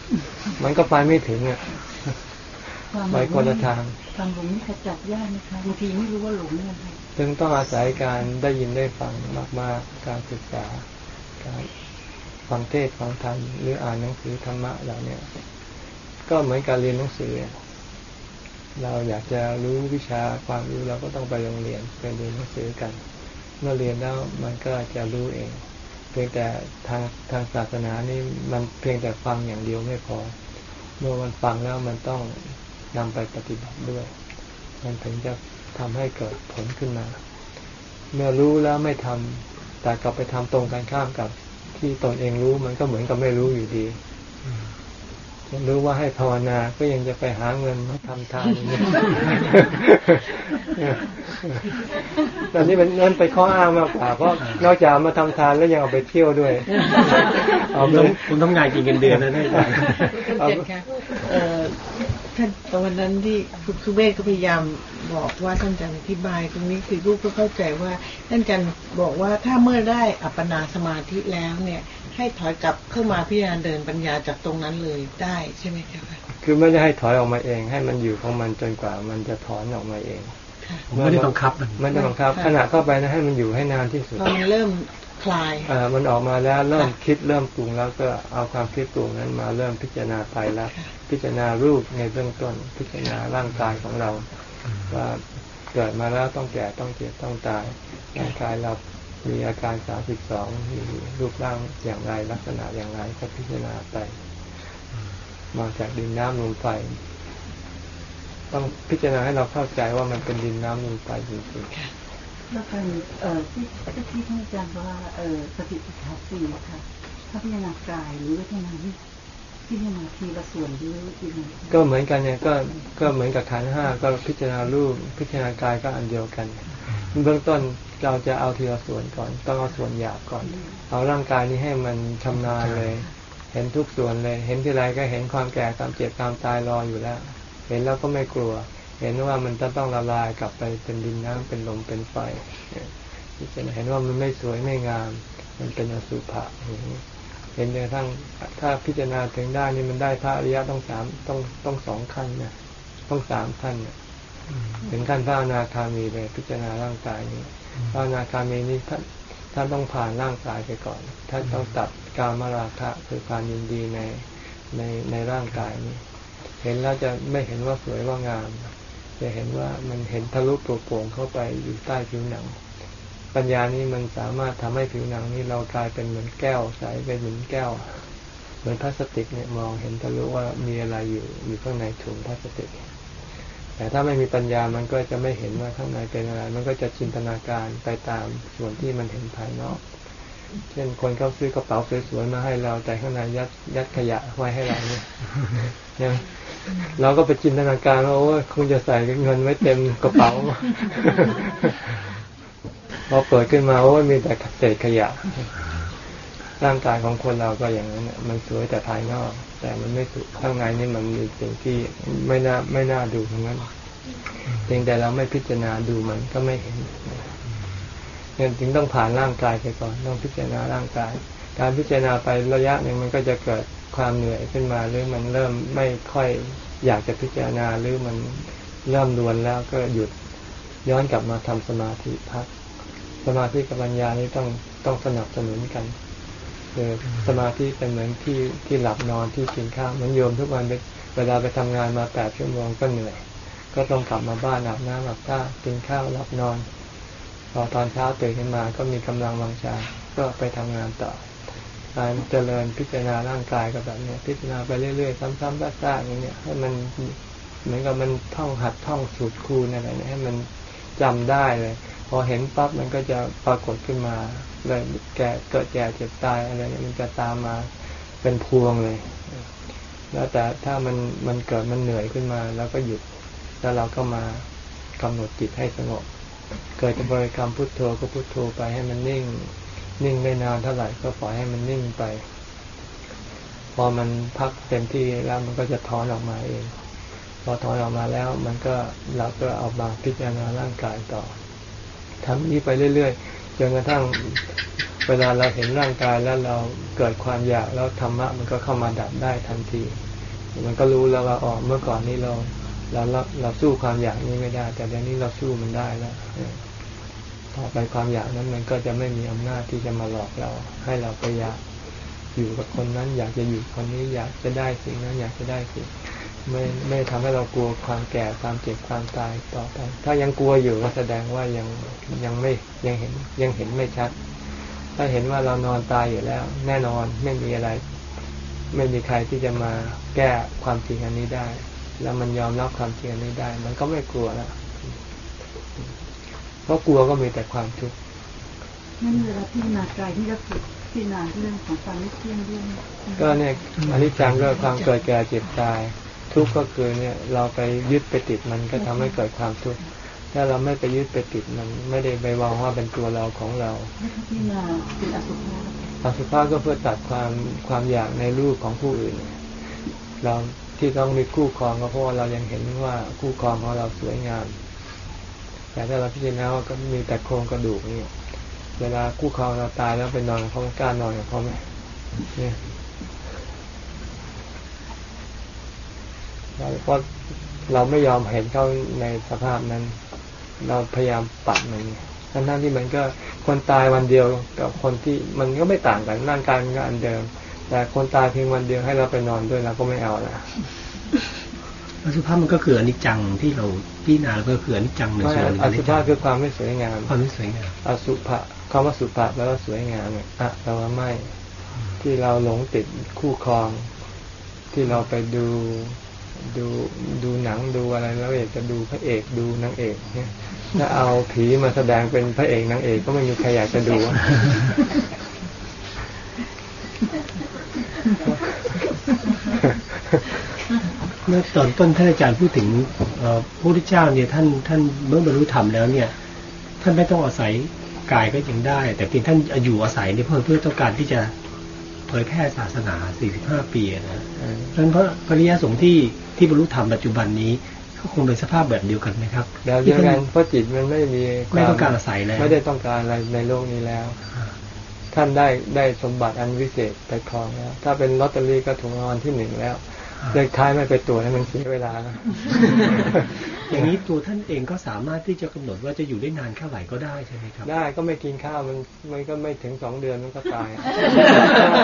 มันก็ไปไม่ถึงอะไปคนละทางความหลงนี่ขจัดยากนะคะบางทีไม่รู้ว่าหลงเนี่ยค่ะซึ่งต้องอาศัยการได้ยินได้ฟังมาก ๆ การศึกษาการฟังเทศน์ฟังธรรมหรืออ่านหนังสือธรรมะเหล่าเนี้ย ก็เหมือนการเรียนหนังสือ เราอยากจะรู้วิชาความรู้เราก็ต้องไปโรงเรียนไปเรียนหนังสือกัน เมื่อเรียนแล้วมันก็จะรู้เอง เพียงแต่ทางทางศาสนานี่มันเพียงแต่ฟังอย่างเดียวไม่พอ เมื่อมันฟังแล้วมันต้องนำไปปฏิบัติด้วย มันถึงจะทำให้เกิดผลขึ้นมา เมื่อรู้แล้วไม่ทำแต่กลับไปทำตรงกันข้ามกับที่ตนเองรู้มันก็เหมือนกับไม่รู้อยู่ดี รู้ว่าให้ภาวนาก็ยังจะไปหาเงินมาทำทานอย่างนี้ตอนนี้เป็นนั่นไปข้ออ้างมากกว่าเพราะนอกจากมาทำทานแล้วยังเอาไปเที่ยวด้วยเอาผมไปต้องผมต้องงานกินเงินเดือนนะท่านอาจารย์ เอาเจ็ดค่ะเอ่อท่านตอนวันนั้นที่คุณสุเวศก็พยายามบอกว่าท่านอาจารย์อธิบาย ตรงนี้คือลูกก็เข้าใจว่าท่านอาจารย์บอกว่าถ้าเมื่อได้อัปปนาสมาธิแล้วเนี่ย ให้ถอยกลับเข้ามาพิจารณาเดินปัญญาจากตรงนั้นเลยได้ใช่ไหมคะคือไม่ได้ให้ถอยออกมาเอง ให้มันอยู่ของมันจนกว่ามันจะถอนออกมาเองค่ะผมไม่ได้บังคับมันไม่ได้บังคับขณะเข้าไปนะให้มันอยู่ให้นานที่สุดพอมันเริ่ม คลายเอ่อมันออกมาแล้วเริ่มคิดเริ่มปรุงแล้วก็เอาความคิดปรุงนั้นมาเริ่มพิจารณาไปแล้ว พิจารณารูปในเบื้องต้นพิจารณาร่างกายของเรา ว่าเกิดมาแล้วต้องแก่ต้องเจ็บต้องตายร่างกายเรามีอาการสามสิบสองมีรูปร่างอย่างไรลักษณะอย่างไรก็พิจารณาไป มาจากดินน้ำลมไฟต้องพิจารณาให้เราเข้าใจว่ามันเป็นดินน้ำลมไฟจริงๆ แล้วการเอ่อที่ที่ท่านอาจารย์ว่าเอ่อปฏิปทาสี่ค่ะถ้าพิจารณากายหรือวิจารณาที่พิจารณาทีละส่วนหรือยังก็เหมือนกันเนี่ยก็ก็เหมือนกับขันห้าก็พิจารณารูปพิจารณากายก็อันเดียวกัน เบื้องต้นเราจะเอาทีละส่วนก่อน ต้องเอาส่วนหยาบก่อน เอาร่างกายนี้ให้มันชำนาญเลย เห็นทุกส่วนเลย เห็นทีไรก็เห็นความแก่ความเจ็บความตายรออยู่แล้ว เห็นแล้วก็ไม่กลัว เห็นว่ามันจะต้องละลายกลับไปเป็นดินน้ำเป็นลมเป็นไฟพิจารณาเห็นว่ามันไม่สวยไม่งาม มันเป็นอสุภะเห็นจนกระทั่งถ้าพิจารณาถึงได้นี่มันได้พระอริยะต้องสามต้องต้องสองขั้นนะต้องสามขั้นนะถึงขั้นพระอนาคามีเลยพิจารณาร่างกายนี้พระอนาคามีนี้ท่านท่านต้องผ่านร่างกายไปก่อนท่านต้องตัดกามราคะคือความยินดีในในในร่างกายนี้ เห็นแล้วจะไม่เห็นว่าสวยว่างาม จะเห็นว่ามันเห็นทะลุโปร่งเข้าไปอยู่ใต้ผิวหนัง ปัญญานี้มันสามารถทำให้ผิวหนังนี้เรากลายเป็นเหมือนแก้วใสเป็นเหมือนแก้ว เหมือนพลาสติกเนี่ยมองเห็นทะลุว่ามีอะไรอยู่อยู่ข้างในถุงพลาสติก แต่ถ้าไม่มีปัญญามันก็จะไม่เห็นว่าข้างในเป็นอะไร มันก็จะจินตนาการไปตามส่วนที่มันเห็นภายนอกเช่นคนเขาซื้อกระเป๋าสวยๆมาให้เราแต่ข้างในยัดยัดขยะไว้ให้เราเนี่ย เราก็ไปจินตนาการว่าโอ้ยคงจะใส่เงินไว้เต็มกระเป๋าพอเปิดขึ้นมาโอ้ยมีแต่เศษขยะ ร่างกายของคนเราก็อย่างนั้นน่ะมันสวยแต่ภายนอก แต่มันไม่สุขข้างในนี่มันมีสิ่งที่ไม่น่าไม่น่าดูทั้งนั้นเพียงแต่เราไม่พิจารณาดูมันก็ไม่เห็นเนี่ยจึงต้องผ่านร่างกายไปก่อน ต้องพิจารณาร่างกาย การพิจารณาไประยะหนึ่งมันก็จะเกิด ความเหนื่อยขึ้นมาหรือมันเริ่มไม่ค่อยอยากจะพิจารณาหรือมันเริ่มรวนแล้วก็หยุดย้อนกลับมาทำสมาธิพัก สมาธิกับปัญญานี้ต้องต้องสนับสนุนกันคือสมาธิเป็นเหมือนที่ที่หลับนอนที่กินข้าวเหมือนโยมทุกวันเวลาไปทำงานมาแปดชั่วโมงก็เหนื่อย ก็ต้องกลับมาบ้านอาบน้ำอาบท่ากินข้าวหลับนอนพอตอนเช้าตื่นขึ้นมาก็มีกำลังวังชาก็ไปทำงานต่อ การเจริญพิจารณาร่างกายกับแบบเนี้ยพิจารณาไปเรื่อยๆ ซ้ำๆซากๆอย่างเนี้ยให้มันเหมือนกับมันท่องหัดท่องสูตรคูณอะไรเนี่ยให้มันจำได้เลย พอเห็นปั๊บมันก็จะปรากฏขึ้นมาเลยแก่เกิดแก่เจ็บตายอะไรเนี่ยมันจะตามมาเป็นพวงเลย แล้วแต่ถ้ามันมันเกิดมันเหนื่อยขึ้นมา แล้วก็หยุดแล้วเราก็มากำหนดจิตให้สงบ เกิดจะบริกรรมพุทโธก็พุทโธไปให้มันนิ่ง นิ่งไม่นานเท่าไหร่ก็ปล่อยให้มันนิ่งไป พอมันพักเต็มที่แล้วมันก็จะถอนออกมาเอง พอถอนออกมาแล้ว มันก็เราก็เอามาพิจารณาร่างกายต่อทำนี้ไปเรื่อยๆจนกระทั่งเวลาเราเห็นร่างกายแล้วเราเกิดความอยากแล้วธรรมะมันก็เข้ามาดับได้ทันที มันก็รู้แล้วว่าอ๋อเมื่อก่อนนี้เราเราเราเราสู้ความอยากนี้ไม่ได้ แต่เดี๋ยวนี้เราสู้มันได้แล้ว ต่อไปความอยากนั้นมันก็จะไม่มีอำนาจที่จะมาหลอกเรา ให้เราไปอยากอยู่กับคนนั้น อยากจะอยู่คนนี้อยากจะได้สิ่งนั้นอยากจะได้สิ่งไม่ไม่ทำให้เรากลัวความแก่ความเจ็บความตายต่อไป ถ้ายังกลัวอยู่ก็แสดงว่ายังยังไม่ยังเห็นยังเห็นไม่ชัด ถ้าเห็นว่าเรานอนตายอยู่แล้ว แน่นอนไม่มีอะไร ไม่มีใครที่จะมาแก้ความจริงอันนี้ได้ แล้วมันยอมรับความจริงอันนี้ได้ มันก็ไม่กลัวแล้ว เพราะกลัวก็มีแต่ความทุกข์นั่นเวลาพิจารณากายที่จะฝึกพิจารณาเรื่องของความไม่เที่ยงด้วยก็เนี่ยอนิจจังก็ความเกิดแก่เจ็บตาย ทุกข์ก็คือเนี่ยเราไปยึดไปติดมันก็ทำให้เกิดความทุกข์ถ้าเราไม่ไปยึดไปติดมันไม่ได้ไปวางว่าเป็นตัวเราของเราพิจารณาเป็นอสุภะอสุภะก็เพื่อตัดความความอยากในรูปของผู้อื่น เราที่ต้องมีคู่ครองก็เพราะว่าเรายังเห็นว่าคู่ครองของเราสวยงาม แต่ถ้าเราพิจารณาว่าก็มีแต่โครงกระดูกนี่เวลาคู่ครองเราตายแล้วไปนอนเขากล้านอนกับเขาไหมเนี่ยเราเพราะเราไม่ยอมเห็นเขาในสภาพนั้น เราพยายามปัดมันทั้งนั้นที่มันก็คนตายวันเดียวกับคนที่มันก็ไม่ต่างกันร่างกายมันก็อันเดิม แต่คนตายเพียงวันเดียวให้เราไปนอนด้วยเราก็ไม่เอาละ อสุภาพมันก็คืออนิจจังที่เราพิจารณาแล้วก็คืออนิจจังหนึ่งไม่ส่วนหนึ่งอสุภะคือความไม่สวยงามความไม่สวยงามอสุภะคำว่าสุภะแปลว่าสวยงามเนี่ยอะแปลว่าไม่ที่เราหลงติดคู่ครอง ที่เราไปดูดูดูหนังดูอะไรแล้วอยากจะดูพระเอกดูนางเอกเนี่ยถ้าเอาผีมาแสดงเป็นพระเอกนางเอกก็ไม่มีใครอยากจะดูอะเมื่อตอนต้นท่านอาจารย์พูดถึงเอ่อพระพุทธเจ้าเนี่ยท่านท่านเมื่อบรรลุธรรมแล้วเนี่ย ท่านไม่ต้องอาศัยกายก็ยังได้ แต่เพียงท่านอยู่อาศัยเนี่ยเพื่อเพื่อต้องการที่จะเผยแพร่ศาสนา 45 ปีอะนะเออเพราะฉะนั้นพระปริยสงฆ์ที่ที่บรรลุธรรมปัจจุบันนี้ก็คงเป็นสภาพแบบเดียวกันไหมครับแล้วเดียวกันเพราะจิตมันไม่มีควไม่ต้องการอาศัยแล้วไม่ได้ต้องการอะไรในโลกนี้แล้ว ท่านได้ได้สมบัติอันวิเศษไปครองแล้วถ้าเป็นลอตเตอรี่ก็ถูกรางวัลที่หนึ่งแล้ว เลขท้ายไม่ไปตรวจให้มันเสียเวลานะอย่างนี้ตัวท่านเองก็สามารถที่จะกำหนดว่าจะอยู่ได้นานแค่ไหนก็ได้ใช่ไหมครับ ได้ก็ไม่กินข้าวมันมันก็ไม่ถึงสองเดือนมันก็ตาย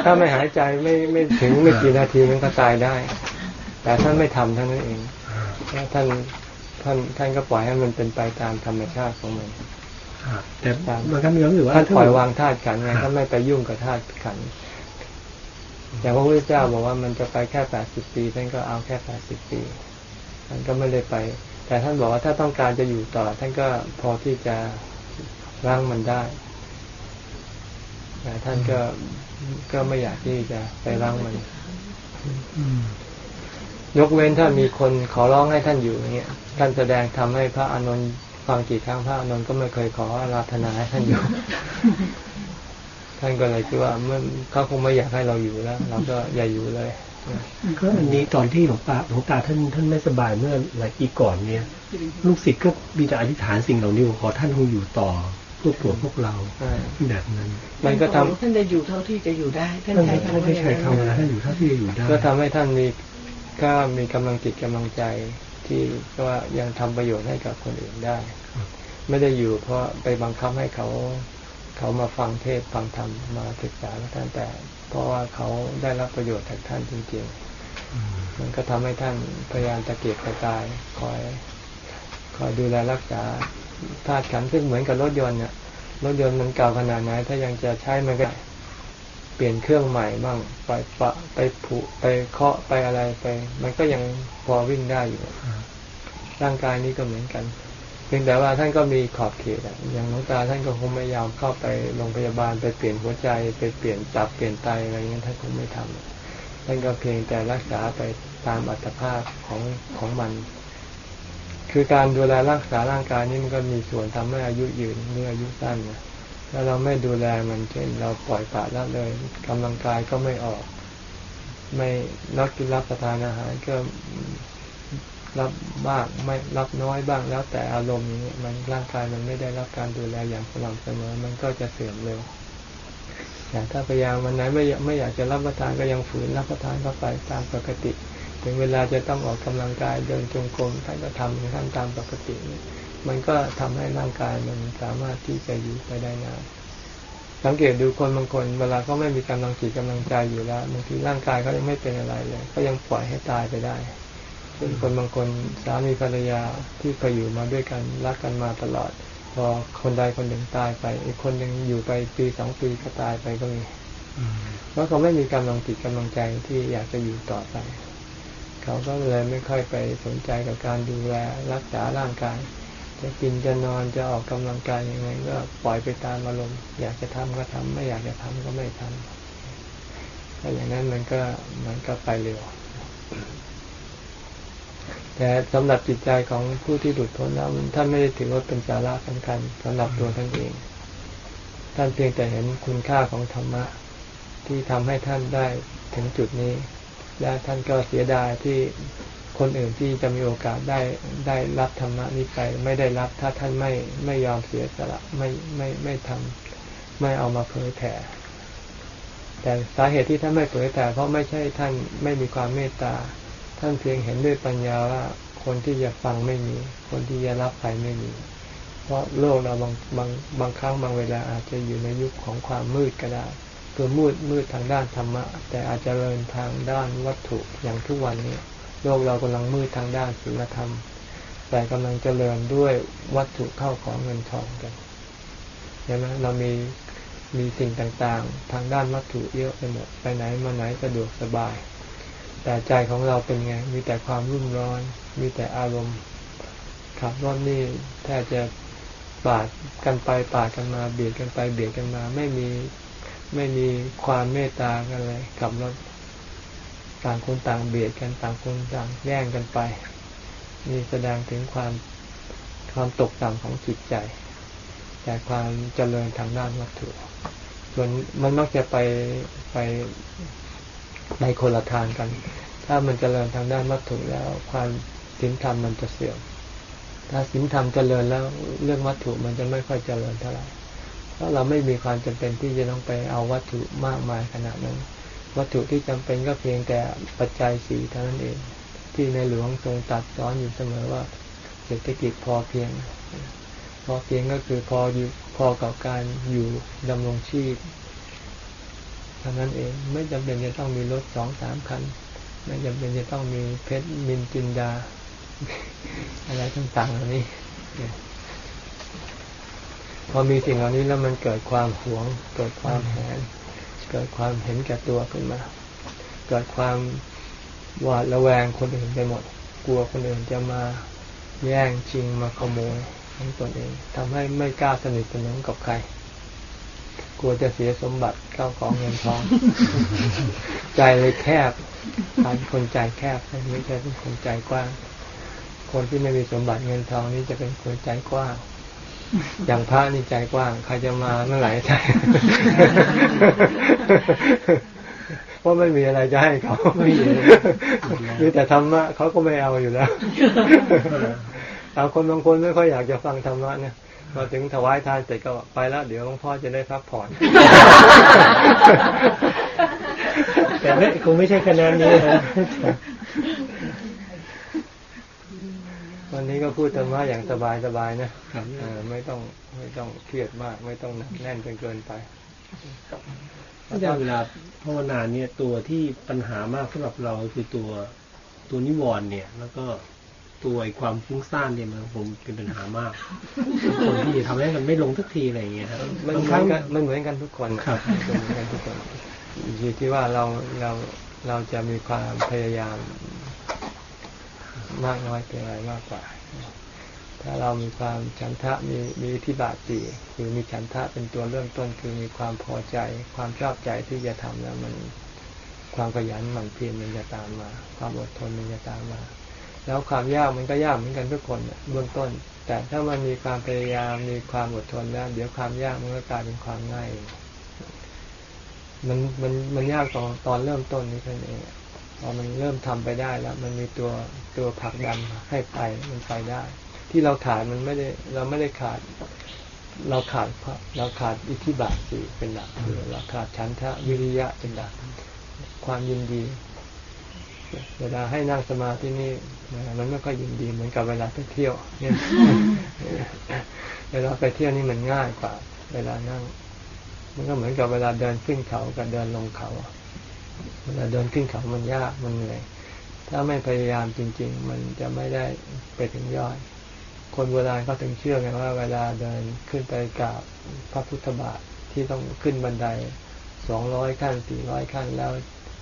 ถ้าไม่หายใจไม่ไม่ถึงไม่กี่นาทีมันก็ตายได้ แต่ท่านไม่ทำเท่านั้นเองแล้วท่านท่านท่านก็ปล่อยให้มันเป็นไปตามธรรมชาติของมันอ่าแต่มันก็มีความรู้สึกว่าท่านปล่อยวางธาตุขันธ์ไงท่านไม่ไปยุ่งกับธาตุขันธ์ อย่างพระพุทธเจ้าบอกว่ามันจะไปแค่แปดสิบปีท่านก็เอาแค่แปดสิบปีท่านก็ไม่ได้ไป แต่ท่านบอกว่าถ้าต้องการจะอยู่ต่อ ท่านก็พอที่จะร่างมันได้แต่ท่านก็ก็ไม่อยากที่จะไปร่างมันยกเว้นถ้ามีคนขอร้องให้ท่านอยู่อย่างเงี้ยท่านแสดงทำให้พระอานนท์ฟังกี่ครั้งพระนนท์ก็ไม่เคยขออาราธนาให้ท่านอยู่ ท่านก็เลยคิดว่าเมื่อเขาคงไม่อยากให้เราอยู่แล้ว เราก็อย่าอยู่เลยก็อันนี้ตอนที่หลวงตาหลวงตาท่านท่านไม่สบายเมื่อหลายปีก่อนเนี่ย ลูกศิษย์ก็มีแต่อธิษฐานสิ่งเหล่านี้ขอท่านคงอยู่ต่อพวกตัวพวกเราอ่าแบบนั้น มันก็ทำท่านจะอยู่เท่าที่จะอยู่ได้ท่านท่านใช้ท่านคำว่าไม่อย่างใช่นั้นคำว่าท่านอยู่เท่าที่จะอยู่ได้ก็ทำให้ท่านมีก็มีกำลังจิตกำลังใจที่ว่ายังทำประโยชน์ให้กับคนอื่นได้ ไม่ได้อยู่เพราะไปบังคับให้เขา เขามาฟังเทศน์ฟังธรรมมาศึกษากับท่านแต่ เพราะว่าเขาได้รับประโยชน์จากท่านจริงๆมันก็ทำให้ท่านพยายามตะเกียกตะกายคอยคอยดูแลรักษาธาตุขันธ์ซึ่งเหมือนกับรถยนต์เนี่ยรถยนต์มันเก่าขนาดไหนถ้ายังจะใช้มันก็เปลี่ยนเครื่องใหม่บ้างไปปะไปผุไปเคาะไปอะไรไป มันก็ยังพอวิ่งได้อยู่ร่างกายนี้ก็เหมือนกัน เพียงแต่ว่าท่านก็มีขอบเขตอะอย่างหลวงตาท่านก็คงไม่ยอมเข้าไปโรงพยาบาลไปเปลี่ยนหัวใจไปเปลี่ยนตับเปลี่ยนไตอะไรเงี้ยท่านคงไม่ทำท่านก็เพียงแต่รักษาไปตามอัตภาพของของมัน คือการดูแลรักษาร่างกายนี่มันก็มีส่วนทำให้อายุยืนหรืออายุสั้นนะถ้าเราไม่ดูแลมันเช่น เราปล่อยปละละเลยกำลังกายก็ไม่ออก ไม่นักกินรับประทานอาหารก็ รับบ้างไม่รับน้อยบ้างแล้วแต่อารมณ์นี้มันร่างกายมันไม่ได้รับการดูแลอย่างสม่ำเสมอ มันก็จะเสื่อมเร็วอย่างถ้าพยายามวันไหนไม่ไม่อยากจะรับประทานก็ยังฝืนรับประทานเข้าไปตามปกติ ถึงเวลาจะต้องออกกำลังกายเดินจงกรมท่านก็ทำท่านตามปกติ มันก็ทำให้ร่างกายมันสามารถที่จะอยู่ไปได้นานสังเกตดูคนบางคนเวลาเขาไม่มีกำลังจิตกำลังใจอยู่แล้วบางทีร่างกายเขายังไม่เป็นอะไรเลยก็ยังปล่อยให้ตายไปได้ เช่นคนบางคนสามีภรรยาที่เคยอยู่มาด้วยกันรักกันมาตลอด พอคนใดคนหนึ่งตายไป อีกคนหนึ่งอยู่ไปปีสองปีก็ตายไปก็มีเพราะเขาไม่มีกำลังจิตกำลังใจที่อยากจะอยู่ต่อไป เขาก็เลยไม่ค่อยไปสนใจกับการดูแลรักษาร่างกาย จะกินจะนอนจะออกกำลังกายยังไงก็ปล่อยไปตามอารมณ์อยากจะทำก็ทำไม่อยากจะทำก็ไม่ทำถ้าอย่างนั้นมันก็มันก็ไปเร็ว แต่สำหรับจิตใจของผู้ที่หลุดพ้นแล้วท่านไม่ได้ถือว่าเป็นสาระสำคัญสำหรับตัวท่านเอง ท่านเพียงแต่เห็นคุณค่าของธรรมะ ที่ทำให้ท่านได้ถึงจุดนี้ และท่านก็เสียดายที่คนอื่นที่จะมีโอกาสได้ได้รับธรรมะนี้ไป ไม่ได้รับถ้าท่านไม่ไม่ยอมเสียสละไม่ไม่ไม่ทำไม่เอามาเผยแผ่แต่สาเหตุที่ท่านไม่เผยแผ่เพราะไม่ใช่ท่านไม่มีความเมตตา ท่านเพียงเห็นด้วยปัญญาว่าคนที่จะฟังไม่มี คนที่จะรับไปไม่มี เพราะโลกเราบางบางบางครั้งบางเวลาอาจจะอยู่ในยุคของความมืดก็ได้คือมืดมืดทางด้านธรรมะ แต่อาจจะเริญทางด้านวัตถุอย่างทุกวันนี้โลกเรากำลังมืดทางด้านศีลธรรม แต่กำลังเจริญด้วยวัตถุเข้าของเงินทองกันใช่ไหมเรามีมีสิ่งต่างๆ ทางด้านวัตถุเยอะไปหมดไปไหนมาไหนสะดวกสบาย แต่ใจของเราเป็นไง มีแต่ความรุ่มร้อน มีแต่อารมณ์ขับรถนี่แทบจะปาดกันไปปาดกันมาเบียดกันไปเบียดกันมา ไม่มีไม่มีความเมตตากันเลยขับรถต่างคนต่างเบียดกันต่างคนต่างแย่งกันไป นี่แสดงถึงความความตกต่ำของจิตใจ แต่ความเจริญทางด้านวัตถุส่วนมันมักจะไปไป ในคนละทางกัน ถ้ามันเจริญทางด้านวัตถุแล้ว ความศีลธรรมมันจะเสื่อม ถ้าศีลธรรมเจริญแล้วเรื่องวัตถุมันจะไม่ค่อยเจริญเท่าไหร่เพราะเราไม่มีความจำเป็นที่จะต้องไปเอาวัตถุมากมายขนาดนั้น วัตถุที่จำเป็นก็เพียงแต่ปัจจัยสี่เท่านั้นเอง ที่ในหลวงทรงตรัดสอนอยู่เสมอว่า เศรษฐกิจพอเพียง พอเพียงก็คือพออยู่พอกับการอยู่ดำรงชีพ เท่านั้นเองไม่จำเป็นจะต้องมีรถสองสามคัน ไม่จำเป็นจะต้องมีเพชรมินจินดา อะไรต่างๆเหล่านี้พอมีสิ่งเหล่านี้แล้วมันเกิดความหวง เกิดความแหนเกิดความเห็นแก่ตัวขึ้นมา เกิดความหวาดระแวงคนอื่นไปหมด กลัวคนอื่นจะมาแย่งชิงมาขโมยของตนเองทำให้ไม่กล้าสนิทสนมกับใคร กลัวจะเสียสมบัติเข้าของเงินทอง ใจเลยแคบกลายเป็นคนใจแคบไม่ใช่เป็นคนใจกว้าง คนที่ไม่มีสมบัติเงินทองนี่จะเป็นคนใจกว้างอย่างพระนี่ใจกว้างใครจะมาเมื่อไหร่ใจเพราะไม่มีอะไรจะให้เขาไม่มีมีแต่ธรรมะเขาก็ไม่เอาอยู่แล้วเอาคนบางคนไม่ค่อยอยากจะฟังธรรมะเนี่ย พอถึงถวายทานเสร็จก็ไปแล้ว เดี๋ยวหลวงพ่อจะได้พักผ่อน แต่ไม่คงไม่ใช่คะแนนนี้นะวันนี้ก็พูดธรรมะอย่างสบายสบายๆนะเออไม่ต้องไม่ต้องเครียดมาก ไม่ต้องหนักแน่นจนเกินไปอาจารย์เวลาภาวนาเนี่ยตัวที่ปัญหามากสำหรับเราคือตัวตัวนิวรณ์เนี่ย แล้วก็ ตัวไอ้ความฟุ้งซ่านเนี่ยมันผมเป็นปัญหามาก คนที่ทำให้มันไม่ลงสักทีอะไรอย่างเงี้ยครับมันบางเหคมือรั้งนกันมันเหมือนกันทุกคนครับมันเหมือนกันทุกคนอยู่ที่ว่าเราเราเราจะมีความพยายามมากน้อยเป็นอะไรมากกว่า ถ้าเรามีความฉันทะมีมีอิทธิบาทสี่คือมีฉันทะเป็นตัวเริ่มต้นคือมีความพอใจ ความชอบใจที่จะทำแล้วมันความขยันหมั่นเพียรมันจะตามมา ความอดทนมันจะตามมา แล้วความยากมันก็ยากเหมือนกันทุกคนน่ะเบื้องต้น แต่ถ้ามันมีความพยายามมีความอดทนแล้วเดี๋ยวความยากมันก็กลายเป็นความง่าย มันมันมันยากตอนตอนเริ่มต้นนี้แค่านั้นเองพอมันเริ่มทำไปได้แล้ว มันมีตัวตัวผลักดันให้ไปมันไปได้ ที่เราขาดมันไม่ได้ เราไม่ได้ขาด เราขาดพระเราขาดอิทธิบาทสี่เป็นหลักคือเราขาดฉันทะวิริยะเป็นหลักความยินดี เวลาให้นั่งสมาธินี่มันไม่ค่อยยินดีเหมือนกับเวลาไปเที่ยวเนี่ยเวลาไปเที่ยวนี่มันง่ายกว่า เวลานั่ง มันก็เหมือนกับเวลาเดินขึ้นเขากับเดินลงเขา เวลาเดินขึ้นเขามันยากมันเหนื่อยถ้าไม่พยายามจริง ๆ มันจะไม่ได้ไปถึงยอด คนโบราณก็ถึงเชื่อไงว่า เวลาเดินขึ้นไปกราบพระพุทธบาทที่ต้องขึ้นบันไดสองร้อยขั้นสี่ร้อยขั้นแล้ว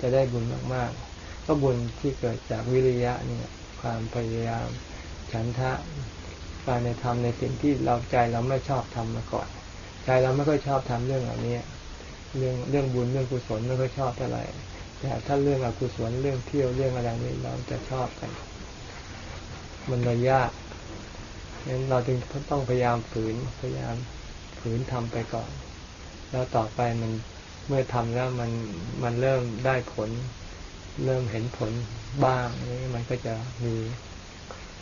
จะได้บุญมากๆ ก็บุญที่เกิดจากวิริยะเนี่ย ความพยายามฉันทะการในทำในสิ่งที่เราใจเราไม่ชอบทำมาก่อน ใจเราไม่ค่อยชอบทำเรื่องเหล่านี้เรื่องเรื่องบุญเรื่องกุศลไม่ค่อยชอบเท่าไหร่แต่ถ้าเรื่องอกุศลเรื่องเที่ยวเรื่องอะไรนี่เราจะชอบกัน มันเลยยากงั้นเราจึงต้องพยายามฝืนพยายามฝืนทำไปก่อน แล้วต่อไปมันเมื่อทำแล้วมันมันเริ่มได้ผล เริ่มเห็นผลบ้างนี่มันก็จะมี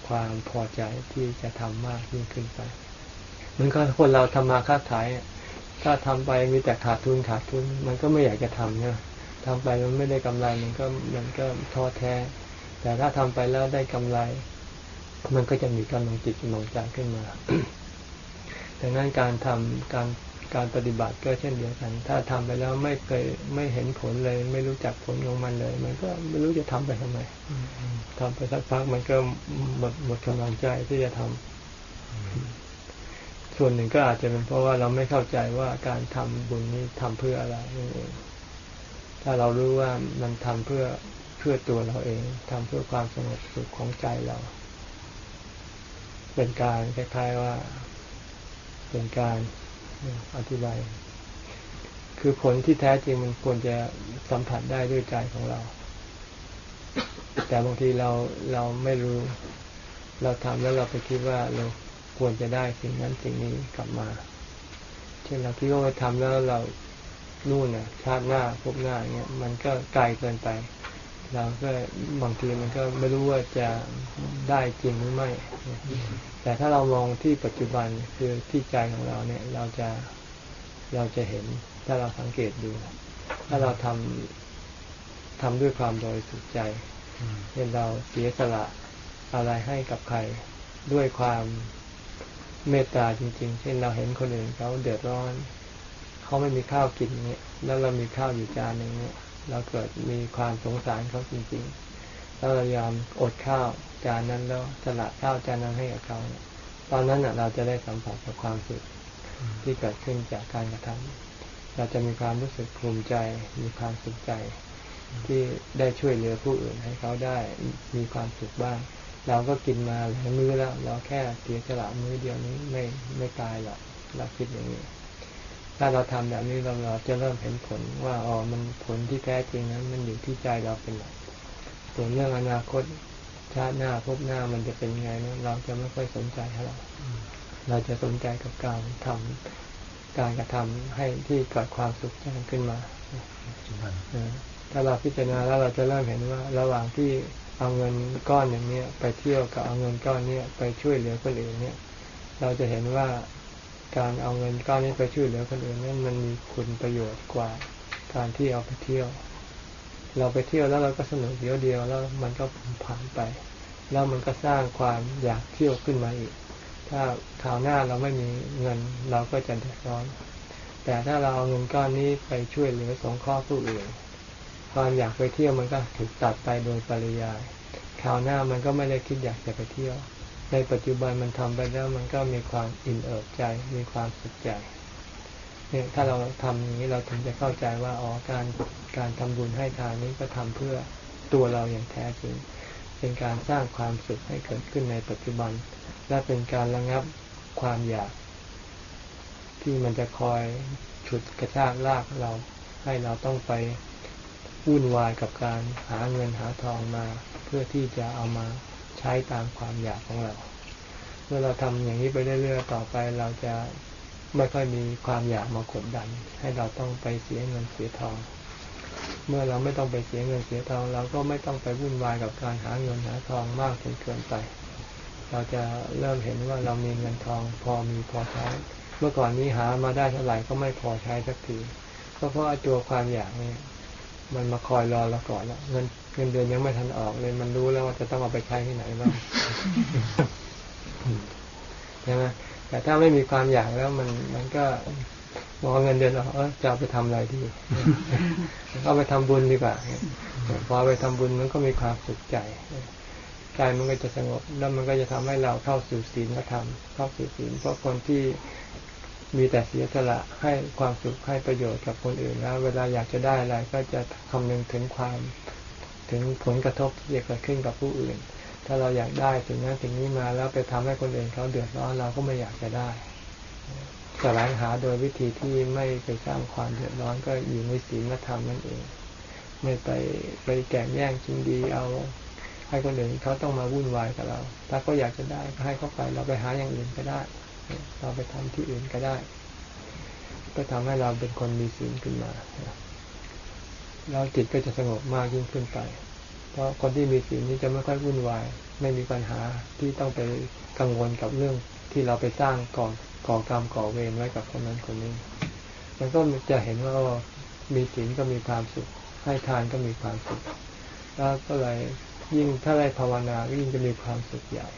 ความพอใจที่จะทำมากยิ่งขึ้นไปมือนกับคนเราทำมาค้าขายถ้าทำไปมีแต่ขาดทุนขาดทุน มันก็ไม่อยากจะทำนะทำไปมันไม่ได้กำไรมันก็มันก็ท้อแท้ แต่ถ้าทำไปแล้วได้กำไร มันก็จะมีกำลังจิตกำลังใจขึ้นมาดังนั้นการทำการ การปฏิบัติก็เช่นเดียวกัน ถ้าทำไปแล้วไม่เคยไม่เห็นผลเลย ไม่รู้จักผลของมันเลย มันก็ไม่รู้จะทำไปทำไมทำไปสักพักมันก็หมดหมดกำลังใจที่จะทำส่วนหนึ่งก็อาจจะเป็นเพราะว่าเราไม่เข้าใจว่าการทำบุญนี้ทำเพื่ออะไรนั่นเองถ้าเรารู้ว่ามันทำเพื่อเพื่อตัวเราเองทำเพื่อความสงบสุขของใจเรา เป็นการคล้ายๆว่า เป็นการ อธิบาย คือผลที่แท้จริงมันควรจะสัมผัสได้ด้วยใจของเรา แต่บางทีเราเราไม่รู้ เราทำแล้วเราไปคิดว่าเราควรจะได้สิ่งนั้นสิ่งนี้กลับมา เช่นเราคิดว่าทำแล้วเรานู่นน่ะชาติหน้าพบหน้าเงี้ยมันก็ไกลเกินไป เราก็บางทีมันก็ไม่รู้ว่าจะได้จริงหรือไม่ แต่ถ้าเรามองที่ปัจจุบันคือที่ใจของเราเนี่ย เราจะเราจะเห็นถ้าเราสังเกตดู ถ้าเราทำทำด้วยความบริสุทธิ์ใจเช่นเราเสียสละอะไรให้กับใครด้วยความเมตตาจริง ๆ เช่นเราเห็นคนอื่นเขาเดือดร้อน เขาไม่มีข้าวกินเนี่ย แล้วเรามีข้าวอยู่จานหนึ่งเนี่ย เราเกิดมีความสงสารเขาจริง ๆ แล้วเรายอมอดข้าวจานนั้นแล้วสละข้าวจานนั้นให้กับเขาเนี่ยตอนนั้นน่ะเราจะได้สัมผัสกับความสุขที่เกิดขึ้นจากการกระทำเราจะมีความรู้สึกภูมิใจ มีความสุขใจ ที่ได้ช่วยเหลือผู้อื่นให้เขาได้มีความสุขบ้าง เราก็กินมาหลายมื้อแล้ว เราแค่เสียสละมื้อเดียวนี้ไม่ไม่ตายหรอกเราคิดอย่างนี้ ถ้าเราทำแบบนี้เราเราจะเริ่มเห็นผลว่าอ๋อมันผลที่แท้จริงนั้น มันอยู่ที่ใจเราเป็นหลัก ส่วนเรื่องอนาคตชาติหน้าพบหน้ามันจะเป็นไงเนี่ยเราจะไม่ค่อยสนใจเท่าไหร่เราจะสนใจกับการทำการกระทำให้ที่เกิดความสุขใจขึ้นมาถ้าเราพิจารณาแล้วเราจะเริ่มเห็นว่า ระหว่างที่เอาเงินก้อนอย่างเนี้ย ไปเที่ยวกับเอาเงินก้อนเนี้ยไปช่วยเหลือคนอื่นเนี่ยเราจะเห็นว่าการเอาเงินก้อนนี้ไปช่วยเหลือคนอื่นนั้นมันมีคุณประโยชน์กว่าการที่เอาไปเที่ยว เราไปเที่ยวแล้วเราก็สนุกเดียวเดียวแล้วมันก็ผ่านไป แล้วมันก็สร้างความอยากเที่ยวขึ้นมาอีก ถ้าคราวหน้าเราไม่มีเงินเราก็จะเดือดร้อน แต่ถ้าเราเอาเงินก้อนนี้ไปช่วยเหลือสงเคราะห์ผู้อื่นความอยากไปเที่ยวมันก็ถูกตัดไปโดยปริยายคราวหน้ามันก็ไม่ได้คิดอยากจะไปเที่ยว ในปัจจุบันมันทำไปแล้วมันก็มีความอิ่มเอิบใจ มีความสุขใจ เนี่ยถ้าเราทำอย่างนี้เราถึงจะเข้าใจว่าอ๋อการการทำบุญให้ทานนี้ก็ทำเพื่อตัวเราอย่างแท้จริง เป็นการสร้างความสุขให้เกิดขึ้นในปัจจุบัน และเป็นการระงับความอยาก ที่มันจะคอยฉุดกระชากลากเรา ให้เราต้องไปวุ่นวายกับการหาเงินหาทองมา เพื่อที่จะเอามาใช้ตามความอยากของเรา เมื่อเราทำอย่างนี้ไปเรื่อยๆต่อไปเราจะ ไม่ค่อยมีความอยากมากดดัน ให้เราต้องไปเสียเงินเสียทอง เมื่อเราไม่ต้องไปเสียเงินเสียทอง เราก็ไม่ต้องไปวุ่นวายกับการหาเงินหาทองมากจนเกินไป เราจะเริ่มเห็นว่าเรามีเงินทอง พอมีพอใช้ เมื่อก่อนนี้หามาได้เท่าไหร่ก็ไม่พอใช้สักทีก็เพราะตัวความอยากนี่มันมาคอยรอเราก่อนแล้วเงินเงินเดือนยังไม่ทันออกเลย มันรู้แล้วว่าจะต้องเอาไปใช้ที่ไหนบ้างใช่ไหม แต่ถ้าไม่มีความอยากแล้วมันมันก็มองเงินเดือนออกเออจะเอาไปทำอะไรดีเอาไปทำบุญดีกว่าพอไปทำบุญมันก็มีความสุขใจใจมันก็จะสงบแล้วมันก็จะทำให้เราเข้าสู่ศีลธรรมเข้าสู่ศีลเพราะคนที่มีแต่เสียสละให้ความสุขให้ประโยชน์กับคนอื่นแล้วเวลาอยากจะได้อะไรก็จะคำนึงถึงความ ถึงผลกระทบที่จะเกิดขึ้นกับผู้อื่น ถ้าเราอยากได้สิ่งนั้นสิ่งนี้มาแล้วไปทำให้คนอื่นเขาเดือดร้อนเราก็ไม่อยากจะได้แสวงหาโดยวิธีที่ไม่ไปสร้างความเดือดร้อนก็อยู่ในศีลธรรมนั่นเอง ไม่ไปไปแก่งแย่งชิงดีเอา ให้คนอื่นเขาต้องมาวุ่นวายกับเรา ถ้าเขาอยากจะได้ก็ให้เขาไปเราไปหาอย่างอื่นก็ได้ เราไปทำที่อื่นก็ได้ ก็ทำให้เราเป็นคนมีศีลขึ้นมา แล้วจิตก็จะสงบมากยิ่งขึ้นไป เพราะคนที่มีศีลนี้จะไม่ค่อยวุ่นวาย ไม่มีปัญหาที่ต้องไปกังวลกับเรื่องที่เราไปสร้างก่อก่อกรรมก่อเวรไว้กับคนนั้นคนนี้ มันก็จะเห็นว่ามีศีลก็มีความสุข ให้ทานก็มีความสุข แล้วก็เลยยิ่งถ้าได้ภาวนายิ่งจะมีความสุขใหญ่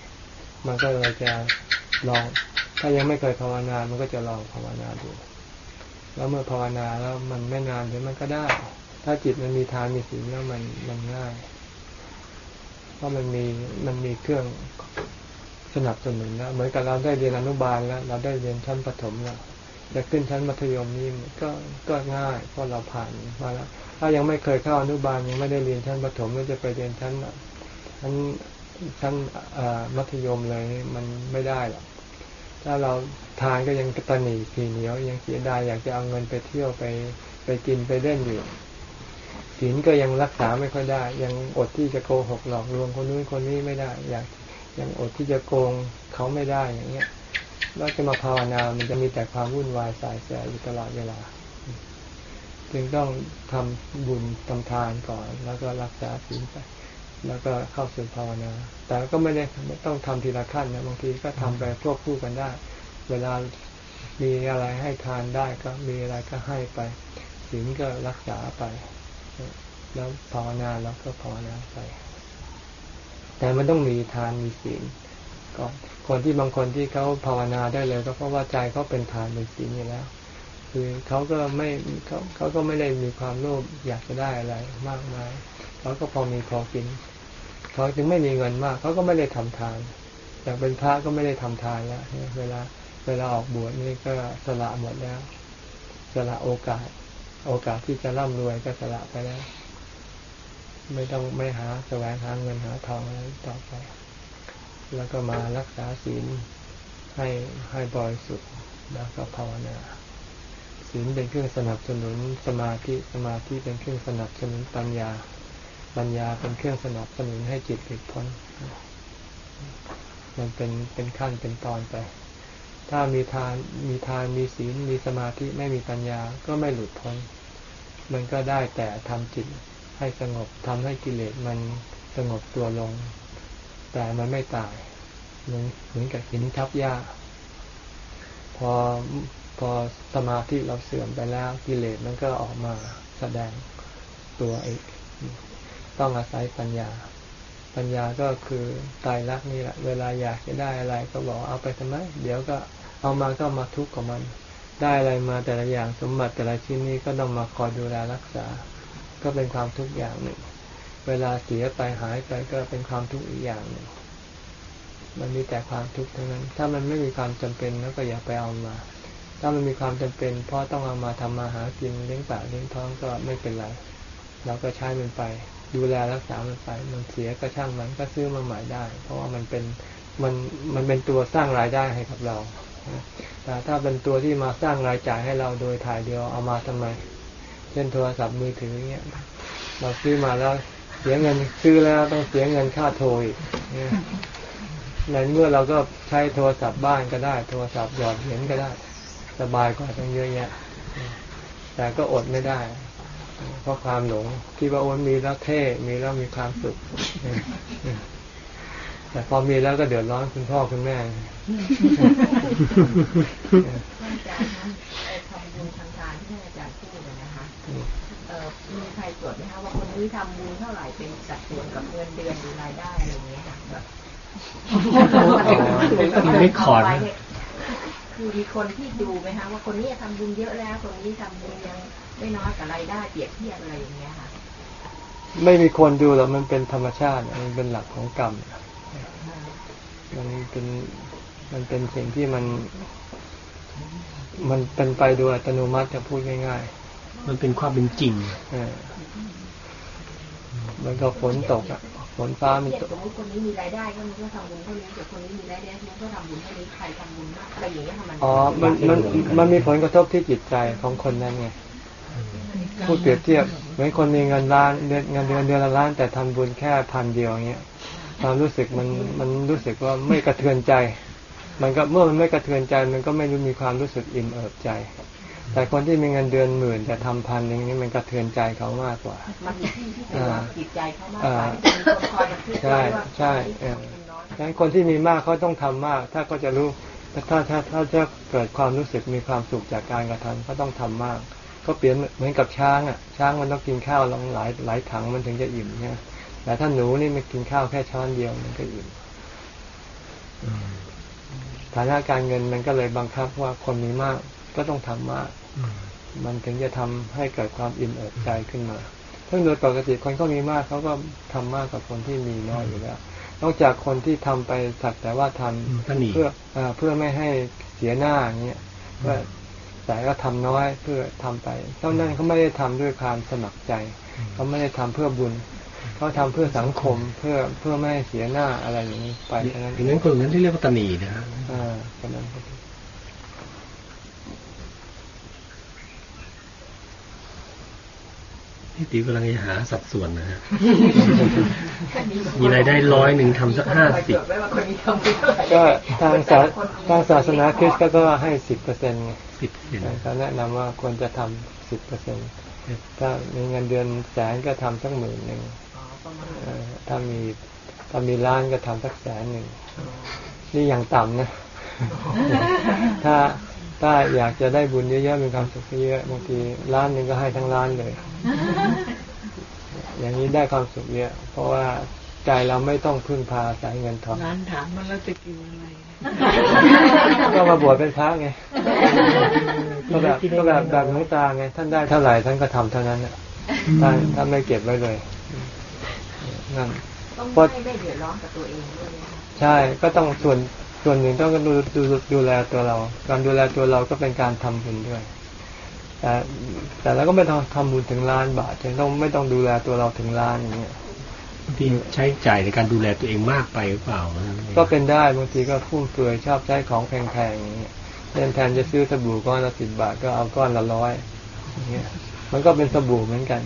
มันก็เลยจะลอง ถ้ายังไม่เคยภาวนา มันก็จะลองภาวนาดู แล้วเมื่อภาวนาแล้วมันไม่นานเดี๋ยวมันก็ได้ ถ้าจิตมันมีทานมีศีลแล้วมันมันง่าย เพราะมันมีมันมีเครื่องสนับสนุนแล้วเหมือนกับเราได้เรียนอนุบาลแล้ว เราได้เรียนชั้นประถมแล้วจะขึ้นชั้นมัธยมนี่ก็ก็ง่ายเพราะเราผ่านมาแล้ว ถ้ายังไม่เคยเข้าอนุบาลยังไม่ได้เรียนชั้นประถมแล้วจะไปเรียนชั้นชั้นชั้นมัธยมเลยมันไม่ได้หรอกถ้าเราทานก็ยังตะหนีผีเหนียวยังเสียดายอยากจะเอาเงินไปเที่ยวไปไปกินไปเล่นอยู่ ศีลก็ยังรักษาไม่ค่อยได้ ยังอดที่จะโกหกหลอกลวงคนนู้นคนนี้ไม่ได้อยากยังอดที่จะโกงเขาไม่ได้อย่างเงี้ยแล้วจะมาภาวนามันจะมีแต่ความวุ่นวายสายแสอยู่ตลอดเวลา จึงต้องทำบุญทำทานก่อน แล้วก็รักษาศีลไป แล้วก็เข้าสู่ภาวนา แต่ก็ไม่ได้ไม่ต้องทำทีละขั้นนะบางทีก็ทำไปควบคู่กันได้ เวลามีอะไรให้ทานได้ก็มีอะไรก็ให้ไปศีลก็รักษาไป แล้วภาวนาแล้วก็ภาวนาไปแต่มันต้องมีทานมีศีลก่อนคนที่บางคนที่เขาภาวนาได้เลยก็เพราะว่าใจเขาเป็นทานเป็นศีลอยู่แล้ว คือเขาก็ไม่เขาเขาก็ไม่ได้มีความโลภอยากจะได้อะไรมากมายเขาก็พอมีพอกินเขาจึงไม่มีเงินมากเขาก็ไม่ได้ทำทานอย่างเป็นพระก็ไม่ได้ทำทานแล้วเวลาเวลาออกบวชนี่ก็สละหมดแล้ว สละโอกาส โอกาสที่จะร่ำรวยก็สละไปแล้ว ไม่ต้องไม่หาแสวงหาเงินหาทองอะไรต่อไป แล้วก็มารักษาศีลให้ให้บริสุทธิ์แล้วก็ภาวนาศีลเป็นเครื่องสนับสนุนสมาธิสมาธิเป็นเครื่องสนับสนุนปัญญา ปัญญาเป็นเครื่องสนับสนุนให้จิตหลุดพ้นมันเป็นเป็นขั้นเป็นตอนไป ถ้ามีทานมีทานมีศีลมีสมาธิไม่มีปัญญาก็ไม่หลุดพ้น มันก็ได้แต่ทำจิตให้สงบทำให้กิเลสมันสงบตัวลง แต่มันไม่ตายเหมือนเหมือนกับหินทับหญ้า พอพอสมาธิเราเสื่อมไปแล้วกิเลสมันก็ออกมาแสดงตัวเองต้องอาศัยปัญญา ปัญญาก็คือตายรักนี่แหละ เวลาอยากจะได้อะไรก็บอกเอาไปทำไม เดี๋ยวก็ เอามาก็มาทุกข์กับมัน ได้อะไรมาแต่ละอย่างสมบัติแต่ละชิ้นนี้ก็ต้องมาคอยดูแลรักษา ก็เป็นความทุกข์อย่างหนึ่ง เวลาเสียไปหายไปก็เป็นความทุกข์อีกอย่างหนึ่ง มันมีแต่ความทุกข์ทั้งนั้น ถ้ามันไม่มีความจำเป็นแล้วก็อย่าไปเอามา ถ้ามันมีความจำเป็น เพราะต้องเอามาทำมาหากินเลี้ยงปากเลี้ยงท้องก็ไม่เป็นไรเราก็ใช้มันไป ดูแลรักษามันไป มันเสียก็ช่างมันก็ซื้อมาใหม่ได้ เพราะว่ามันเป็นมันมันเป็นตัวสร้างรายได้ให้กับเรา แต่ถ้าเป็นตัวที่มาสร้างรายจ่ายให้เราโดยถ่ายเดียวเอามาทำไม เช่นโทรศัพท์มือถือเงี้ยเราซื้อมาแล้วเสียเงินซื้อแล้วต้องเสียเงินค่าโทรอีกเนี่ยในเมื่อเราก็ใช้โทรศัพท์บ้านก็ได้ โทรศัพท์หยอดเหรียญก็ได้ สบายกว่าตั้งเยอะแยะ แต่ก็อดไม่ได้ เพราะความหลงคิดว่าโอนมีแล้วเท่ มีแล้วมีความสุข แต่พอมีแล้วก็เดือดร้อนคุณพ่อคุณแม่ท่านอาจารย์คะไอ้ทำบุญทำทานที่ท่านอาจารย์พูดอะนะคะเอ่อมีใครตรวจไหมคะว่าคนนี้ทำบุญเท่าไหร่เป็นสัดส่วนกับเงินเดือนหรือรายได้อะไรอย่างเงี้ยค่ะแบบไม่ขอดเาไว้เนี่ยคือมีคนที่ดูไหมคะว่าคนนี้ทำบุญเยอะแล้ว คนนี้ทำบุญยังไม่น้อยกับรายได้เปรียบเทียบอะไรอย่างเงี้ยค่ะ ไม่มีคนดูหรอกมันเป็นธรรมชาติมันเป็นหลักของกรรม มันเป็นมันเป็นสิ่งที่มัน มันเป็นไปโดยอัตโนมัติจะพูดง่ายมันเป็นความเป็นจริงๆเออมันก็ฝนตกอะฝนฟ้ามันเทียบตกสมมติคนนี้มีรายได้ก็มันก็ทำบุญเท่านี้แต่คนนี้มีรายได้มันก็ทำบุญเท่านี้ใครทำบุญมากอะไรอย่างเงี้ยค่ะมันอ๋อมันมันมันมีผลกระทบที่จิตใจของคนนั้นไงพูดเปรียบเทียบเหมือนคนมีเงินล้านเดือนเงินเดือนเดือนละล้านแต่ทำบุญแค่พันเดียวอย่างเงี้ย ความรู้สึกมันมันรู้สึกว่าไม่กระเทือนใจ มันก็เมื่อมันไม่กระเทือนใจ มันก็ไม่รู้มีความรู้สึกอิ่มเอิบใจ แต่คนที่มีเงินเดือนหมื่นแต่ทำพันอย่างนี้มันกระเทือนใจเขามากกว่ามันอยู่ที่ที่ตัวจิตใจเขามากกว่าที่มีคนคอยบันทึกใช่ไว้ว่าใช่เออคนน้อยดังนั้นคนที่มีมากเขาต้องทำมาก ถ้าก็จะรู้ถ้าถ้าถ้าจะเกิดความรู้สึกมีความสุขจากการกระทำก็ต้องทำมาก ก็เปลี่ยนเหมือนกับช้างอะช้างมันต้องกินข้าวลองหลายหลายถังมันถึงจะอิ่มเนี่ย แต่ถ้าหนูนี่มันกินข้าวแค่ช้อนเดียวมันก็อิ่มฐานะการเงินมันก็เลยบังคับว่าคนมีมากก็ต้องทำมากมันถึงจะทำให้เกิดความอิ่มเอิบใจขึ้นมาซึ่งโดยปกติคนเขามีมากเขาก็ทำมากกว่าคนที่มีน้อยอยู่แล้ว นอกจากคนที่ทำไปสักแต่ว่าทำอืมท่านหนีเพื่ออ่าเพื่อไม่ให้เสียหน้าอย่างเงี้ยเพื่อแต่ก็ทำน้อยเพื่อทำไปเท่านั้นเขาไม่ได้ทำด้วยความสมัครใจเขาไม่ได้ทำเพื่อบุญ เขาทำเพื่อสังคมเพื่อเพื่อไม่ให้เสียหน้าอะไรอย่างนี้ไปเท่านั้นดังนั้นคนนั้นที่เรียกว่าตนีนะฮะอ่าเท่านั้นพี่ติ๋วกำลังจะหาสัดส่วนนะฮะ มีรายได้ร้อยหนึ่งทำสักห้าสิบจดไว้ว่าคนนี้ทำบุญเท่าไหร่ก็ทางศาทางศาสนาคริสต์ก็ให้สิบเปอร์เซ็นต์สิบเห็นเขาแนะนำว่าควรจะทำสิบเปอร์เซ็นต์ถ้ามีเงินเดือนแสนก็ทำสักหมื่นหนึ่ง อ๋อประมาณเอ่อถ้ามีถ้ามีล้านก็ทำสักแสนหนึ่งนี่อย่างต่ำนะ ถ้าถ้าอยากจะได้บุญเยอะๆมีความสุขเยอะบางทีล้านหนึ่งก็ให้ทั้งล้านเลย อย่างนี้ได้ความสุขเยอะ เพราะว่าใจเราไม่ต้องพึ่งพาอาศัยเงินทองร้านถามมันแล้วจะกินอะไรก็มาบวชเป็นพระไงก็แบบก็แบบแบบหลวงตาไงท่านได้เท่าไหร่ท่านก็ทำเท่านั้นน่ะท่านท่านไม่เก็บไว้เลย นั่นต้องไม่ไม่เดือดร้อนกับตัวเองด้วยนะคะใช่ก็ต้องส่วนส่วนหนึ่งต้องดูดูดูแลตัวเรา การดูแลตัวเราก็เป็นการทำบุญด้วย แต่แต่เราก็ไม่ต้องทำบุญถึงล้านบาทจึงต้องไม่ต้องดูแลตัวเราถึงล้านอย่างเงี้ยบางทีใช้จ่ายในการดูแลตัวเองมากไปหรือเปล่า ก็เป็นได้บางทีก็ฟุ่มเฟือยชอบใช้ของแพงๆอย่างเงี้ยเช่นแทนจะซื้อสบู่ก้อนละสิบบาทก็เอาก้อนละร้อยอย่างเงี้ยมันก็เป็นสบู่เหมือนกัน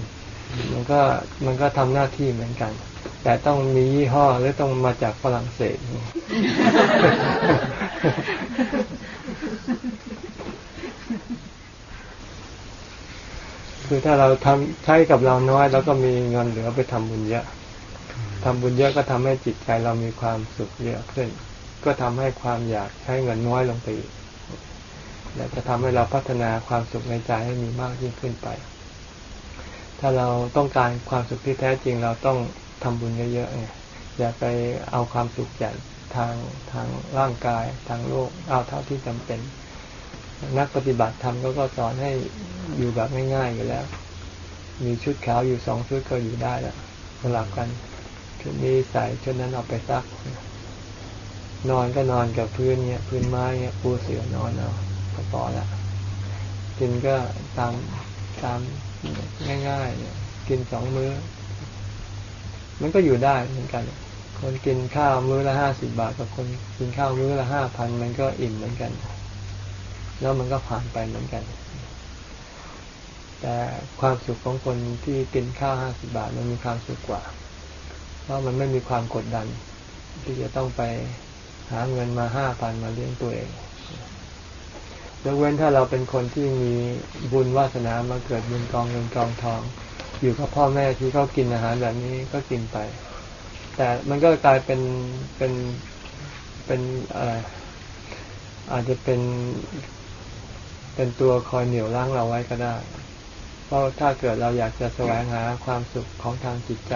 มันก็มันก็ทำหน้าที่เหมือนกัน แต่ต้องมียี่ห้อหรือต้องมาจากฝรั่งเศส คือถ้าเราทำใช้กับเราน้อยแล้วก็มีเงินเหลือไปทำบุญเยอะทำบุญเยอะก็ทำให้จิตใจเรามีความสุขเยอะขึ้น ก็ทำให้ความอยากใช้เงินน้อยลงไปอีกและจะทำให้เราพัฒนาความสุขในใจให้มีมากยิ่งขึ้นไป ถ้าเราต้องการความสุขที่แท้จริงเราต้อง ทำบุญเยอะๆไงอย่าไปเอาความสุขจากทางทางร่างกายทางโลกเอาเท่าที่จำเป็น นักปฏิบัติธรรมก็ก็สอนให้อยู่แบบง่ายๆอยู่แล้ว มีชุดขาวอยู่สองชุดก็อยู่ได้แล้วสลับกันชุดนี้ใส่ชุดนั้นเอาไปซัก นอนก็นอนกับพื้นเนี่ยพื้นไม้เนี่ยปูเสือนอนเอาก็พอละกินก็ตามตามง่ายๆเนี่ยกินสองมื้อ มันก็อยู่ได้เหมือนกัน คนกินข้าวมื้อละห้าสิบบาทกับคนกินข้าวมื้อละห้าพันมันก็อิ่มเหมือนกัน แล้วมันก็ผ่านไปเหมือนกัน แต่ความสุขของคนที่กินข้าวห้าสิบาทมันมีความสุขกว่า เพราะมันไม่มีความกดดัน ที่จะต้องไปหาเงินมาห้าพันมาเลี้ยงตัวเองยกเว้นถ้าเราเป็นคนที่มีบุญวาสนามาเกิดบุญกองเงินกองทอง อยู่กับพ่อแม่ที่เขากินอาหารแบบนี้ก็กินไป แต่มันก็กลายเป็นเป็นเป็นอะไรอาจจะเป็นเป็นตัวคอยเหนี่ยวรั้งเราไว้ก็ได้ เพราะถ้าเกิดเราอยากจะแสวงหาความสุขของทางจิตใจ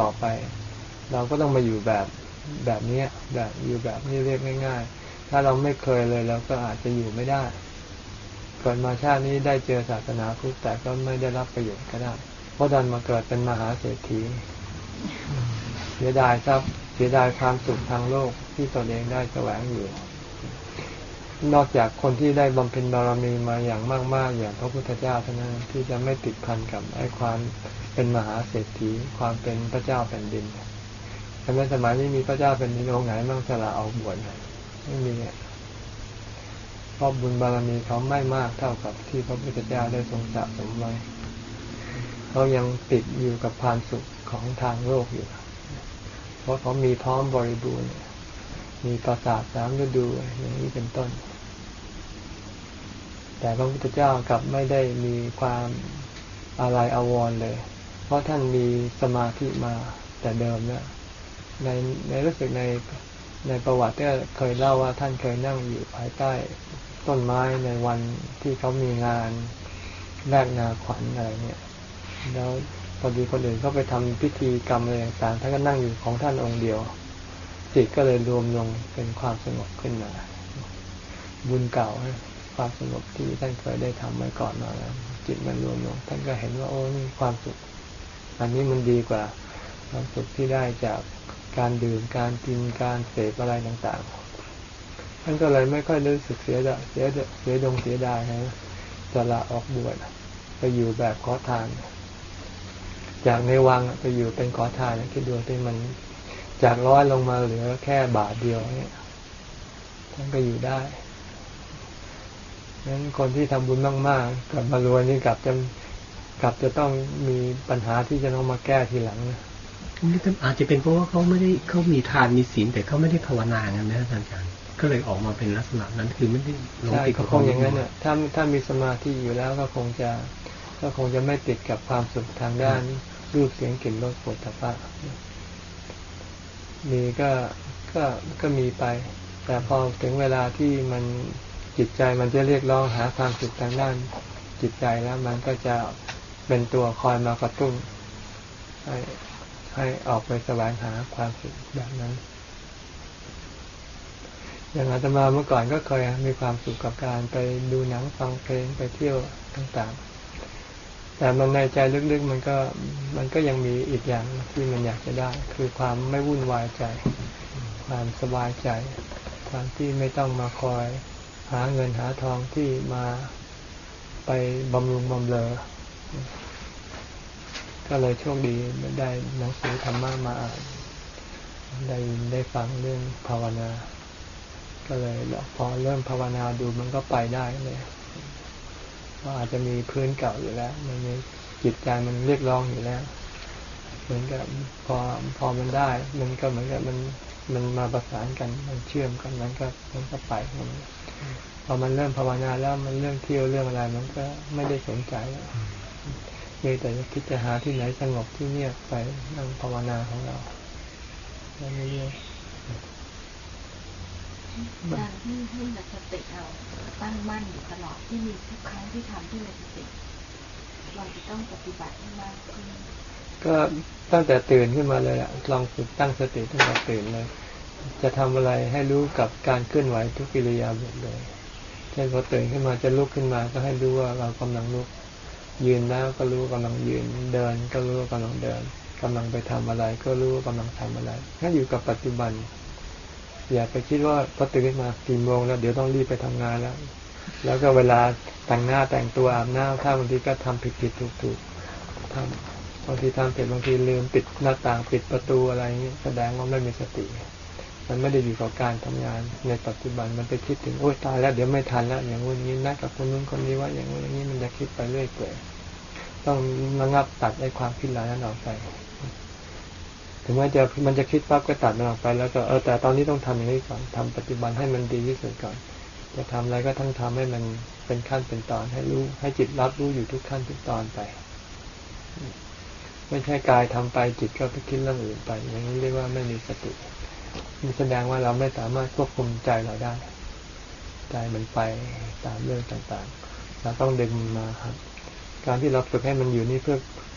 ต่อไป เราก็ต้องมาอยู่แบบแบบนี้แบบอยู่แบบนี้เรียกง่าย ๆ ถ้าเราไม่เคยเลยเราก็อาจจะอยู่ไม่ได้เกิดมาชาตินี้ได้เจอศาสนาพุทธแต่ก็ไม่ได้รับประโยชน์ก็ได้ เพราะดันมาเกิดเป็นมหาเศรษฐี เสียดายทรัพย์เสียดายความสุขทางโลกที่ตนเองได้แสวงอยู่ นอกจากคนที่ได้บำเพ็ญบารมีมาอย่างมาก ๆ อย่างพระพุทธเจ้าเท่านั้นที่จะไม่ติดพันกับไอ้ความเป็นมหาเศรษฐีความเป็นพระเจ้าแผ่นดินแต่ในสมัยนี้มีพระเจ้าเป็นดินองค์ไหนมั่งสละเอาบวชไม่มีเพราะบุญบารมีเขาไม่มากเท่ากับที่พระพุทธเจ้าได้ทรงสะสมไว้ เขายังติดอยู่กับความสุขของทางโลกอยู่ เพราะเขามีพร้อมบริบูรณ์ มีปราสาทสามฤดูอย่างนี้เป็นต้น แต่พระพุทธเจ้ากลับไม่ได้มีความอะไรอาวรเลย เพราะท่านมีสมาธิมาแต่เดิมเนี่ยในในรู้สึกในในประวัติก็เคยเล่าว่าท่านเคยนั่งอยู่ภายใต้ต้นไม้ในวันที่เขามีงานแลกนาขวัญอะไรเนี่ย แล้วพอดีคนอื่นเขาไปทำพิธีกรรมอะไรต่างๆท่านก็นั่งอยู่ของท่านองค์เดียว จิตก็เลยรวมลงเป็นความสงบขึ้นมา บุญเก่าความสงบที่ท่านเคยได้ทำไว้ก่อนมาแล้ว จิตมันรวมลง ท่านก็เห็นว่าโอ้นี่ความสุข อันนี้มันดีกว่าความสุขที่ได้จากการดื่มการกินการเสพอะไรต่างๆ ท่านก็เลยไม่ค่อยรู้สึกเสียดเสียเสียดงเสียดายนะจะละออกบวชไปอยู่แบบขอทาน จากในวังไปอยู่เป็นขอทานคิดดูที่มันจากร้อยลงมาเหลือแค่บาทเดียวเนี่ยท่านก็อยู่ได้นั้นคนที่ทำบุญมากๆกลับมารวยนี่กลับจะกลับจะต้องมีปัญหาที่จะต้องมาแก้ทีหลังนะนี่อาจจะเป็นเพราะว่าเขาไม่ได้เขามีทานมีศีลแต่เขาไม่ได้ภาวนาไงนะอาจารย์ก็เลยออกมาเป็นลักษณะนั้นคือไม่ได้ลงติดกับคงอย่างนั้นเนี่ยถ้าถ้ามีสมาธิอยู่แล้วก็คงจะก็คงจะไม่ติดกับความสุขทางด้าน รูปเสียงกลิ่นรสผลิตภัณฑ์มีก็ก็ก็มีไป แต่พอถึงเวลาที่มันจิตใจมันจะเรียกร้องหาความสุขทางด้านจิตใจแล้วมันก็จะเป็นตัวคอยมากระตุ้นให้ให้ออกไปแสวงหาความสุขแบบนั้น อย่างอาตมาเมื่อก่อนก็เคยมีความสุขกับการไปดูหนังฟังเพลงไปเที่ยวต่างๆ แต่มันในใจลึกๆมันก็มันก็ยังมีอีกอย่างที่มันอยากจะได้ คือความไม่วุ่นวายใจ ความสบายใจ ความที่ไม่ต้องมาคอย หาเงินหาทองที่มาไปบำรุงบำเรอก็เลยโชคดีได้หนังสือธรรมะมาอ่านได้ได้ฟังเรื่องภาวนา ก็เลยพอเริ่มภาวนาดูมันก็ไปได้เลย ว่าอาจจะมีพื้นเก่าอยู่แล้ว มันมีจิตใจมันเรียกร้องอยู่แล้ว เหมือนกับพอพอมันได้ มันก็เหมือนกับมันมันมาประสานกันมันเชื่อมกันมันก็มันก็ไปมันพอมันเริ่มภาวนาแล้วมันเรื่องเที่ยวเรื่องอะไรมันก็ไม่ได้สนใจแล้วมีแต่จะคิดจะหาที่ไหนสงบที่เงียบไปนั่งภาวนาของเราแล้วเรื่อย การที่ให้มีสติเราตั้งมั่นอยู่ตลอดที่มีทุกครั้งที่ทำที่มีสติเราจะต้องปฏิบัติให้มากขึ้นก็ตั้งแต่ตื่นขึ้นมาเลยอะลองฝึกตั้งสติตั้งแต่ตื่นเลย จะทำอะไรให้รู้กับการเคลื่อนไหวทุกกิริยาบทเลยเช่นพอตื่นขึ้นมาจะลุกขึ้นมาก็ให้รู้ว่าเรากำลังลุกยืนแล้วก็รู้ว่ากำลังยืนเดิน ก็รู้ว่ากำลังเดินกำลังไปทำอะไร ก็รู้ว่ากำลังทำอะไรให้อยู่กับปัจจุบัน อย่าไปคิดว่าพอตื่นขึ้นมากี่โมงแล้ว เดี๋ยวต้องรีบไปทำงานแล้ว แล้วก็เวลาแต่งหน้าแต่งตัวอาบน้ำถ้าบางทีก็ทำผิดผิดถูกถูกทำบางทีทำผิดบางทีลืมปิดหน้าต่างปิดประตูอะไรอย่างนี้แสดงว่าไม่มีสติ มันไม่ได้อยู่กับการทำงานในปัจจุบันมันไปคิดถึงโอ๊ยตายแล้วเดี๋ยวไม่ทันแล้วอย่างงู้นนี้นัดกับคนนู้นคนนี้ว่าอย่างงู้นอย่างนี้มันจะคิดไปเรื่อยเปื่อยต้องระงับตัดไอ้ความคิดเหล่านั้นออกไป ถึงแม้จะมันจะคิดปั๊บก็ตัดมันออกไป แล้วก็เออแต่ตอนนี้ต้องทำอย่างนี้ก่อนทำปัจจุบันให้มันดีที่สุดก่อน จะทำอะไรก็ทั้งทำให้มันเป็นขั้นเป็นตอนให้รู้ ให้จิตรับรู้อยู่ทุกขั้นทุกตอนไป ไม่ใช่กายทำไปจิตก็ไปคิดเรื่องอื่นไป อย่างนี้เรียกว่าไม่มีสตินี่แสดงว่าเราไม่สามารถควบคุมใจเราได้ ใจมันไปตามเรื่องต่างๆ เราต้องดึงมันมาครับ การที่เราฝึกให้มันอยู่นี่เพื่อ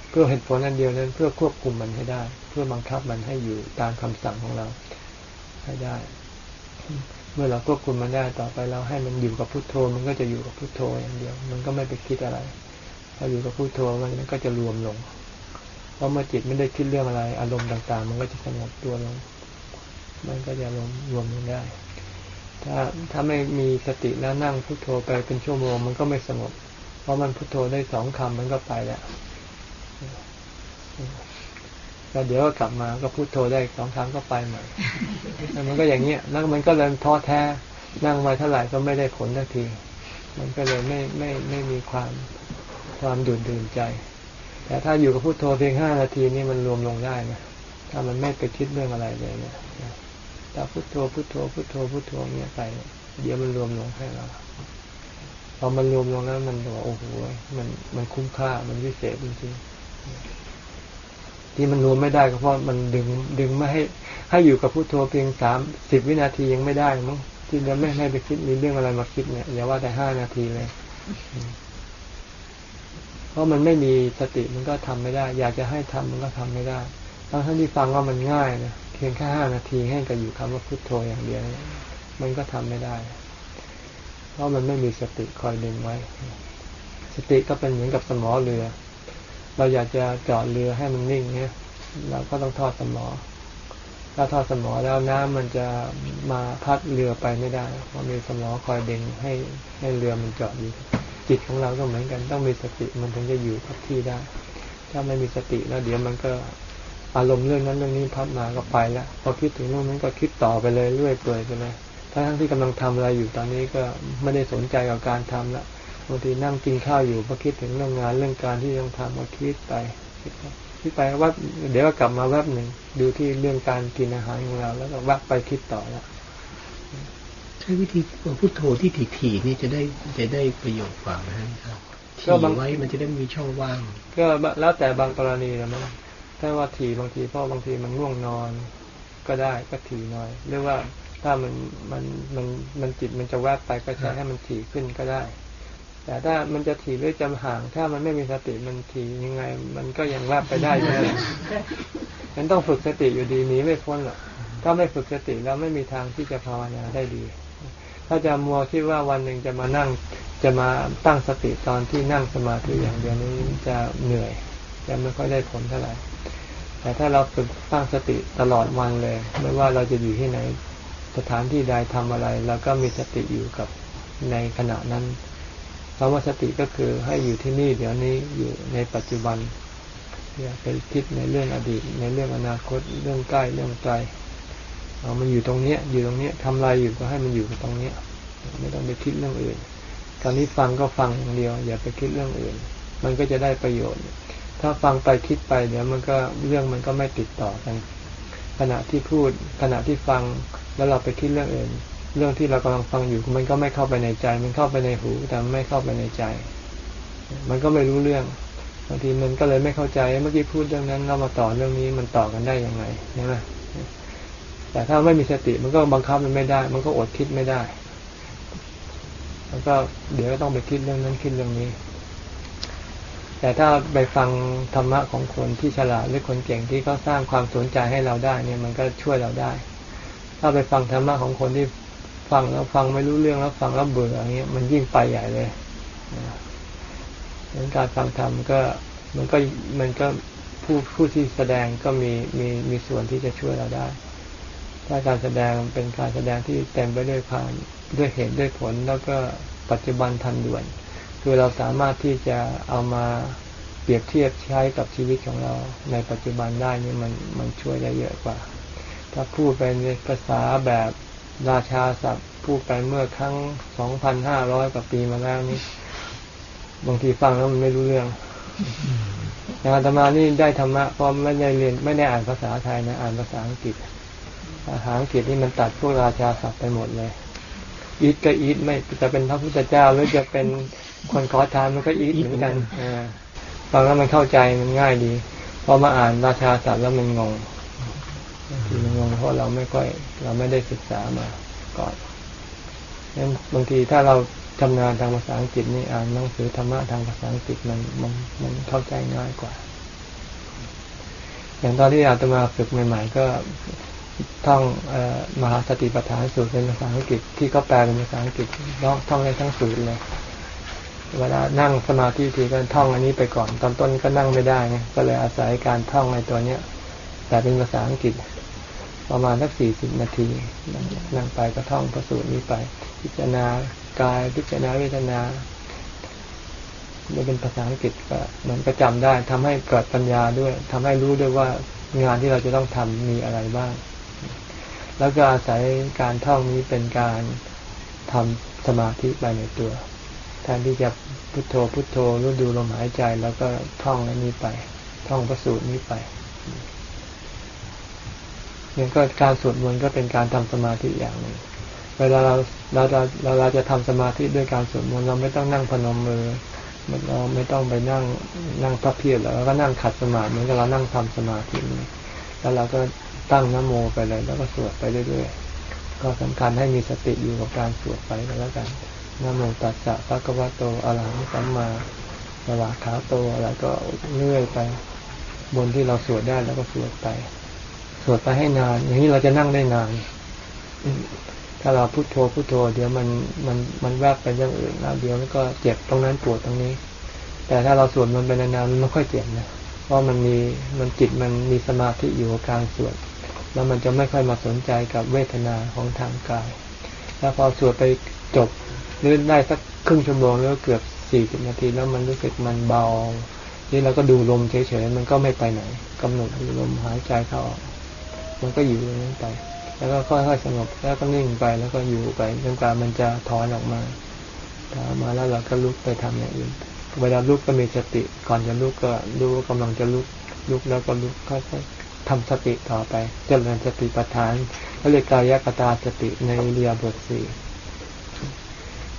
เพื่อเหตุผลอันเดียวนั้น เพื่อควบคุมมันให้ได้ เพื่อบังคับมันให้อยู่ตามคำสั่งของเรา ให้ได้ เมื่อเราควบคุมมันได้ต่อไปเราให้มันอยู่กับพุโทโธ มันก็จะอยู่กับพุโทโธอย่างเดียว มันก็ไม่ไปคิดอะไรพออยู่กับพุโทโธมันก็จะรวมลงเพราะเมื่อจิตไม่ได้คิดเรื่องอะไร อารมณ์ต่าง ๆ มันก็จะสงบตัวลง มันก็จะรวมรวมลงได้ ถ้าถ้าไม่มีสติแล้วนั่งพุโทโธไปเป็นชั่วโมงมันก็ไม่สงบ เพราะมันพุโทโธได้สองคำมันก็ไปแล้ว แล้วเดี๋ยวก็กลับมาก็พุโทโธได้สองครั้งก็ไปใหม่แล้วมันก็อย่างเงี้ยแล้วมันก็เลยท้อแท้นั่งมาเท่าไหร่ก็ไม่ได้ผลทันที มันก็เลยไม่ไม่ไม่มีความความดุดดื่นใจ แต่ถ้าอยู่กับพุโทโธเพียงห้านาทีนี่มันรวมลงได้นะถ้ามันไม่ไปคิดเรื่องอะไรเลยเนี่ยถ้าพุโทโธพุโทโธพุโทโธพุโทโธเนี่ยไป เดี๋ยวมันรวมลงให้เราพอมันรวมลงแล้วมันบอกโอ้โหมันมันคุ้มค่ามันวิเศษจริงๆ ที่มันรวมไม่ได้ก็เพราะมันดึงดึงไม่ให้ให้อยู่กับพุโทโธเพียงสามสิบวินาทียังไม่ได้มั้งที่จะไม่ให้ไปคิดมีเรื่องอะไรมาคิดเนี่ยอย่าว่าแต่ห้านาทีเลย เพราะมันไม่มีสติมันก็ทำไม่ได้ อยากจะให้ทำมันก็ทำไม่ได้ทั้งท่านที่ฟังว่ามันง่ายนะเพียงแค่ห้านาทีให้กับอยู่คำว่าพุโทโธอย่างเดียวมันก็ทำไม่ได้ เพราะมันไม่มีสติคอยดึงไว้ สติก็เป็นเหมือนกับสมอเรือ เราอยากจะจอดเรือให้มันนิ่งเนี่ยเราก็ต้องทอดสมอถ้าทอดสมอแล้วน้ำมันจะมาพัดเรือไปไม่ได้ เพราะมีสมอคอยเดึงให้ให้เรือมันจอดอยู่ จิตของเราก็เหมือนกันต้องมีสติมันถึงจะอยู่กับที่ได้ ถ้าไม่มีสติแล้วเดี๋ยวมันก็อารมณ์เรื่องนั้นเรื่องนี้พัดมาก็ไปแล้วพอคิดถึงเรื่องนั้นก็คิดต่อไปเลยเรื่อยเปื่อยไปเลยทั้งที่กำลังทำอะไรอยู่ตอนนี้ก็ไม่ได้สนใจกับการทำละ บางทีนั่งกินข้าวอยู่พอคิดถึงเรื่องงานเรื่องการที่ต้องทำก็คิดไปคิดไปว่าเดี๋ยวก็กลับมาแวบหนึ่งดูที่เรื่องการกินอาหารของเรา แล้วก็แวบไปคิดต่อละใช้วิธีพุทโธที่ถี่ๆนี่จะได้จะได้ประโยชน์กว่าไหมครับถี่ไว้มันจะได้มีช่องว่าง ก็แล้วแต่บางกรณีนะมั้งถ้าว่าถี่บางทีเพราะบางทีมันง่วงนอนก็ได้ก็ถี่หน่อยหรือว่าถ้ามันมันมันมันจิตมันจะแวบไปก็ใช้ให้มันถี่ขึ้นก็ได้ แต่ถ้ามันจะถี่หรือจะห่าง ถ้ามันไม่มีสติมันถี่ยังไง มันก็ยังแวบไปได้อยู่นั่นแหละมันต้องฝึกสติอยู่ดีหนีไม่พ้นหรอกถ้าไม่ฝึกสติแล้วไม่มีทางที่จะภาวนาได้ดี ถ้าจะมัวคิดว่าวันหนึ่งจะมานั่งจะมาตั้งสติตอนที่นั่งสมาธิอย่างเดียวนี้จะเหนื่อยจะไม่ค่อยได้ผลเท่าไหร่แต่ถ้าเราฝึกตั้งสติตลอดวันเลย ไม่ว่าเราจะอยู่ที่ไหน สถานที่ใดทำอะไรเราก็มีสติอยู่กับในขณะนั้น คำว่าสติก็คือให้อยู่ที่นี่เดี๋ยวนี้อยู่ในปัจจุบันอย่าไปคิดในเรื่องอดีต ในเรื่องอนาคตเรื่องใกล้เรื่องไกลเอามันอยู่ตรงเนี้ย อยู่ตรงเนี้ยทำอะไรอยู่ก็ให้มันอยู่ตรงเนี้ย ไม่ต้องไปคิดเรื่องอื่น ตอนนี้ฟังก็ฟังอย่างเดียว อย่าไปคิดเรื่องอื่น มันก็จะได้ประโยชน์ ถ้าฟังไปคิดไปเดี๋ยวมันก็เรื่องมันก็ไม่ติดต่อกัน ขณะที่พูดขณะที่ฟังแล้วเราไปคิดเรื่องอื่น เรื่องที่เรากำลังฟังอยู่มันก็ไม่เข้าไปในใจ มันเข้าไปในหู แต่ไม่เข้าไปในใจ มันก็ไม่รู้เรื่องบางทีมันก็เลยไม่เข้าใจเมื่อกี้พูดเรื่องนั้นเรามาต่อเรื่องนี้มันต่อกันได้ยังไงใช่ไหมแต่ถ้าไม่มีสติมันก็บังคับมันไม่ได้ มันก็อดคิดไม่ได้ แล้วก็เดี๋ยวก็ต้องไปคิดเรื่องนั้นคิดเรื่องนี้ แต่ถ้าไปฟังธรรมะของคนที่ฉลาดหรือคนเก่งที่เขาสร้างความสนใจให้เราได้ เนี่ย มันก็ช่วยเราได้ ถ้าไปฟังธรรมะของคนที่ ฟังแล้วฟังไม่รู้เรื่องแล้วฟังแล้วเบื่ออย่างเงี้ยมันยิ่งไปใหญ่เลยดังการฟังธรรมก็มันก็มันก็ผู้ผู้ที่แสดงก็มีมีมีส่วนที่จะช่วยเราได้ ถ้าการแสดงเป็นการแสดงที่เต็มไปด้วยความด้วยเหตุด้วยผลแล้วก็ปัจจุบันทันด่วน คือเราสามารถที่จะเอามาเปรียบเทียบใช้กับชีวิตของเราในปัจจุบันได้นี่มันมันช่วยได้เยอะกว่า ถ้าพูดไปในภาษาแบบ ราชาศัพท์พูดไปเมื่อครั้งสองพันห้าร้อยกว่าปีมาแล้วนี่บางทีฟังแล้วมันไม่รู้เรื่องอย่างอาตมานี่ได้ธรรมะเพราะไม่ได้เรียนไม่ได้อ่านภาษาไทยนะอ่านภาษาอังกฤษภาษาอังกฤษนี่มันตัดพวกราชาศัพท์ไปหมดเลยอีทก็อีทไม่จะเป็นพระพุทธเจ้าหรือจะเป็นคนขอทานมันก็อีทเหมือนกันฟังแล้วมันเข้าใจมันง่ายดีพอมาอ่านราชาศัพท์แล้วมันงง ทีมันงงเพราะเราไม่ค่อย เราไม่ได้ศึกษามาก่อนงั้นบางทีถ้าเราทำงานทางภาษาอังกฤษนี่อ่านหนังสือธรรมะทางภาษาอังกฤษมันมันมันเข้าใจง่ายกว่า อย่างตอนที่อาตมาฝึกใหม่ ๆ ก็ท่องมหาสติปัฏฐานสูตรเป็นภาษาอังกฤษที่เขาแปลเป็นภาษาอังกฤษท่องได้ทั้งสูตรเลยเวลานั่งสมาธิทีก็ท่องอันนี้ไปก่อน ตอนต้นก็นั่งไม่ได้ไงก็เลยอาศัยการท่องในตัวเนี้ย แต่เป็นภาษาอังกฤษ ประมาณสักสี่สิบนาทีนั่งไปก็ท่องพระสูตรนี้ไป พิจารณากายพิจารณาเวทนาไม่เป็นภาษาอังกฤษก็เหมือนประจำได้ทำให้เกิดปัญญาด้วยทำให้รู้ด้วยว่างานที่เราจะต้องทำมีอะไรบ้าง แล้วก็อาศัยการท่องนี้เป็นการทำสมาธิไปในตัวแทนที่จะพุโทโธพุโทโธรู้ดูลมหายใจ แล้วก็ท่องนี้ไป ท่องประสูตรนี้ไป นี่ก็การสวดมนต์ก็เป็นการทำสมาธิอย่างหนึ่ง เวลาเราเราเราเราเราจะทำสมาธิด้วยการสวดมนต์เราไม่ต้องนั่งพนมมือเราไม่ต้องไปนั่งนั่งพับเพียบแล้วก็นั่งขัดสมาธิเหมือนกับเรานั่งทำสมาธิแล้วเราก็ตั้งนโมไปเลย แล้วก็สวดไปเรื่อยๆก็สำคัญให้มีสติอยู่กับการสวดไปก็แล้วกันนโมตัสสะพระกวาโตอะระหังสัมมาสวาขาโตอะไรก็เรื่อยไป บนที่เราสวดได้แล้วก็สวดไป วดไปให้นาน อย่างนี้เราจะนั่งได้นาน ถ้าเราพุโทโธพุโทโธ เดี๋ยวมันมันมันแวบไปอย่างอื่นแล้วเดี๋ยวมันก็เจ็บตรงนั้นปวดตรงนี้ แต่ถ้าเราสวดมันไปนานๆมันไม่ค่อยเจ็บนะเพราะมันมีมันจิตมันมีสมาธิอยู่กับการสวดแล้วมันจะไม่ค่อยมาสนใจกับเวทนาของทางกาย แล้วพอสวดไปจบหรือได้สักครึ่งชั่วโมงแล้วเกือบสี่สิบนาที แล้วมันรู้สึกมันเบานี่เราก็ดูลมเฉยๆมันก็ไม่ไปไหนกำหนดลมหายใจเข้าออก มันก็อยู่อย่างนั้นไป แล้วก็ค่อยๆสงบแล้วก็นิ่งไปแล้วก็อยู่ไปจนกว่ามันจะถอนออกมาถอนมาแล้วเราก็ลุกไปทำอย่างอื่นเวลาลุกก็มีสติ ก่อนจะลุกก็รู้กำลังจะลุกลุกแล้วก็ลุกค่อยๆทำสติต่อไป เจริญสติปัฏฐานเขาเรียกกายกตาสติในเรียบทสี่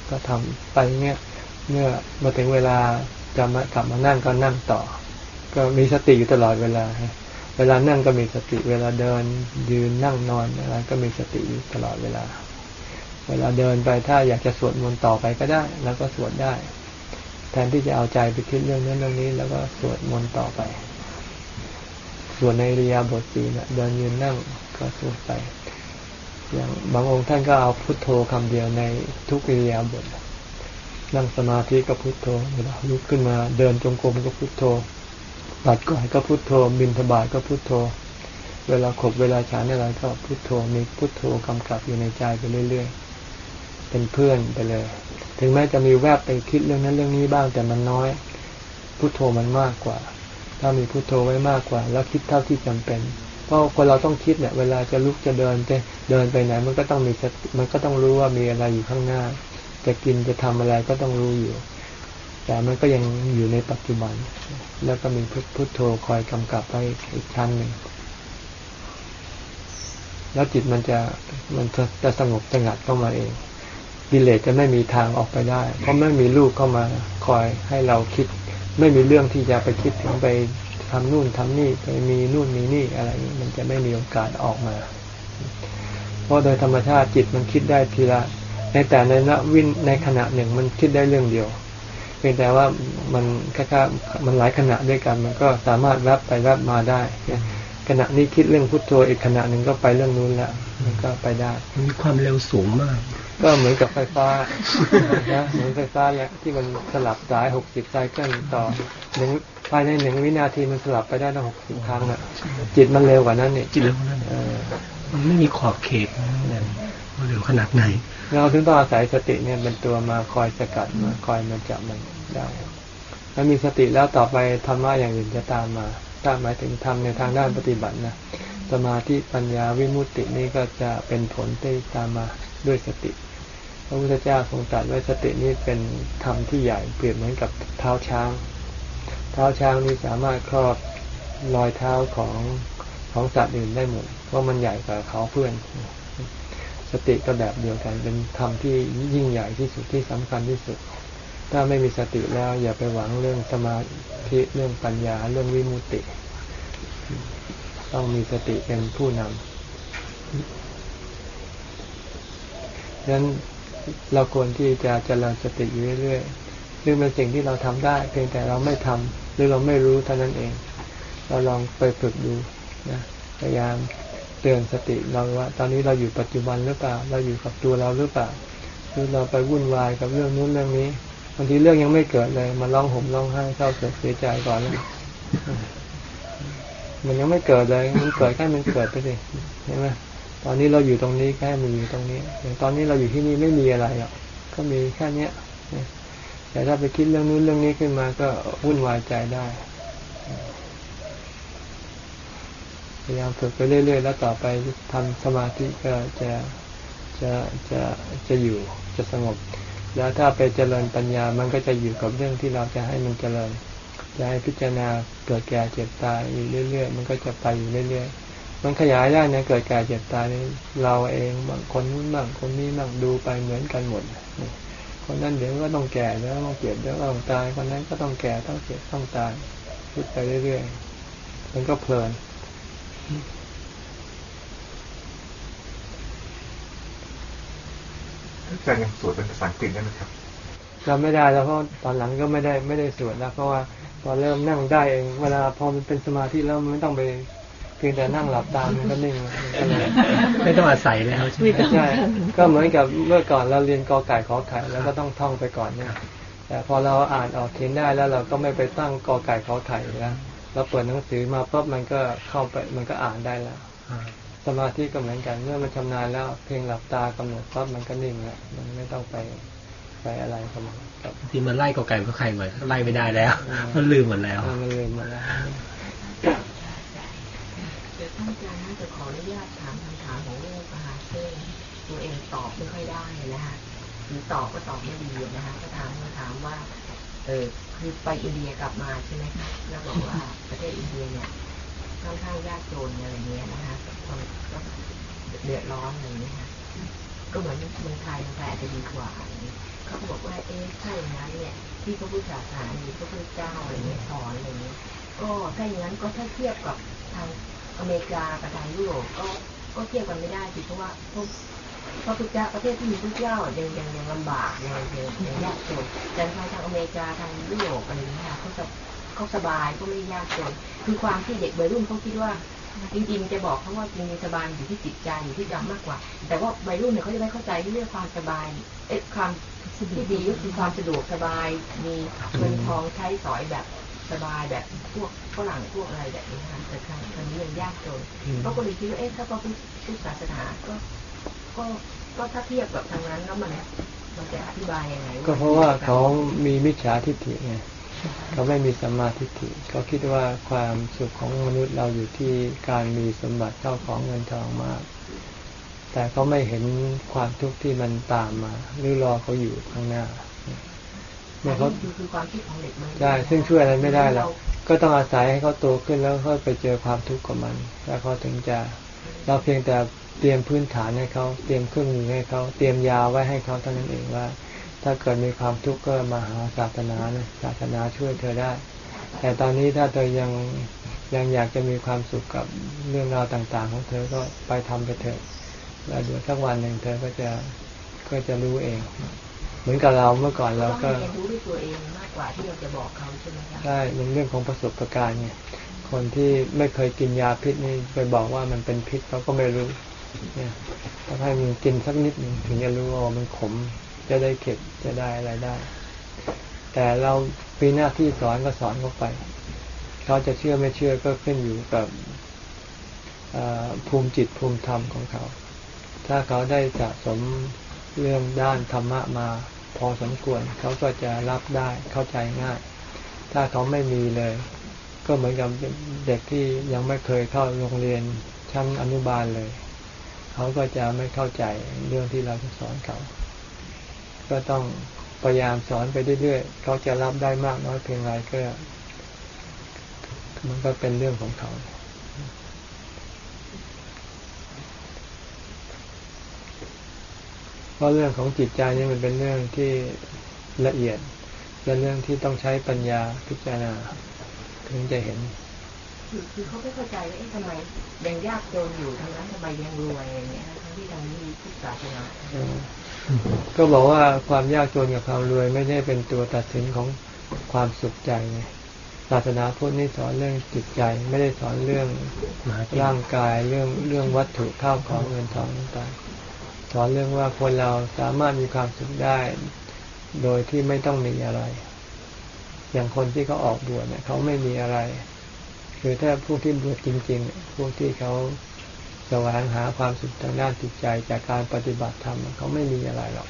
ก็ทำไปเนี้ยเมื่อมาถึงเวลาจะมากลับมานั่งก็นั่งต่อ ก็มีสติอยู่ตลอดเวลา เวลานั่งก็มีสติ เวลาเดินยืนนั่งนอนอะไรก็มีสติตลอดเวลา เวลาเดินไปถ้าอยากจะสวดมนต์ต่อไปก็ได้ แล้วก็สวดได้ แทนที่จะเอาใจไปคิดเรื่องนั้นเรื่องนี้ แล้วก็สวดมนต์ต่อไป ส่วนในเรียบทสีนะเดินยืนนั่งก็สวดไป อย่างบางองค์ท่านก็เอาพุทโธคำเดียวในทุกเรียบทนั่งสมาธิก็พุทโธเวลาลุกขึ้นมาเดินจงกรมก็พุทโธ ปัดก่อยก็พุทโธบินทบาทก็พุทโธ เวลาขบเวลาฉันอะไรก็พุทโธมีพุทโธกำกับอยู่ในใจไปเรื่อย ๆ เป็นเพื่อนไปเลย ถึงแม้จะมีแวบไปคิดเรื่องนั้นเรื่องนี้บ้างแต่มันน้อย พุทโธมันมากกว่า ถ้ามีพุโทโธไว้มากกว่า แล้วคิดเท่าที่จำเป็นเพราะคนเราต้องคิดเนี่ยเวลาจะลุกจะเดินจะเดินไปไหนมันก็ต้องมีมันก็ต้องรู้ว่ามีอะไรอยู่ข้างหน้า จะกินจะทำอะไรก็ต้องรู้อยู่ แต่มันก็ยังอยู่ในปัจจุบัน แล้วก็มีพุทโธคอยกำกับไปอีกชั้นหนึ่ง แล้วจิตมันจะมันจะสงบสงัดเข้ามาเองกิเลสจะไม่มีทางออกไปได้ เพราะไม่มีลูกเข้ามาคอยให้เราคิด ไม่มีเรื่องที่จะไปคิดถึงไปทำนู่นทำนี่ไปมีนู่นมีนี่อะไร มันจะไม่มีโอกาสออกมา เพราะโดยธรรมชาติจิตมันคิดได้ทีละ ในแต่ในณวินในขณะหนึ่งมันคิดได้เรื่องเดียว เพียงแต่ว่ามันค่ามันหลายขณะด้วยกัน มันก็สามารถรับไปรับมาได้ ขณะนี้คิดเรื่องพุทโธอีกขณะหนึ่งก็ไปเรื่องนู้นแล้วมันก็ไปได้มีความเร็วสูงมาก ก็เหมือนกับไฟฟ้านะเหมือนไฟฟ้าแหละที่มันสลับสายหกสิบไซเคิลต่อหนึ่งภายในหนึ่งวินาทีมันสลับไปได้ตั้งหกสิบครั้งอะจิตมันเร็วกว่านั้นนี่จิตเร็วกว่านั้นมันไม่มีขอบเขตนั่นมันเร็วขนาดไหน เราถึงต้องอาศัยสติเนี่ยเป็นตัวมาคอยสกัดมาคอยมาจับมันได้ถ้ามีสติแล้วต่อไปธรรมะอย่างอื่นจะตามมาถ้าหมายถึงทำในทางด้านปฏิบัตินะสมาธิปัญญาวิมุตตินี้ก็จะเป็นผลที่ตามมาด้วยสติพระพุทธเจ้าทรงตรัสว่าสตินี้เป็นธรรมที่ใหญ่เปรียบเหมือนกับเท้าช้าง เท้าช้างนี้สามารถครอบรอยเท้าของของสัตว์อื่นได้หมดเพราะมันใหญ่กว่าเขาเพื่อน สติก็แบบเดียวกัน เป็นธรรมที่ยิ่งใหญ่ที่สุดที่สำคัญที่สุด ถ้าไม่มีสติแล้วอย่าไปหวังเรื่องสมาธิเรื่องปัญญาเรื่องวิมุติ ต้องมีสติเป็นผู้นำดังนั้นเราควรที่จะเจริญสติอยู่เรื่อยๆซึ่งเป็นสิ่งที่เราทำได้ เพียงแต่เราไม่ทำหรือเราไม่รู้เท่านั้นเอง เราลองไปฝึกดูนะพยายาม เตือนสติเราว่า ตอนนี้เราอยู่ปัจจุบันหรือเปล่า เราอยู่กับตัวเราหรือเปล่าหรือเราไปวุ่นวายกับเรื่องนู้นเรื่องนี้บางทีเรื่องยังไม่เกิดเลยมาร้องห่มร้องไห้เศร้าเสียใจก่อนแล้วมันยังไม่เกิดเลยมันเกิดแค่มันเกิดไปสิเห็นไหมตอนนี้เราอยู่ตรงนี้แค่มันอยู่ตรงนี้อย่างตอนนี้เราอยู่ที่นี่ไม่มีอะไรอะก็มีแค่เนี้ยแต่ถ้าไปคิดเรื่องนู้นเรื่องนี้ขึ้นมาก็วุ่นวายใจได้ พยายามฝึกไปเรื่อย ๆ แล้วต่อไปทำสมาธิก็จะจะจะจะอยู่จะสงบ แล้วถ้าไปเจริญปัญญามันก็จะอยู่กับเรื่องที่เราจะให้มันเจริญจะให้พิจารณาเกิดแก่เจ็บตายอยู่เรื่อย ๆ มันก็จะไปอยู่เรื่อย ๆ มันขยายได้นะเกิดแก่เจ็บตายนี่เราเองบางคนนู้นบ้างคนนี้บ้างดูไปเหมือนกันหมดคนนั้นเดี๋ยวก็ต้องแก่แล้วต้องเจ็บแล้วต้องตายคนนั้นก็ต้องแก่ต้องเจ็บต้องตายคิดไปเรื่อย ๆ มันก็เพลิน อาจารย์ยังสวดเป็นภาษาอังกฤษได้ไหมครับเราไม่ได้แล้วเพราะตอนหลังก็ไม่ได้ไม่ได้สวดแล้ว เพราะว่าตอนเริ่มนั่งได้เองเวลาพอมันเป็นสมาธิแล้วมันไม่ต้องไปเพียงแต่นั่งหลับตามันก็นิ่งไม่ต้องอาศัยแล้วใช่ไหมใช่ก็เหมือนกับเมื่อก่อนเราเรียนกอไก่ขอไข่แล้วก็ต้องท่องไปก่อนเนี่ยแต่พอเราอ่านออกเขียนได้แล้วเราก็ไม่ไปตั้งกอไก่ขอไข่แล้ว เราเปิดหนังสือมาปุ๊บมันก็เข้าไปมันก็อ่านได้แล้วสมาธิก็เหมือนกันเมื่อมันชำนาญแล้ว เพียงหลับตากำหนดปั๊บมันก็นิ่งแล้วมันไม่ต้องไปไปอะไรกับมันที่มันไล่กอไก่ก็ใครเหมือนไล่ไม่ได้แล้ว มันลืมหมดแล้วมันลืมหมดแล้วเดี๋ยวท่านอาจารย์น่าจะขออนุญาตถามคำถามของลูกนะคะซึ่งตัวเองตอบไม่ค่อยได้นะคะหรือตอบก็ตอบไม่ดีนะคะก็ถามมาถามว่า เออคือไปอินเดียกลับมาใช่ไหมคะแล้วบอกว่าประเทศอินเดียเนี่ยค่อนข้างยากจนอะไรเงี้ยนะคะคนก็เดือดร้อนอะไรเงี้ยค่ะก็เหมือนเมืองไทยเมืองไทยอาจจะดีกว่าอะไรเงี้ยเขาบอกว่าเอ๊ะถ้าอย่างนั้นเนี่ยที่พระพุทธศาสนามีพระพุทธเจ้าอะไรเงี้ยสอนอะไรเงี้ยก็ถ้าอย่างนั้นก็ถ้าเทียบกับทางอเมริกากับทางยุโรปก็ก็เทียบกันไม่ได้สิเพราะว่าพวก พระพุทธเจ้าประเทศที่มีพระเจ้ายังยังยังลำบากยังยังยังยากจนแต่ทางทางอเมริกาทางยุโรปอะไรเงี้ยเขาจะเขาสบายก็ไม่ยากจนคือความที่เด็กวัยรุ่นเขาคิดว่าจริงๆจะบอกเขาว่าจริงๆสบายอยู่ที่จิตใจอยู่ที่ใจมากกว่า แต่ว่าวัยรุ่นเนี่ยเขาจะไม่เข้าใจเรื่องความสบายเอ๊ะความที่ดีก็คือความสะดวกสบาย มีเงินทองใช้สอยแบบสบายแบบพวกฝรั่งพวกอะไรแบบนี้ค่ะแต่ครั้งนี้ยังยากจนเขาก็เลยคิดว่าเอ๊ะถ้าพระพุทธศาสนาก็ ก็ก็ถ้าเทียบกับทางนั้นแล้วมันมันจะอธิบายยังไงก็เพราะว่าเขามีมิจฉาทิฏฐิไงเขาไม่มีสัมมาทิฏฐิเขาคิดว่าความสุขของมนุษย์เราอยู่ที่การมีสมบัติเจ้าของเงินทองมาก แต่เขาไม่เห็นความทุกข์ที่มันตามมา หรือรอเขาอยู่ข้างหน้าฉเมื่อเขาเขาคือความคิดของเด็กมันใช่ซึ่งช่วยอะไรไม่ได้หรอกก็ต้องอาศัยให้เขาโตขึ้นแล้วเขาไปเจอความทุกข์กับมัน แล้วเขาถึงจะเราเพียงแต่ เตรียมพื้นฐานให้เขาเตรียมเครื่องมือให้เขาเตรียมยาไว้ให้เขาเท่านั้นเองว่า ถ้าเกิดมีความทุกข์ก็มาหาศาสนานะศาสนาช่วยเธอได้ แต่ตอนนี้ถ้าเธอยังยังอยากจะมีความสุขกับเรื่องราวต่าง ๆ ของเธอก็ไปทำไปเถอะแล้วเดี๋ยวสักวันหนึ่งเธอก็จะก็จะรู้เอง เหมือนกับเราเมื่อก่อนเราเราก็ก็เรียนรู้ด้วยตัวเองมากกว่าที่เราจะบอกเขาใช่ไหมคะใช่เป็นเรื่องของประสบการณ์ไงคนที่ไม่เคยกินยาพิษนี่ไปบอกว่ามันเป็นพิษเขาก็ไม่รู้เนี่ย ต้องให้มันกินสักนิดหนึ่งถึงจะรู้ว่ามันขมจะได้เข็ดจะได้อะไรได้ แต่เราปีหน้าที่สอนก็สอนเขาไป เขาจะเชื่อไม่เชื่อก็ขึ้นอยู่กับภูมิจิตภูมิธรรมของเขา ถ้าเขาได้สะสมเรื่องด้านธรรมะมาพอสมควร เขาก็จะรับได้เข้าใจง่าย ถ้าเขาไม่มีเลย ก็เหมือนกับเด็กที่ยังไม่เคยเข้าโรงเรียนชั้นอนุบาลเลย เขาก็จะไม่เข้าใจเรื่องที่เราจะสอนเขา ก็ต้องพยายามสอนไปเรื่อยๆเขาจะรับได้มากน้อยเพียงไรก็ มันก็เป็นเรื่องของเขาเพราะเรื่องของจิตใจนี่มันเป็นเรื่องที่ละเอียดเป็นเรื่องที่ต้องใช้ปัญญาพิจารณาถึงจะเห็น คือคือเขาไม่เข้าใจว่าเอ๊ะทำไมยังยากจนอยู่ทั้งนั้นทำไมยังรวยอะไรเงี้ยทั้งที่ทางนี้มีพุทธศาสนาก็บอกว่าความยากจนกับความรวยไม่ได้เป็นตัวตัดสินของความสุขใจไงศาสนาพุทธนี่สอนเรื่องจิตใจ ไม่ได้สอนเรื่องร่างกายเรื่องเรื่องวัตถุข้าวของเงินทองต่างสอนเรื่องว่าคนเราสามารถมีความสุขได้ โดยที่ไม่ต้องมีอะไร อย่างคนที่เขาออกบวชเนี่ยเขาไม่มีอะไร คือถ้าพวกที่บวชจริงๆพวกที่เขาแสวงหาความสุขทางด้านจิตใจจากการปฏิบัติธรรมเขาไม่มีอะไรหรอก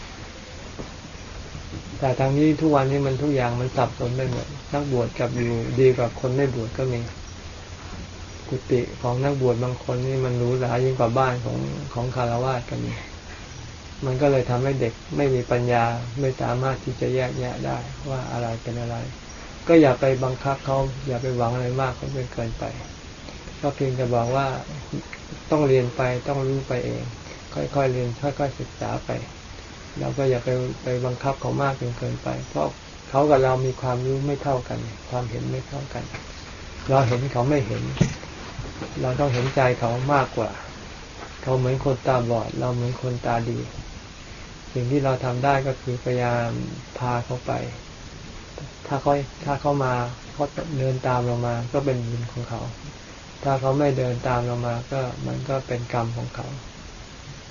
แต่ทางนี้ทุกวันนี้มันทุกอย่างมันสับสนไปหมดนักบวชกับอยู่ดีกว่าคนไม่บวชก็มีกุฏิของนักบวชบางคนนี่มันรู้หรายิ่งกว่าบ้านของของคารวะกันมีมันก็เลยทำให้เด็กไม่มีปัญญาไม่สามารถที่จะแยกแยะได้ว่าอะไรเป็นอะไร ก็อย่าไปบังคับเขาอย่าไปหวังอะไรมากเขาเป็นเกินไป ก็เพียงจะบอกว่าต้องเรียนไปต้องรู้ไปเอง ค่อยๆเรียนค่อยๆศึกษาไปเราก็อย่าไปไปบังคับเขามากจนเกินไป เพราะเขากับเรามีความรู้ไม่เท่ากัน ความเห็นไม่เท่ากัน เราเห็นเขาไม่เห็น เราต้องเห็นใจเขามากกว่า เขาเหมือนคนตาบอด เราเหมือนคนตาดี สิ่งที่เราทำได้ก็คือพยายามพาเขาไป ถ้าเขาถ้าเขามาเขาเดินตามเรามา ก็เป็นบุญของเขา ถ้าเขาไม่เดินตามเรามา ก็มันก็เป็นกรรมของเขา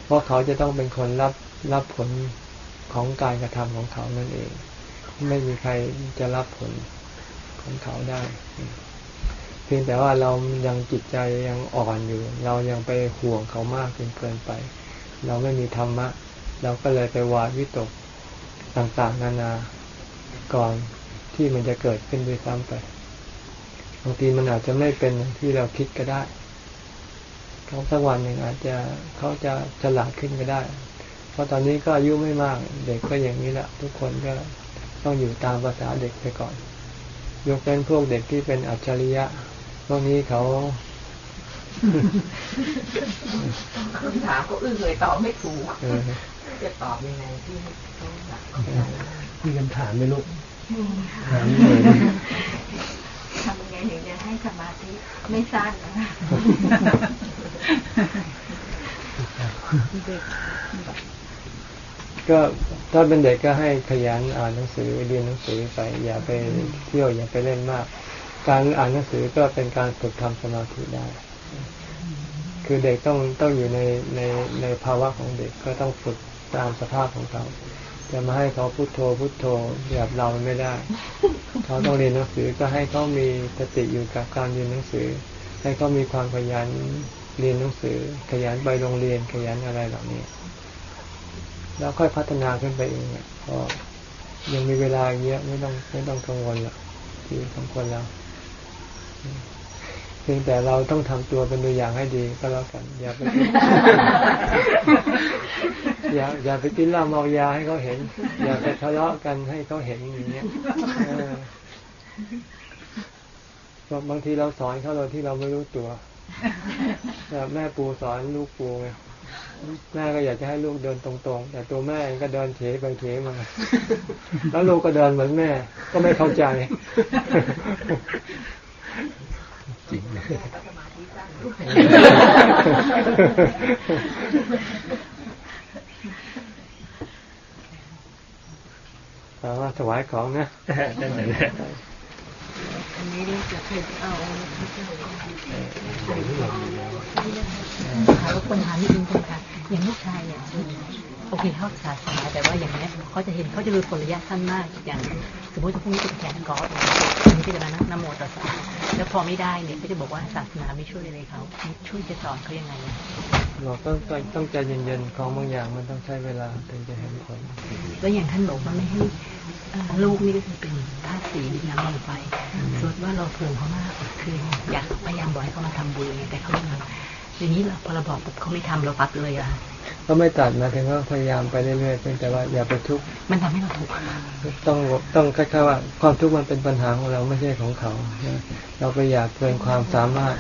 เพราะเขาจะต้องเป็นคนรับรับผลของการกระทำของเขานั่นเอง ไม่มีใครจะรับผลของเขาได้เพียงแต่ว่าเรายังจิตใจยังอ่อนอยู่ เรายังไปห่วงเขามากจนเกินไป เราไม่มีธรรมะ เราก็เลยไปวาดวิตกต่างๆ นานาก่อน ที่มันจะเกิดขึ้นด้วยซ้ำไป บางทีมันอาจจะไม่เป็นอย่างที่เราคิดก็ได้เขาสักวันหนึ่งอาจจะเขาจะฉลาดขึ้นก็ได้ เพราะตอนนี้ก็อายุไม่มาก เด็กก็อย่างนี้แหละทุกคนก็ต้องอยู่ตามภาษาเด็กไปก่อน ยกเป็นพวกเด็กที่เป็นอัจฉริยะพวกนี้เขาคำถามก็อึ้งเลยตอบไม่ถูกเออจะตอบยังไงที่เขาอยากเข้าใจมีคำถามไหมลูก มีค่ะทำยังไงถึงจะให้สมาธิไม่สั้นนะก็ถ้าเป็นเด็กก็ให้ขยันอ่านหนังสือเรียนหนังสือไป อย่าไปเที่ยวอย่าไปเล่นมาก การอ่านหนังสือก็เป็นการฝึกทำสมาธิได้ คือเด็กต้องต้องอยู่ในในในภาวะของเด็กก็ต้องฝึกตามสภาพของเขา จะมาให้เขาพุโทโธพุโทโธแบบเราไม่ได้ เขาต้องเรียนหนังสือก็ให้เขามีสติอยู่กับการเรียนหนังสือ ให้เขามีความขยันเรียนหนังสือ ขยันไปโรงเรียนขยันอะไรเหล่านี้ แล้วค่อยพัฒนาขึ้นไปเองอะเพราะยังมีเวลาเยอะไม่ต้องไม่ต้องกังวลหรอกที่ของคนเรา พียงแต่เราต้องทำตัวเป็นตัวอย่างให้ดีก็แล้วกัน อย่าไปอย่าอย่าไปกินเหล้าเมายาให้เขาเห็น อย่าไปทะเลาะกันให้เขาเห็นอย่างเงี้ยบางทีเราสอนเขาโดยที่เราไม่รู้ตัวแบบแม่ปูสอนลูกปูไงแม่ก็อยากจะให้ลูกเดินตรงๆ แต่ตัวแม่ก็เดินเฉไปเฉมา แล้วลูกก็เดินเหมือนแม่ ก็ไม่เข้าใจ จริงเอาถวายของนะนั่นแหละอันนี้เรียกจะใครเอาพระเจ้าค่ะรบกวนถามนิดนึงค่ะอย่างลูกชายเนี่ย โอเคเข้าศาสนาแต่ว่าอย่างนี้ยเขาจะเห็นเขาจะรู้ผลระยะสั้นมากอย่าง สมมติว่าพรุ่งนี้จะไปแข่งกอล์ฟอันนี้ก็จะมานั่งนโมตัสสะแล้วพอไม่ได้เนี่ยก็จะบอกว่าศาสนาไม่ช่วยอะไรเขาช่วยจะสอนเขายังไงอะเราต้องต้องต้องใจเย็นๆของบางอย่างมันต้องใช้เวลาถึงจะเห็นผลแล้วอย่างท่านบอกว่าไม่ให้เอ่อลูกนี่ก็คือเป็นธาตุสีดินน้ำลมไฟส่วนว่าเราผูกเขามากคืออยากพยายามบอกให้เขามาทำบุญไงแต่เขาไม่ทำทีนี้เราพอเราบอกปุ๊บเขาไม่ทำเราปัดเลยอะ ก็ไม่ตัดนะถึงว่าพยายามไปเรื่อยๆเพียงแต่ว่าอย่าไปทุกข์มันทำให้เราถูกข์ต้องต้องคล้ายๆว่าความทุกข์มันเป็นปัญหาของเราไม่ใช่ของเขานะเราไปอยากเกินความสามารถ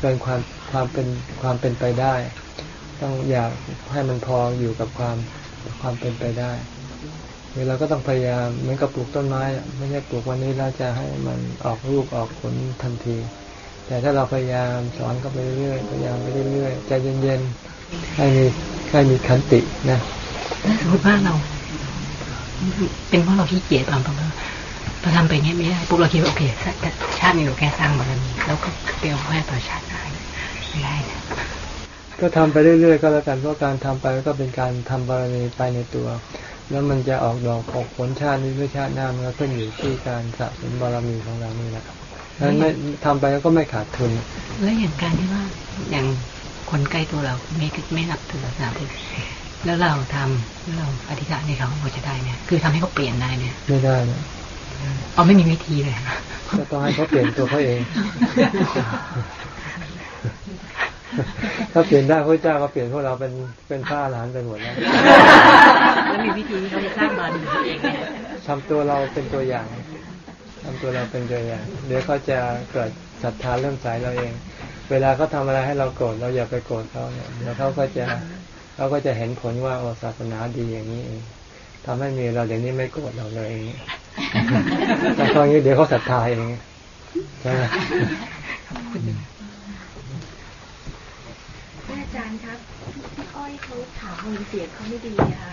เกินความความเป็นความเป็นไปได้ ต้องอยากให้มันพออยู่กับความความเป็นไปได้คือเราก็ต้องพยายามเหมือนกับปลูกต้นไม้อะไม่ใช่ปลูกวันนี้แล้วจะให้มันออกลูกออกผลทันที แต่ถ้าเราพยายามสอนก็ไปเรื่อยๆพยายามไปเรื่อยๆใจเย็นๆ ให้มีให้มีขันตินะถ้าสมมติว่าเรา เป็นเพราะเราขี้เกียจทำตรงนั้นพอทำไปเงี้ยไม่ได้ปุ๊บเราคิดว่าโอเคแต่ชาตินี้เราแค่สร้างบารมีแล้วก็เตียวให้ต่อชาติหน้าไม่ได้นะก็ทำไปเรื่อยๆก็แล้วกันเพราะการทำไปก็เป็นการทำบารมีไปในตัว แล้วมันจะออกดอกออกผลชาตินี้หรือชาติหน้ามันก็ขึ้นอยู่ที่การสะสมบารมีของเรานี่แหละนั้นไม่ทำไปแล้วก็ไม่ขาดทุน แล้วอย่างการที่ว่าอย่าง คนใกล้ตัวเราไม่ไม่นับถือศาสนาพุทธแล้วเราทำแล้วเราอธิษฐานให้เขาเขาจะได้เนี่ยคือทำให้เขาเปลี่ยนได้เนี่ยไม่ได้นะเอาไม่มีวิธีเลยก็ต้องให้เขาเปลี่ยนตัวเขาเอง ถ้าเปลี่ยนได้พระเจ้าก็เปลี่ยนพวกเราเป็นเป็นผ้าหลานไปหมดแล้วแล้วมีวิธีที่เขาจะสร้างบารมีตัวเองเนี่ยทำตัวเราเป็นตัวอย่างทำตัวเราเป็นตัวอย่าง เดี๋ยวเขาจะเกิดศรัทธาเริ่มใสเราเอง เวลาเขาทาอะไรให้เราโกรธเราอย่าไปโกรธเขาเนี่ยเดี๋ยวเขาก็จะเขาก็จะเห็นผลว่าโอ้ศาสนาดีอย่างนี้เองทำให้มีเราเดี๋ยวนี้ไม่โกรธเราเลยอย่างนี้แต่ตอนนี้เดี๋ยวเขาศรัทธาเองใช่ไหมอาจารย์ครับพี่อ้อยเขาถามมีเสียงเขาไม่ดีอะค่ะ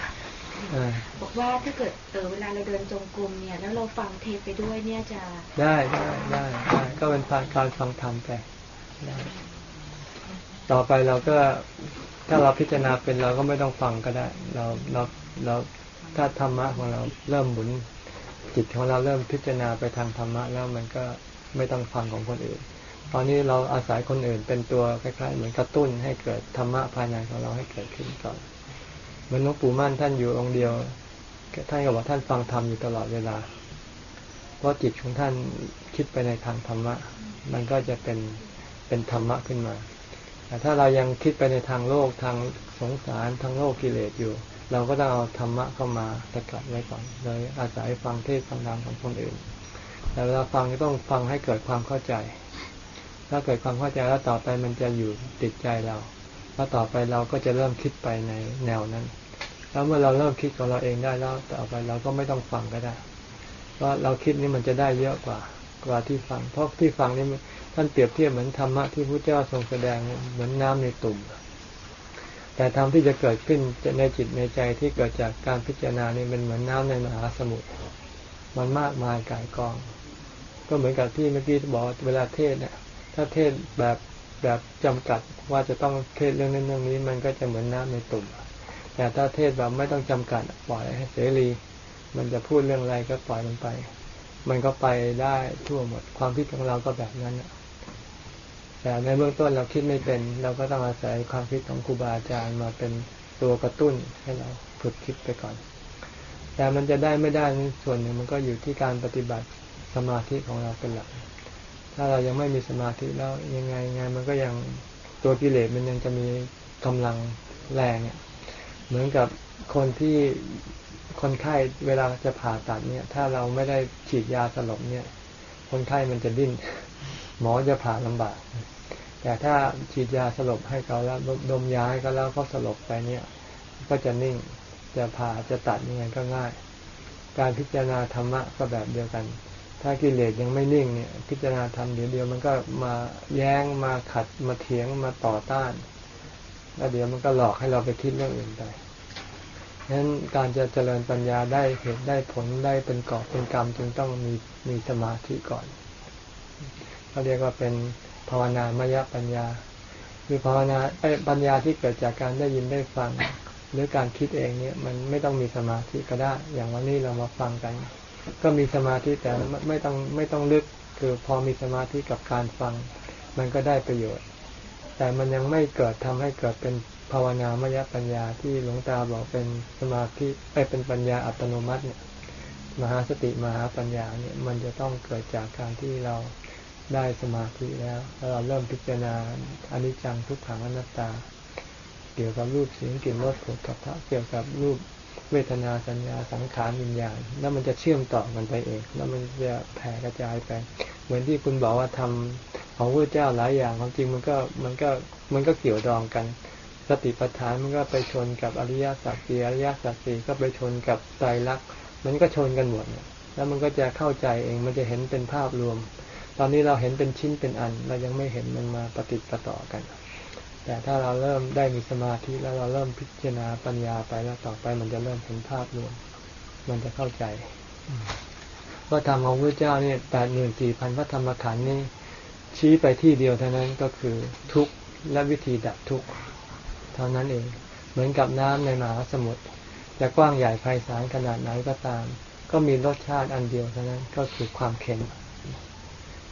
อ่าบอกว่าถ้าเกิดเออเวลาเราเดินจงกรมเนี่ย แล้วเราฟังเทปไปด้วยเนี่ยจะได้ได้ได้ได้ก็เป็นการฟังธรรมไปได้ ต่อไปเราก็ถ้าเราพิจารณาเป็นเราก็ไม่ต้องฟังก็ได้ เราเราเราถ้าธรรมะของเราเริ่มหมุน จิตของเราเริ่มพิจารณาไปทางธรรมะแล้วมันก็ไม่ต้องฟังของคนอื่น ตอนนี้เราอาศัยคนอื่นเป็นตัวคล้ายๆเหมือนกระตุ้นให้เกิดธรรมะภายในของเราให้เกิดขึ้นก่อนเหมือนหลวงปู่มั่นท่านอยู่องค์เดียวท่านก็บอกท่านฟังธรรมอยู่ตลอดเวลา เพราะจิตของท่านคิดไปในทางธรรมะ มันก็จะเป็น เป็นธรรมะขึ้นมา แต่ถ้าเรายังคิดไปในทางโลกทางสงสารทางโลกกิเลสอยู่ เราก็ต้องเอาธรรมะเข้ามาสกัดไว้ก่อนโดยอาศัยฟังเทศฟังธรรมของคนอื่น แต่เวลาฟังก็ต้องฟังให้เกิดความเข้าใจ ถ้าเกิดความเข้าใจแล้วต่อไปมันจะอยู่ติดใจเราแล้วต่อไปเราก็จะเริ่มคิดไปในแนวนั้น แล้วเมื่อเราเริ่มคิดของเราเองได้แล้วต่อไปเราก็ไม่ต้องฟังก็ได้ เพราะเราคิดนี่มันจะได้เยอะกว่า กว่าที่ฟัง เพราะที่ฟังนี่ ท่านเปรียบเทียบเหมือนธรรมะที่พระเจ้าทรงแสดงเหมือนน้ำในตุ่ม แต่ธรรมที่จะเกิดขึ้นในจิตในใจที่เกิดจากการพิจารณานี่เป็นเหมือนน้ำในมหาสมุทร มันมากมายกายกอง ก็เหมือนกับที่เมื่อกี้บอกเวลาเทศเนี่ยถ้าเทศแบบแบบจำกัดว่าจะต้องเทศเรื่องนั้นเรื่องนี้ มันก็จะเหมือนน้ำในตุ่ม แต่ถ้าเทศแบบไม่ต้องจำกัดปล่อยให้เสรี มันจะพูดเรื่องอะไรก็ปล่อยมันไป มันก็ไปได้ทั่วหมดความคิดของเราก็แบบนั้นน่ะ แต่ในเบื้องต้นเราคิดไม่เป็น เราก็ต้องอาศัยความคิดของครูบาอาจารย์มาเป็นตัวกระตุ้นให้เราฝึกคิดไปก่อน แต่มันจะได้ไม่ได้ส่วนหนึ่งมันก็อยู่ที่การปฏิบัติสมาธิของเราเป็นหลัก ถ้าเรายังไม่มีสมาธิแล้วยังไงไงมันก็ยังตัวกิเลสมันยังจะมีกำลังแรงเนี่ยเหมือนกับคนที่คนไข้เวลาจะผ่าตัดเนี่ย ถ้าเราไม่ได้ฉีดยาสลบเนี่ย คนไข้มันจะดิ้น หมอจะผ่าลำบาก แต่ถ้าฉีดยาสลบให้เขาแล้วดมยาให้เขาแล้วเขาสลบไปเนี่ย ก็จะนิ่งจะผ่าจะตัดยังไงก็ง่าย การพิจารณาธรรมะก็แบบเดียวกัน ถ้ากิเลสยังไม่นิ่งเนี่ย พิจารณาธรรมเดี๋ยวเดียวมันก็มาแย้งมาขัดมาเถียงมาต่อต้าน แล้วเดี๋ยวมันก็หลอกให้เราไปคิดเรื่องอื่นไปฉะนั้นการจะเจริญปัญญาได้เหตุได้ผลได้เป็นกอบเป็นกรรมจึงต้องมีมีสมาธิก่อนเขาเรียกว่าเป็น ภาวนามยปัญญา คือภาวนาปัญญาที่เกิดจากการได้ยินได้ฟัง หรือการคิดเองเนี่ยมันไม่ต้องมีสมาธิก็ได้ อย่างวันนี้เรามาฟังกัน ก็มีสมาธิแต่ไม่ต้องไม่ต้องลึกคือพอมีสมาธิกับการฟัง มันก็ได้ประโยชน์ แต่มันยังไม่เกิดทำให้เกิดเป็นภาวนามยปัญญาที่หลวงตาบอกเป็นสมาธิไเป็นปัญญาอัตโนมัติเนี่ยมหาสติมหาปัญญาเนี่ยมันจะต้องเกิดจากการที่เรา ได้สมาธิแล้วแล้วเราเริ่มพิจารณาอนิจจังทุกขังอนัตตา เกี่ยวกับรูปเสียงกลิ่นรสผลกับพระเกี่ยวกับรูปเวทนาสัญญาสังขารวิญญาณแล้วมันจะเชื่อมต่อมันไปเอง แล้วมันจะแผ่กระจายไป เหมือนที่คุณบอกว่าทำของพระเจ้าหลายอย่างความจริงมันก็มันก็มันก็เกี่ยวดองกัน สติปัฏฐานมันก็ไปชนกับอริยสัจสี่อริยสัจสี่ก็ไปชนกับไตรลักษณ์มันก็ชนกันหมดแล้วมันก็จะเข้าใจเองมันจะเห็นเป็นภาพรวม ตอนนี้เราเห็นเป็นชิ้นเป็นอัน เรายังไม่เห็นมันมาปฏิติต่อกัน แต่ถ้าเราเริ่มได้มีสมาธิแล้วเราเริ่มพิจารณาปัญญาไปแล้วต่อไปมันจะเริ่มเห็นภาพรวม มันจะเข้าใจว่าธรรมของพระเจ้าเนี่ยแปดหมื่นสี่พันพระธรรมขันธ์นี่ชี้ไปที่เดียวเท่านั้นก็คือทุกข์และวิธีดับทุกข์เท่านั้นเอง เหมือนกับน้ำในมหาสมุทรจะกว้างใหญ่ไพศาลขนาดไหนก็ตาม ก็มีรสชาติอันเดียวเท่านั้นก็คือความเค็ม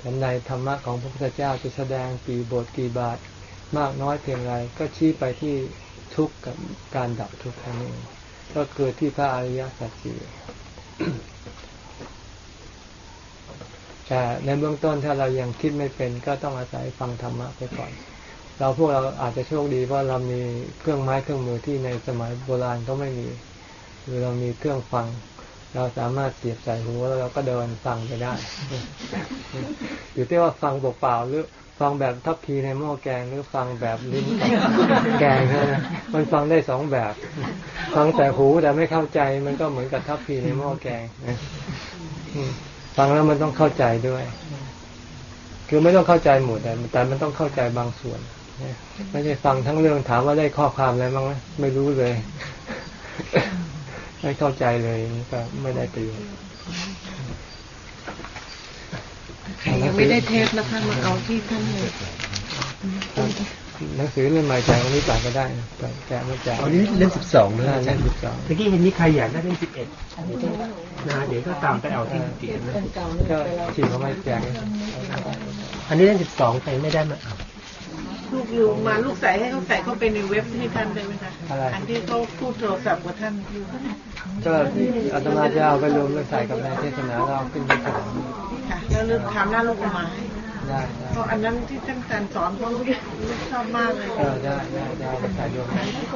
ฉันในธรรมะของพระพุทธเจ้าจะแสดงกี่บทกี่บาทมากน้อยเพียงไรก็ชี้ไปที่ทุกข์กับการดับทุกข์นั่นเองก็เกิดที่พระอริยสัจสี่แต่ในเบื้องต้นถ้าเรายังคิดไม่เป็นก็ต้องอาศัยฟังธรรมะไปก่อน เราพวกเราอาจจะโชคดีเพราะเรามีเครื่องไม้เครื่องมือที่ในสมัยโบราณก็ไม่มี คือเรามีเครื่องฟัง เราสามารถเสียบใส่หูแล้วเราก็เดินฟังไปได้อยู่ที่ว่าฟังเปล่าๆหรือฟังแบบทัพพีในหม้อแกงหรือฟังแบบลิ้นแกงนะมันฟังได้สองแบบ ฟังแต่หูแต่ไม่เข้าใจมันก็เหมือนกับทัพพีในหม้อแกงฟังแล้วมันต้องเข้าใจด้วย คือไม่ต้องเข้าใจหมดแต่แต่มันต้องเข้าใจบางส่วนไม่ใช่ฟังทั้งเรื่องถามว่าได้ข้อความอะไรบ้างไหมไม่รู้เลย ไม่เข้าใจเลยก็ไม่ได้ประโยชน์ยังไม่ได้เทปนะคะมาเอาที่ท่านเลยหนังสือเล่มใหม่แจกวันนี้จ่ายก็ได้แจกไม่แจกอันนี้เล่มสิบสองนะเล่มสิบสองเมื่อกี้เห็นนี่ใครอยากได้เล่มสิบเอ็ดนะเดี๋ยวก็ตามไปเอาที่เกียนนะก็ฉีดเขาไม่แจกอันนี้เล่มสิบสองใครไม่ได้มาเอา ลูกอยู่มาลูกใส่ให้เขาใส่เข้าไปในเว็บให้ท่านได้ไหมคะอันที่เขาพูดโทรศัพท์กับท่านก็อาตมาจะเอาไปรวมเรื่องใส่กับในเทศนาเราขึ้นไปถามค่ะแล้วลืมถามหน้าลูกมาได้เพราะอันนั้นที่ท่านการสอนเขาชอบมากเลยเออได้ได้ได้ใส่รวม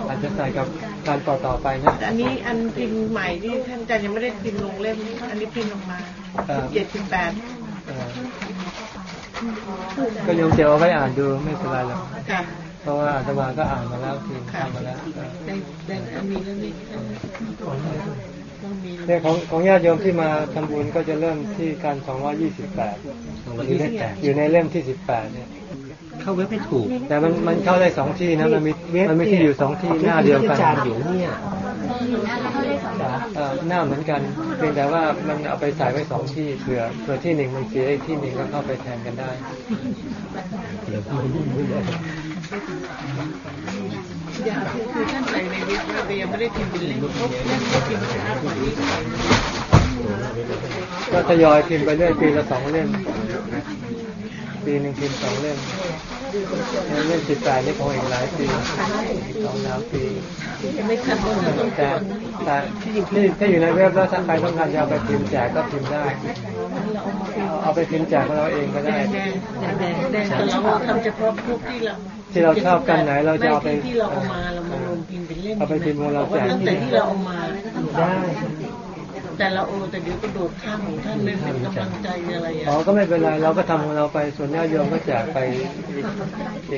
อาจจะใส่กับการต่อต่อไปนะอันนี้อันพิมพ์ใหม่ที่ท่านอาจารย์ยังไม่ได้พิมพ์ลงเล่มอันนี้พิมพ์ลงมาเจ็ดสิบแปด ก็ยังเจเอาไว้อ่านดูไม่เป็นไรหรอกเพราะว่าอาตมาก็อ่านมาแล้วทีทำมาแล้วเนี่ยของของญาติโยมที่มาทำบุญก็จะเริ่มที่การสองร้อยี่สิบแปดอยู่ในเล่มที่สิบแปดเนี่ย เข้าเว็บไม่ถูก แต่มันมันเข้าได้สองที่นะมันมีมันไม่ที่อยู่สองที่หน้าเดียวกันอยู่เนี่ยหน้าเหมือนกันเพียงแต่ว่ามันเอาไปใส่ไว้สองที่เผื่อเผื่อที่หนึ่งมันเสียอีกที่หนึ่งก็เข้าไปแทนกันได้อยากคือท่านใส่ในวิทย์แต่ยังไม่ได้พิมพ์เป็นเล่มเพราะท่านพิมพ์ช้ากว่านี้ก็ทยอยพิมพ์ไปเรื่อยปีละสองเล่มปีหนึ่งพิมพ์สองเล่ม เล่มสิบแปดนี่คงอีกหลายปีสองสามปีแต่แต่ที่ถ้าอยู่ในเว็บแล้วถ้าใครต้องการจะไปพิมพ์แจกก็พิมพ์ได้ เอาไปพิมพ์แจกของเราเองก็แดได้งแดงแดงแดงแต่เราทำเฉพาะพวกที่เราที่เราชอบกันไหนเราจะเอาไปม่ที่ที่เราเอามาเรามารวมพิมพ์เป็นเล่มเอาไปพิมพ์ของเราบอกว่าตั้งแต่ที่เราเอามาได้ แต่เราโอ้แต่เดี๋ยวกระโดดข้ามของท่านไม่เป็นกำลังใจอะไรอะอ๋อก็ไม่เป็นไรเราก็ทำของเราไปส่วนญาติโยมก็แจกไปอี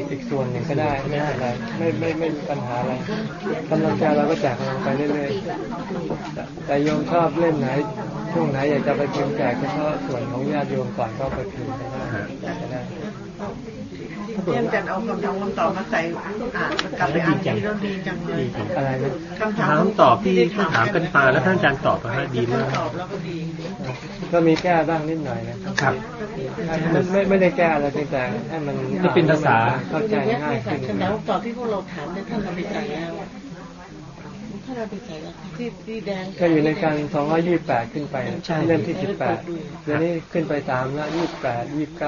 กอีกส่วนหนึ่งก็ได้ไม่เป็นไรไม่ไม่ไม่มีปัญหาอะไรกำลังใจเราก็แจกของเราไปเรื่อยๆแต่โยมชอบเล่นไหนช่วงไหนอยากจะไปพิมพ์แจกเฉพาะส่วนของญาติโยมก่อนก็ไปพิมพ์ก็ได้ก็ได้ เยี่ยมจันเอาคำถามคำตอบมาใส่อ่านกลับไปอ่านที่เราดีจังเลยอะไรนะคำถามถามตอบที่ท่านถามกันมาแล้วท่านอาจารย์ตอบมาดีมากตอบแล้วก็ดีก็มีแก้บ้างนิดหน่อยนะครับไม่ไม่ไม่ได้แก้อะไรเพียงแต่ให้มันจะเป็นภาษาเข้าใจง่ายขึ้นคำถามคำตอบที่พวกเราถามเนี่ยท่านเอาไปใส่แล้วท่านเอาไปใส่แล้วที่ที่แดงก็อยู่ในการ228 ขึ้นไปเล่มที่ 18เดี๋ยวนี้ขึ้นไปตามละ28 29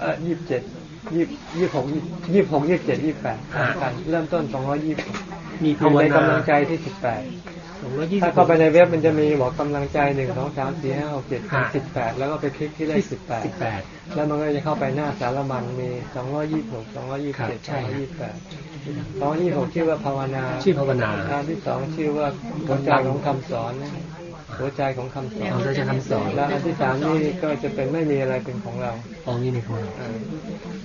เอ่อ27 26 26 27 28กันเริ่มต้น220มีอภายู่วในนากำลังใจที่ส18องร้อยยี่สิถ้าบเข้าไปในเว็บมันจะมีบอกกำลังใจ1 2 3 4 5 6 7อ่า18แล้วก็ไปคลิกที่เลขสิบแปด18แล้วมันก็จะเข้าไปหน้าสารมันมี226ครับ227ใช่228 226ชื่อว่าภาวนาชื่อภาวนาอันที่สองชื่อว่าหัวใจของคำสอนนะ หัวใจของคำสอนหัวใจคำสอนแล้วอันที่สามนี่ก็จะเป็นไม่มีอะไรเป็นของเราตรงนี้นี่ครับเออ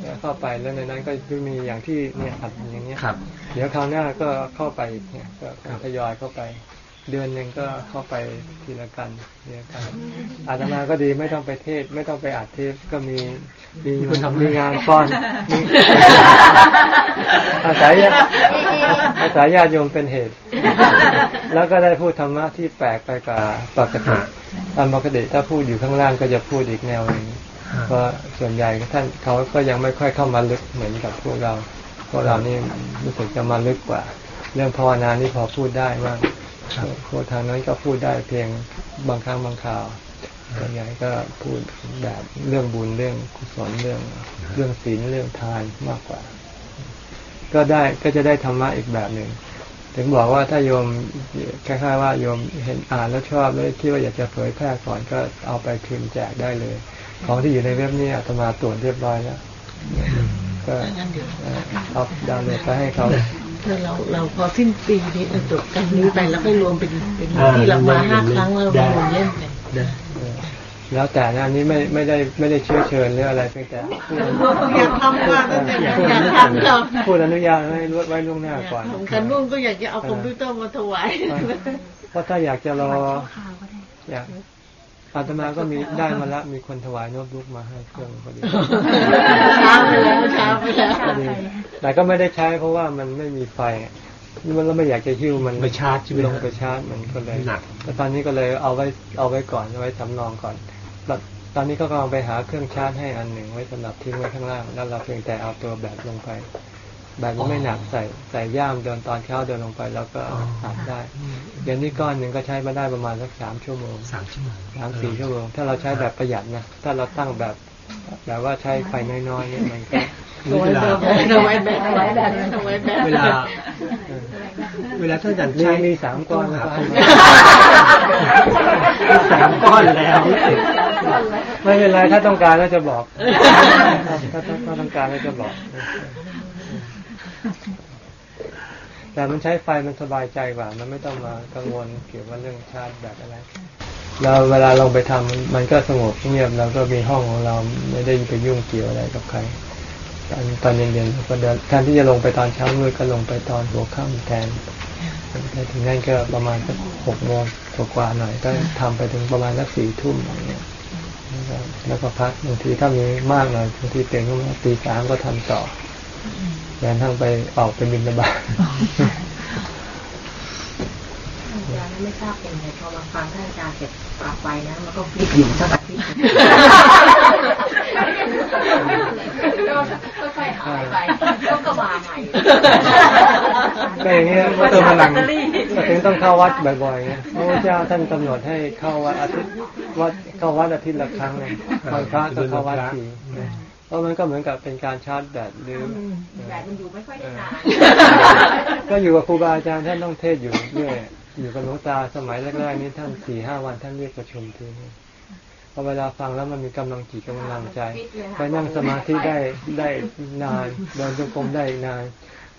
แล้วเข้าไปแล้วในนั้นก็จะมีอย่างที่เนี่ยอัดอย่างเงี้ยครับเดี๋ยวคราวหน้าก็เข้าไปเนี่ยก็ทยอยเข้าไป เดือนหนึ่งก็เข้าไปทีละกันทีละกันอาตมาก็ดีไม่ต้องไปเทศ ไม่ต้องไปอัดเทปก็มีมีมีคนทำมีงานป้อนมีอาศัยอาศัยญาติโยมเป็นเหตุ แล้วก็ได้พูดธรรมะที่แปลกไปกว่าปกติตามปกติถ้าพูดอยู่ข้างล่างก็จะพูดอีกแนวหนึ่งเพราะส่วนใหญ่ท่านเขาก็ยังไม่ค่อยเข้ามาลึกเหมือนกับพวกเราพวกเรานี่รู้สึกจะมาลึกกว่า เรื่องภาวนานี่พอพูดได้มาก พวกทางนั้นก็พูดได้เพียงบางครั้งบางคราวส่วนใหญ่ก็พูดแบบเรื่องบุญเรื่องกุศลเรื่อง เรื่องศีลเรื่องทานมากกว่า ก็ได้ก็จะได้ธรรมะอีกแบบหนึ่งถึงบอกว่าถ้าโยมคล้ายๆว่าโยมเห็นอ่านแล้วชอบแล้วคิดว่าอยากจะเผยแพร่ก่อนก็เอาไปพิมพ์แจกได้เลย ของที่อยู่ในเว็บนี้อาตมาตรวจเรียบร้อยแล้วก็งั้นเดี๋ยวเอ่อเอาดาวน์โหลดไปให้เขา ถ้าเราเราพอสิ้นปีนี้เราจบกันนี้ไปแล้วค่อยรวมเป็นเป็นอ่าที่เรามาห้าครั้งแล้วได้รวมเล่นกันได้เออแล้วแต่นะอันนี้ไม่ไม่ได้ไม่ได้เชื้อเชิญหรืออะไรเพียงแต่พูดอยากทำว่าตั้งแต่อยากทำเราพูดอนุญาตให้ไว้ล่วงหน้าก่อนกันนุ่นก็อยากจะเอาคอมพิวเตอร์มาถวายเพราะถ้าอยากจะรออยาก อาตมาก็มีได้มาแล้วมีคนถวายโน้ตบุ๊กมาให้เครื่องพอดีช้าไปแล้วช้าไปแล้วพอดีแต่ก็ไม่ได้ใช้เพราะว่ามันไม่มีไฟมันเราไม่อยากจะหิ้วมันไปชาร์จใช่ไหมลงไปชาร์จมันก็เลยหนักแต่ตอนนี้ก็เลยเอาไว้เอาไว้ก่อนเอาไว้สำรองก่อนแล้วตอนนี้ก็กำลังไปหาเครื่องชาร์จให้อันหนึ่งไว้สำหรับทิ้งไว้ข้างล่างแล้วเราเพียงแต่เอาตัวแบตลงไป แบตมันไม่หนักใส่ใส่ย่ามเดินตอนเช้าเดินลงไป แล้วก็ตัดได้เดี๋ยวนี้ก้อนหนึ่งก็ใช้มาได้ประมาณสักสามชั่วโมงสามชั่วโมงสามสี่ชั่วโมง ถ้าเราใช้แบบประหยัดนะถ้าเราตั้งแบบแบบว่าใช้ไฟน้อยๆเนี่ยมันก็นี่เวลาเอาไว้แบบเอาไว้แบบเอาไว้แบบเวลาเวลาท่านอาจารย์มีใช้มีสามก้อนแล้วก็ให้มาสามก้อนแล้ว ไม่เป็นไรถ้าต้องการแล้วจะบอกถ้าถ้าถ้าต้องการแล้วจะบอก แต่มันใช้ไฟมันสบายใจกว่า มันไม่ต้องมากังวลเกี่ยวกับเรื่องชาร์จแบบอะไร เราเวลาลงไปทำมันมันก็สงบเงียบเราก็มีห้องของเราไม่ได้ไปยุ่งเกี่ยวอะไรกับใครตอนตอนเย็นๆก็เดินแทนที่จะลงไปตอนเช้ามืดก็ลงไปตอนหัวค่ำแทนไปถึงนั่นก็ประมาณสักหกโมงกว่าๆหน่อยก็ทำไปถึงประมาณสักสี่ทุ่มอย่างเงี้ยแล้วก็พักบางทีถ้ามีมากหน่อยบางทีเป็นก็ตีสามก็ทำต่อ แทนทั้งไปออกไปบินระบาดอาจารย์ไม่ทราบเป็นไงพอมาฟังท่านอาจารย์เสร็จปรับไปนะมันก็พลิกอยู่สักอาทิตย์หนึ่งค่อยๆหายไปแล้วก็มาใหม่ก็อย่างเงี้ยเติมพลังก็ถึงต้องเข้าวัดบ่อยๆไงพระพุทธเจ้าท่านกำหนดให้เข้าวัดอาทิตย์วัดเข้าวัดอาทิตย์ละครั้งเลยวันพระก็เข้าวัดที เพราะมันก็เหมือนกับเป็นการชาร์จแบตหรือแบตมันอยู่ไม่ค่อยได้นานก็อยู่กับครูบาอาจารย์ท่านต้องเทศอยู่เรื่อยอยู่กับหลวงตาสมัยแรกๆนี้ท่านสี่ห้าวันท่านเรียกประชุมทีนึงพพอเวลาฟังแล้วมันมีกำลังจิตกำลังใจไปนั่งสมาธิได้ได้นานเดินจงกรมได้นาน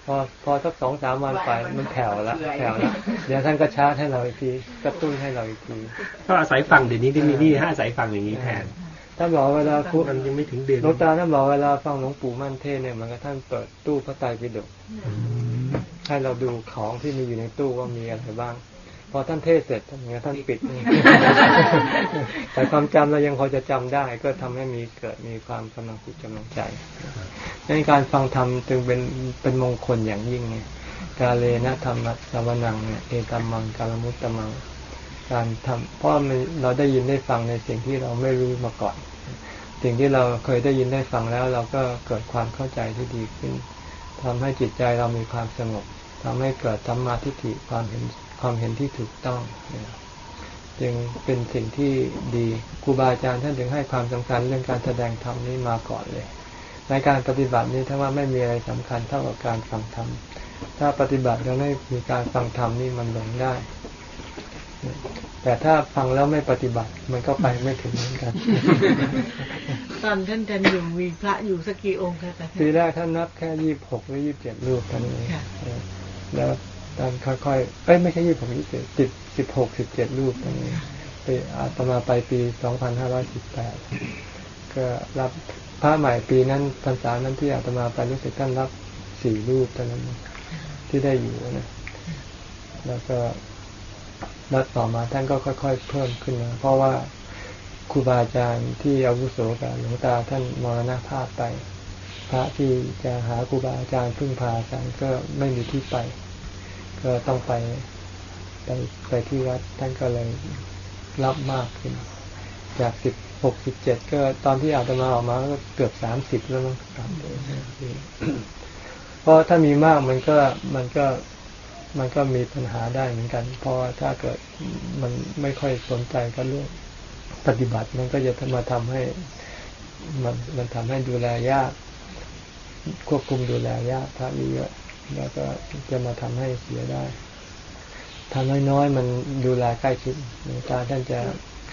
พอพอสักสองสามวันไปมันแผ่วละแผ่วละเดี๋ยวท่านก็ชาร์จให้เราอีกทีกระตุ้นให้เราอีกทีก็อาศัยฟังเดี๋ยวนี้ที่มีนี่ให้อาศัยฟังอย่างนี้แทน ท่านบอกเวลาคุมันยังไม่ถึงเดือนหลวงตาท่านบอกเวลาฟังหลวงปู่มั่นเทศน์เนี่ยเหมันก็ท่านเปิดตู้พระไตรปิฎกให้เราดูของที่มีอยู่ในตู้ว่ามีอะไรบ้าง พอท่านเทศน์เสร็จท่านท่านปิดแต่ความจำเรายังพอจะจำได้ ก็ทำให้มีเกิดมีความกำลังจิตกำลังใจในการฟังธรรมจึงเป็นเป็นมงคลอย่างยิ่งไงกาเลนะธรรมะสวนังเนี่ยเอตัมมังกาลมุตตมัง การทำเพราะเราได้ยินได้ฟังในสิ่งที่เราไม่รู้มาก่อน สิ่งที่เราเคยได้ยินได้ฟังแล้ว เราก็เกิดความเข้าใจที่ดีขึ้นทำให้จิตใจเรามีความสงบทำให้เกิดธรรมาทิฏฐิความเห็นความเห็นที่ถูกต้องจึงเป็นสิ่งที่ดีครูบาอาจารย์ท่านถึงให้ความสำคัญเรื่องการแสดงธรรมนี้มาก่อนเลย ในการปฏิบัตินี้ถ้าว่าไม่มีอะไรสำคัญเท่ากับการฟังธรรมถ้าปฏิบัติแล้วไม่มีการฟังธรรมนี่มันหลงได้ แต่ถ้าฟังแล้วไม่ปฏิบัติมันก็ไปไม่ถึงเหมือนกัน ตอนท่านจันอยู่มีพระอยู่สักกี่องค์คะแต่ท่านปีแรกท่านนับแค่ยี่บหกหรือยี่บเจ็ดรูปเท่านั้นเองค่ะแล้วตอนค่อยๆเอ้ยไม่ใช่ยี่หกยี่สิบสิบสิบหกสิบเจ็ดรูปเท่านั้นเองไปอาตมาไปปีสองพันห้าร้อยสิบแปดก็รับพระใหม่ปีนั้นพรรษานั้นที่อาตมาไปรู้สึกท่านรับสี่รูปเท่านั้นเองที่ได้อยู่นะแล้วก็ แล้วต่อมาท่านก็ค่อย ๆ เพิ่มขึ้นมาเพราะว่าครูบาอาจารย์ที่อาวุโสกับหลวงตาท่านมรณภาพไป พระที่จะหาครูบาอาจารย์พึ่งพาอาจารย์ก็ไม่มีที่ไป ก็ต้องไปไปไปที่วัดท่านก็เลยรับมากขึ้น จากสิบหกสิบเจ็ดก็ตอนที่อาตมาออกมาก็เกือบสามสิบแล้วมั้งครับเพราะถ้ามีมากมันก็มันก็ มันก็มีปัญหาได้เหมือนกัน เพราะถ้าเกิดมันไม่ค่อยสนใจก็เรื่องปฏิบัติมันก็จะมาทำให้ มันมันทำให้ดูแลยาก ควบคุมดูแลยากพระเยอะแล้วก็จะมาทำให้เสียได้ทำน้อยๆมันดูแลใกล้ชิดหลวงตาท่านจะ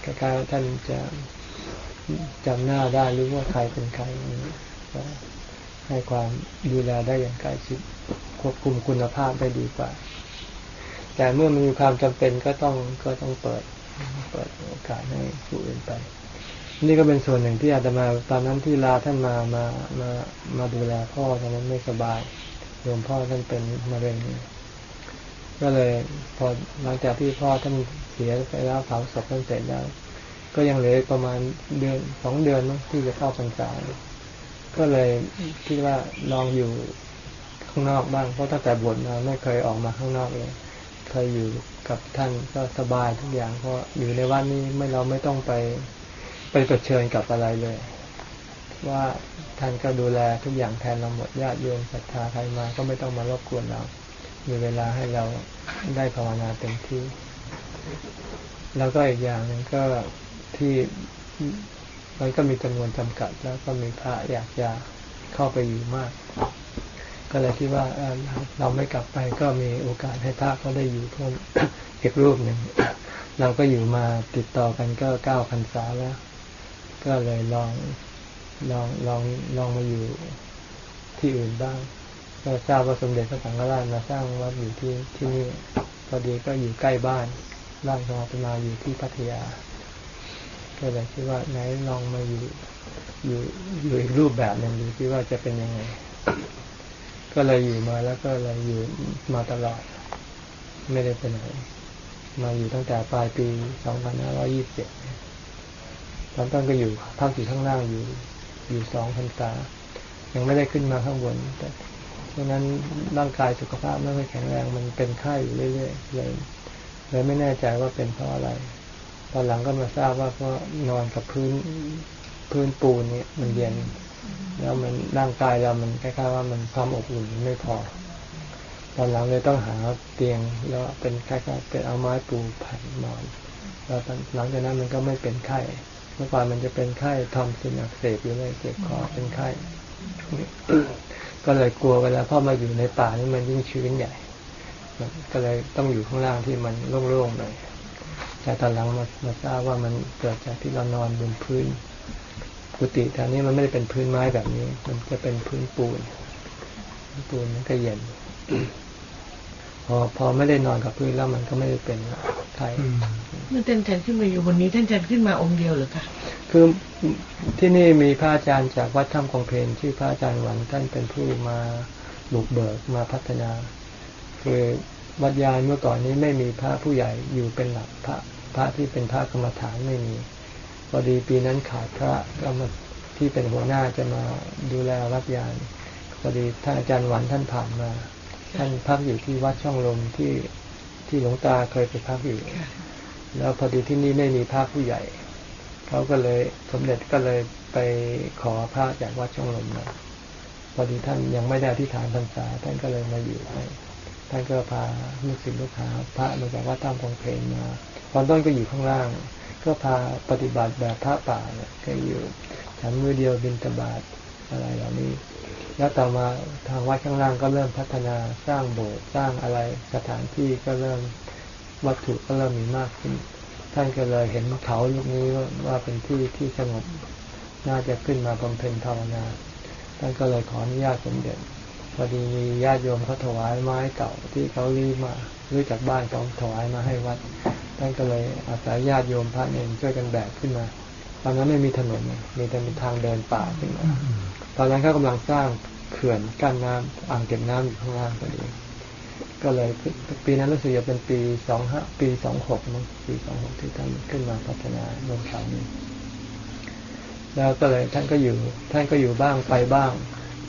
คล้ายๆท่านจะจำหน้าได้รู้ว่าใครเป็นใครให้ความดูแลได้อย่างใกล้ชิดควบคุมคุณภาพได้ดีกว่า แต่เมื่อมันมีความจำเป็นก็ต้องก็ต้องเปิด เปิดโอกาสให้ผู้อื่นไป นี่ก็เป็นส่วนหนึ่งที่อาตมาตอนนั้นที่ลาท่านมามามามาดูแลพ่อตอนนั้นไม่สบายหลวงพ่อท่านเป็นมะเร็งก็เลยพอหลังจากที่พ่อท่านเสียไปแล้วเผาศพท่านเสร็จแล้ว ก็ยังเหลือประมาณเดือนสองเดือนมั้งที่จะเข้าพรรษาก็เลยคิดว่าลองอยู่ข้างนอกบ้างเพราะตั้งแต่บวชมาไม่เคยออกมาข้างนอกเลย เคยอยู่กับท่านก็สบายทุกอย่าง เพราะอยู่ในวัดนี้ไม่เราไม่ต้องไปไปเผชิญกับอะไรเลย ว่าท่านก็ดูแลทุกอย่างแทนเราหมดญาติโยมศรัทธาใครมา ก็ไม่ต้องมารบกวนเรา มีเวลาให้เราได้ภาวนาเต็มที่ แล้วก็อีกอย่างหนึ่งก็ที่มันก็มีจำนวนจำกัด แล้วก็มีพระอยากจะเข้าไปอยู่มาก ก็เลยคิดว่าเราไม่กลับไปก็มีโอกาสให้พระเขาได้อยู่เพิ่มอีกรูปหนึ่งเราก็อยู่มาติดต่อกันก็เก้าพรรษาแล้ว ก็เลยลองลองลองลองมาอยู่ที่อื่นบ้าง ก็ทราบว่าสมเด็จพระสังฆราชมาสร้างวัดอยู่ที่ที่นี่พอดีก็อยู่ใกล้บ้านบ้านของอาตมาอยู่ที่พัทยา ก็เลยคิดว่าไหนลองมาอยู่อยู่อยู่อีกรูปแบบหนึ่งดูคิดว่าจะเป็นยังไง ก็เลยอยู่มาแล้วก็เลยอยู่มาตลอด ไม่ได้ไปไหนมาอยู่ตั้งแต่ปลายปี 2527 ตอนต้นก็อยู่พักอยู่ข้างล่างอยู่ อยู่สองพรรษา ยังไม่ได้ขึ้นมาข้างบน แต่เพราะนั้นร่างกายสุขภาพไม่ค่อยแข็งแรง มันเป็นไข้อยู่เรื่อยๆเลยเลยไม่แน่ใจว่าเป็นเพราะอะไร ตอนหลังก็มาทราบว่าเพราะนอนกับพื้นพื้นปูนเนี่ยมันเย็น แล้วมันร่างกายเรามันคล้ายๆว่ามันความอบอุ่นไม่พอ ตอนหลังเลยต้องหาเตียงแล้วเป็นคล้ายๆเป็นเอาไม้ปูแผ่นนอนแล้วหลังจากนั้นมันก็ไม่เป็นไข้เมื่อก่อนมันจะเป็นไข้ทอมซินอักเสบอยู่เลยเจ็บคอเป็นไข้ก็เลยกลัวเวลาพ่อมาอยู่ในป่านี่มันยิ่งชื้นใหญ่ก็เลยต้องอยู่ข้างล่างที่มันโล่งๆหน่อยแต่ตอนหลังมามาทราบว่ามันเกิดจากที่เรานอนบนพื้น กุฏิแถวนี้มันไม่ได้เป็นพื้นไม้แบบนี้ มันจะเป็นพื้นปูนพื้นปูนมันก็เย็น พอพอไม่ได้นอนกับพื้นแล้วมันก็ไม่ได้เป็นไข้เมื่อท่านอาจารย์ขึ้นมาอยู่วันนี้ท่านอาจารย์ขึ้นมาองค์เดียวเหรือคะคือที่นี่มีพระอาจารย์จากวัดถ้ำคงเพนชื่อพระอาจารย์หวันท่านเป็นผู้มาบุกเบิกมาพัฒนา คือวัดยานเมื่อก่อนนี้ไม่มีพระผู้ใหญ่อยู่เป็นหลักพระพระที่เป็นพระกรรมฐานไม่มี พอดีปีนั้นขาดพระกรรมที่เป็นหัวหน้าจะมาดูแลวัดยานพอดีท่านอาจารย์หวันท่านผ่านมา ท่านพักอยู่ที่วัดช่องลมที่ที่หลวงตาเคยไปพักอยู่ แล้วพอดีที่นี่ไม่มีพระผู้ใหญ่เขาก็เลยสมเด็จก็เลยไปขอพระจากวัดช่องลมมาพอดีท่านยังไม่ได้ที่ฐานพรรษา ท่านก็เลยมาอยู่ให้ท่านก็พาลูกศิษย์ลูกหาพระมาจากวัดตามคงเพลนมา ตอนต้นก็อยู่ข้างล่าง ก็พาปฏิบัติแบบพระป่าเนี่ยก็อยู่ฉันมือเดียวบินตบาทอะไรเหล่านี้ แล้วต่อมาทางวัดข้างล่างก็เริ่มพัฒนาสร้างโบสถ์สร้างอะไรสถานที่ก็เริ่มวัตถุก็เริ่มมีมากขึ้น ท่านก็เลยเห็นเขาลูกนี้ว่าเป็นที่ที่สงบน่าจะขึ้นมาบำเพ็ญภาวนา ท่านก็เลยขออนุญาตสมเด็จพอดีมีญาติโยมเขาถวายไม้เก่าที่เขารีมารื้อจากบ้านเขาถวายมาให้วัด ท่านก็เลยอาศัยญาติโยมพระเองช่วยกันแบกขึ้นมา ตอนนั้นไม่มีถนนไงมีแต่มีทางเดินป่าขึ้นมาตอนนั้นเขากำลังสร้างเขื่อนกั้นน้ำอ่างเก็บน้ำอยู่ข้างล่างพอดีก็เลยปีนั้นรู้สึกจะเป็นปีสองห้าปีสองหกมั้งปีสองหกที่ท่านขึ้นมาพัฒนาลงเขานี้แล้วก็เลยท่านก็อยู่ ท่านก็อยู่บ้างไปบ้าง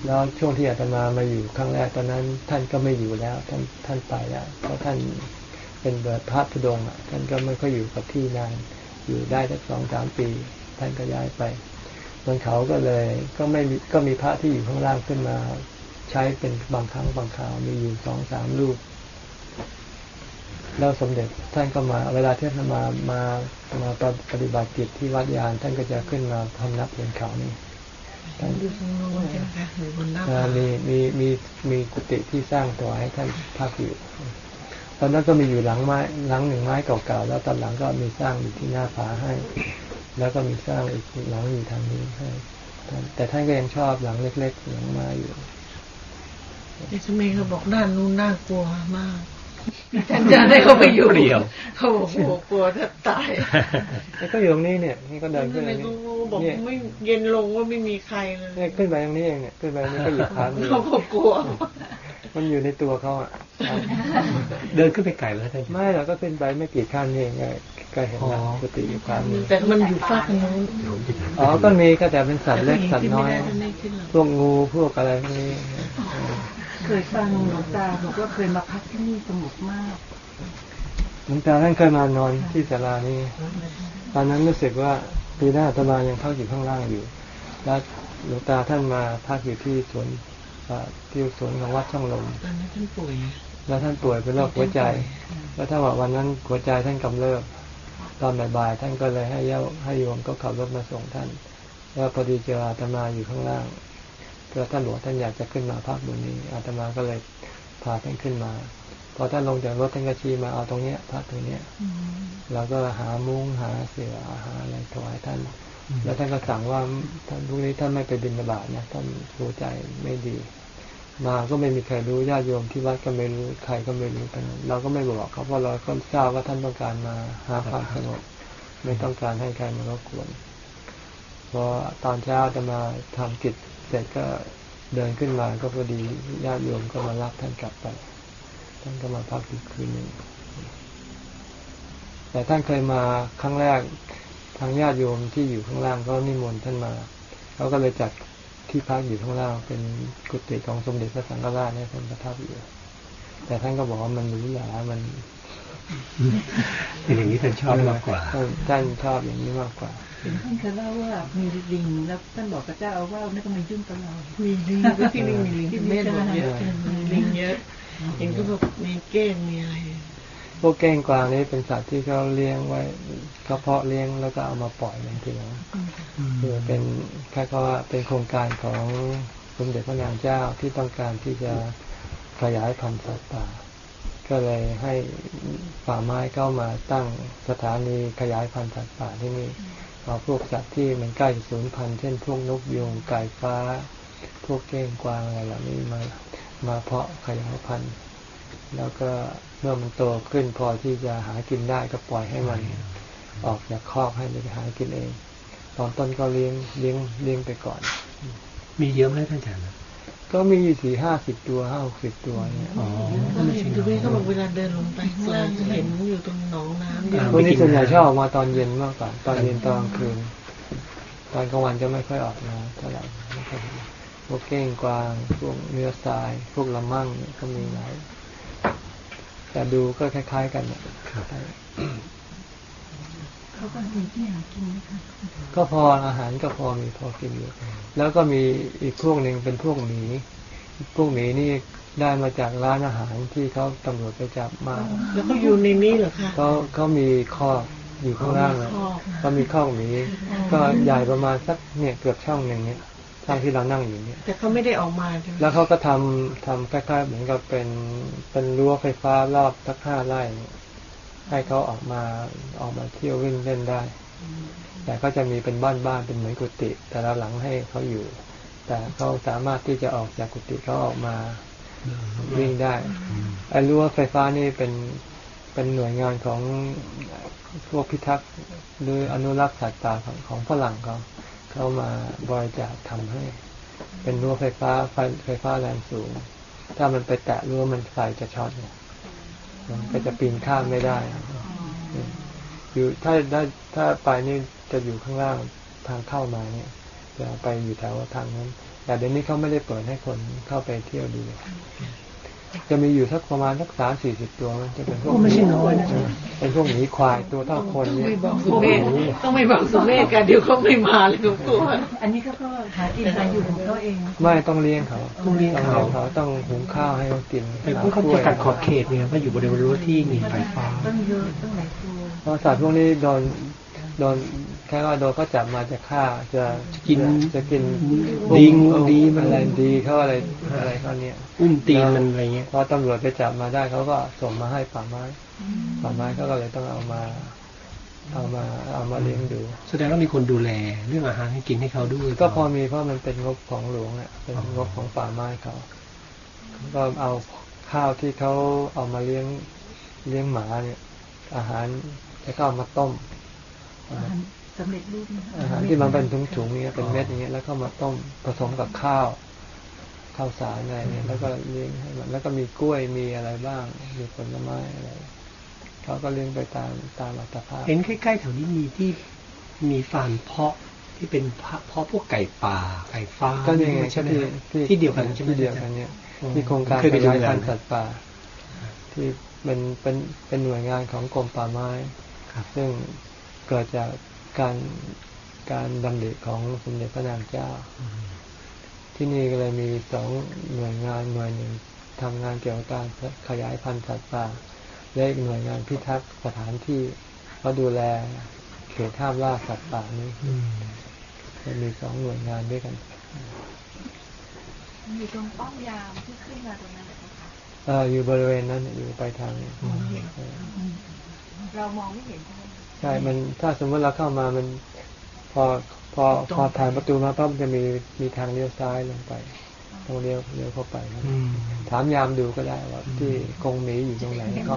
แล้วช่วงที่อาตมามาอยู่ครั้งแรกตอนนั้น ท่านก็ไม่อยู่แล้ว ท่านท่านไปแล้วเพราะท่าน เป็นเบิดพระธุดงค์ท่านก็ไม่ค่อยอยู่กับที่นาน อยู่ได้สักสองสามปี ท่านก็ย้ายไปบนเขาก็เลยก็ไม่ก็มีพระที่อยู่ข้างล่างขึ้นมา ใช้เป็นบางครั้งบางคราวมีอยู่สองสามรูปแล้วสมเด็จท่านก็มา เวลาที่ท่านมามามาปฏิบัติกิจที่วัดยาน ท่านก็จะขึ้นมาพำนักบนเขานี่ท่านดูทางโน้นใช่ไหมคะหรือบนหน้าอ่าผามีมีมีมีกุฏิที่สร้างตัวให้ท่านพักอยู่ ตอนนั้นก็มีอยู่หลังไม้หลังหนึ่งไม้เก่าๆแล้วตอนหลังก็มีสร้างอยู่ที่หน้าผาให้ แล้วก็มีสร้างอีกหลังอยู่ทางนี้ให้ท่านแต่ท่านก็ยังชอบหลังเล็กๆหลังไม้อยู่ไอ้สมัยเขาบอกด้านนู้นน่ากลัวมากท่านอาจารย์ได้เขาไปอยู่เปลี่ยวเขาบอกโอ้โหกลัวแทบตายแล้วก็อยู่ตรงนี้เนี่ยนี่ก็เดินขึ้นทำไปไมนี่กูบอกเนี่ยไม่เย็นลงว่าไม่มีใครเลยเนี่ยขึ้นไปตรงนี้เองเนี่ยขึ้นไปตรงนี้ก็อยู่ค้างอยู่เขาบอกกลัว มันอยู่ในตัวเขาอะเดินขึ้นไปไกลแล้วท่านไม่เราก็ขึ้นไปไม่กี่ขั้นเองไงก็เห็นแล้วอ๋อกุฏิอยู่ค้างอยู่แต่มันอยู่ฝากโน้นอ๋อก็มีก็แต่เป็นสัตว์เล็กสัตว์น้อยแต่ผู้หญิงที่ไม่ได้ท่านไม่ขึ้นหรอกพวกงูพวกอะไรพวกนี้เคยฟังหลวงตาบอกว่าเคยมาพักที่นี่สงบมากหลวงตาท่านเคยมานอนที่ศาลานี้ ตอนนั้นรู้สึกว่าปีหน้าอาตมายังพักอยู่ข้างล่างอยู่แล้วหลวงตาท่านมาพักอยู่ที่สวนอ่า ที่สวนของวัดช่องลมตอนนั้นท่านป่วยแล้วท่านป่วยเป็นโรคหัวใจ แล้วถ้าว่าวันนั้นหัวใจท่านกำเริบตอนบ่ายๆท่านก็เลยให้เย้าให้โยมก็ขับรถมาส่งท่านแล้วพอดีเจออาตมาอยู่ข้างล่างก็ท่านบอกท่านอยากจะขึ้นมาพักบนนี้ อาตมาก็เลยพาท่านขึ้นมาพอท่านลงจากรถท่านก็ชี้มาเอาตรงเนี้ยพักตรงเนี้ยเราก็หามุ้งหาเสือหาอะไรถวายท่าน แล้วท่านก็สั่งว่าท่านพรุ่งนี้ท่านไม่ไปบิณฑบาตนะท่านหัวใจไม่ดี มาก็ไม่มีใครรู้ญาติโยมที่วัดก็ไม่รู้ใครก็ไม่รู้กันเราก็ไม่บอกเขาเพราะเราก็ทราบว่าท่านต้องการมาหาความสงบไม่ต้องการให้ใครมารบกวนพอตอนเช้าจะมาทำกิจเสร็จก็เดินขึ้นมาก็พอดีญาติโยมก็มารับท่านกลับไป ท่านก็มาพักอีกคืนหนึ่งแต่ท่านเคยมาครั้งแรกทางญาติโยมที่อยู่ข้างล่างก็นิมนต์ท่านมาเขาก็เลยจัด ที่พักอยู่ข้างล่างเป็นกุฏิของสมเด็จพระสังฆราชเนี่ยท่านประทับอยู่ แต่ท่านก็บอกว่ามันหรูหรามันเป็นอย่างนี้ท่านชอบมากกว่าท่านท่านชอบอย่างนี้มากกว่าเห็นท่านเคยเล่าว่ามีลิงแล้วท่านบอกกับเจ้าอาว่าสไม่ต้องมายุ่งกับเรามีลิงก็ที่นี่มีลิงที่เมฆบอกเยอะมีลิงเยอะเห็นก็บอกมีเก้งมีอะไร พวกแก้งกวางนี่เป็นสัตว์ที่เขาเลี้ยงไว้เขาเพาะเลี้ยงแล้วก็เอามาปล่อยอย่างทีหลังคือเป็นแค่ก็ว่าเป็นโครงการของสมเด็จพระนางเจ้าที่ต้องการที่จะขยายพันธุ์สัตว์ป่า ก็เลยให้ป่าไม้เข้ามาตั้งสถานีขยายพันธุ์สัตว์ป่าที่นี่เอาพวกสัตว์ที่มันใกล้จะสูญพันธุ์เช่น พวกนกยูงไก่ฟ้า พวกเก้งกวางอะไรเหล่านี้มามาเพาะขยายพันธุ์ แล้วก็เมื่อมันโตขึ้นพอที่จะหากินได้ก็ปล่อยให้มันออกจากคอกให้มันไปหากินเอง ตอนต้นก็เลี้ยงเลี้ยงเลี้ยงไปก่อน มีเยอะไหมท่านอาจารย์ก็มีอยู่สี่ห้าสิบตัวห้าหกสิบตัวเนี่ยอ๋อก็เห็นดูเว้เขาบอกเวลาเดินลงไปข้างล่างจะเห็นอยู่ตรงหนองน้ำเดียวพวกนี้ส่วนใหญ่ชอบออกมาตอนเย็นมากกว่าตอนเย็นตอนกลางคืน ตอนกลางวันจะไม่ค่อยออกมาเท่าไหร่ไม่ค่อยมีพวกเก้งกวาง พวกเนื้อทราย พวกละมั่งเนี่ยก็มีหลาย แต่ดูก็คล้าย ๆ กันเนี่ยเขาก็มีที่หากินนะคะก็พออาหารก็พอมีพอกินอยู่แล้วก็มีอีกพวกหนึ่งเป็นพวกหมีพวกหมีนี่ได้มาจากร้านอาหารที่เขาตำรวจไปจับมา แล้วก็อยู่ในนี้เหรอคะเขาเขามีคอกอยู่ข้างล่างเลยคอกก็มีคอกหมี ก็ใหญ่ประมาณสักเนี่ยเกือบช่องหนึ่งเนี่ย ช่องที่เรานั่งอยู่เนี่ยแต่เขาไม่ได้ออกมาใช่ไหมแล้วเขาก็ทำทำคล้ายๆเหมือนกับเป็นเป็นรั้วไฟฟ้ารอบสักห้าไร่เนี่ยให้เขาออกมาออกมาเที่ยววิ่งเล่นได้ แต่ก็จะมีเป็นบ้านบ้านๆเป็นเหมือนกุฏิแต่ละหลังให้เขาอยู่ แต่เขาสามารถที่จะออกจากกุฏิเขาออกมาวิ่งได้ไอ้รั้วไฟฟ้านี่เป็นเป็นหน่วยงานของพวกพิทักษ์หรืออนุรักษ์สัตว์ป่าของของฝรั่งเขา เขามาบริจาคทำให้ เป็นรั้วไฟฟ้าไฟไฟฟ้าแรงสูง ถ้ามันไปแตะรั้วมันไฟจะช็อตเนี่ยมันก็จะปีนข้ามไม่ได้ อยู่ถ้าได้ถ้าไปนี่จะอยู่ข้างล่างทางเข้ามาเนี่ยจะไปอยู่แถวทางนั้น แต่เดี๋ยวนี้เขาไม่ได้เปิดให้คนเข้าไปเที่ยวดู จะมีอยู่สักประมาณสักสามสี่สิบตัวมันจะเป็นพวกไม่ใช่น้อยนะเเป็นพวกหมีควายตัวเท่าคนต้องเนี่ยไม่บอกสุเมธต้องไม่บอกสุเมธกันเดี๋ยวเขาไม่มาเลยเขากลัว อันนี้เขาก็หากินหาอยู่ของเขาเอง ไม่ต้องเลี้ยงเขาต้องเลี้ยงเขาเขาต้องหุงข้าวให้เขากินแต่พวกเขาจะกัดขอบเขตเนี่ยว่าอยู่บริเวณรั้วที่มีไฟฟ้าต้องเยอะต้องหลายตัวเพราะสัตว์พวกนี้โดน โดนแค่ว่าโดนเขาจับมาจะฆ่าจะจะกินจะกินดีงูดีมันอะไรดีเขาอะไรอะไรเขาเนี่ยอุ้มตีนมันอะไรเงี้ยพอตำรวจไปจับมาได้เขาก็ส่งมาให้ป่าไม้ป่าไม้เขาก็เลยต้องเอามาเอามาเอามาเลี้ยงดู แสดงว่ามีคนดูแลเรื่องอาหารให้กินให้เขาด้วย ก็พอมีเพราะมันเป็นงบของหลวงเนี่ยเป็นงบของป่าไม้เขาก็เอาข้าวที่เขาเอามาเลี้ยงเลี้ยงหมาเนี่ย อาหารแล้วก็เอามาต้ม อาหารสำเร็จรูปนะคะอาหารที่มันเป็นถุงๆเนี่ยเป็นเม็ดอย่างเงี้ยแล้วก็มาต้มผสมกับข้าว ข้าวสารอะไรเนี่ยแล้วก็เลี้ยงให้มันแล้วก็มีกล้วยมีอะไรบ้างมีผลไม้อะไรเขาก็เลี้ยงไปตามตามอัตภาพเห็นใกล้ๆแถวนี้มีที่มีฟาร์มเพาะที่เป็นเพาะพวกไก่ป่าไก่ฟ้าก็นี่ไงใช่ไหมที่ฮะที่ที่เดียวกันใช่ไหมที่เดียวกันเนี่ยอืมที่โครงการเคยไปขดูยายแลพันธุ์สัตว์ป่า ที่เป็นเป็นเป็นหน่วยงานของกรมป่าไม้ครับซึ่ง เกิดจากการการดำริของสมเด็จพระนางเจ้า ที่นี่ก็เลยมีสองหน่วยงานหน่วยหนึ่งทำงานเกี่ยวกับการขยายพันธุ์สัตว์ป่าและอีกหน่วยงานพิทักษ์สถานที่เขาดูแลเขตห้ามล่าสัตว์ป่านี้อืมจะมีสองหน่วยงานด้วยกันอยู่ตรงป้อมยามที่ขึ้นมาตรงนั้นนะคะเอออยู่บริเวณนั้นอยู่ไปทางนี้เออเรามองไม่เห็นใช่ไหม ใช่มันถ้าสมมติเราเข้ามามันพอพอพอผ่านประตูมาปั๊บมันจะมีมีทางเลี้ยวซ้ายลงไปต้องเลี้ยวเลี้ยวเข้าไปนะอืมถามยามดูก็ได้ว่าที่กรงหมีอยู่ตรงไหนเขา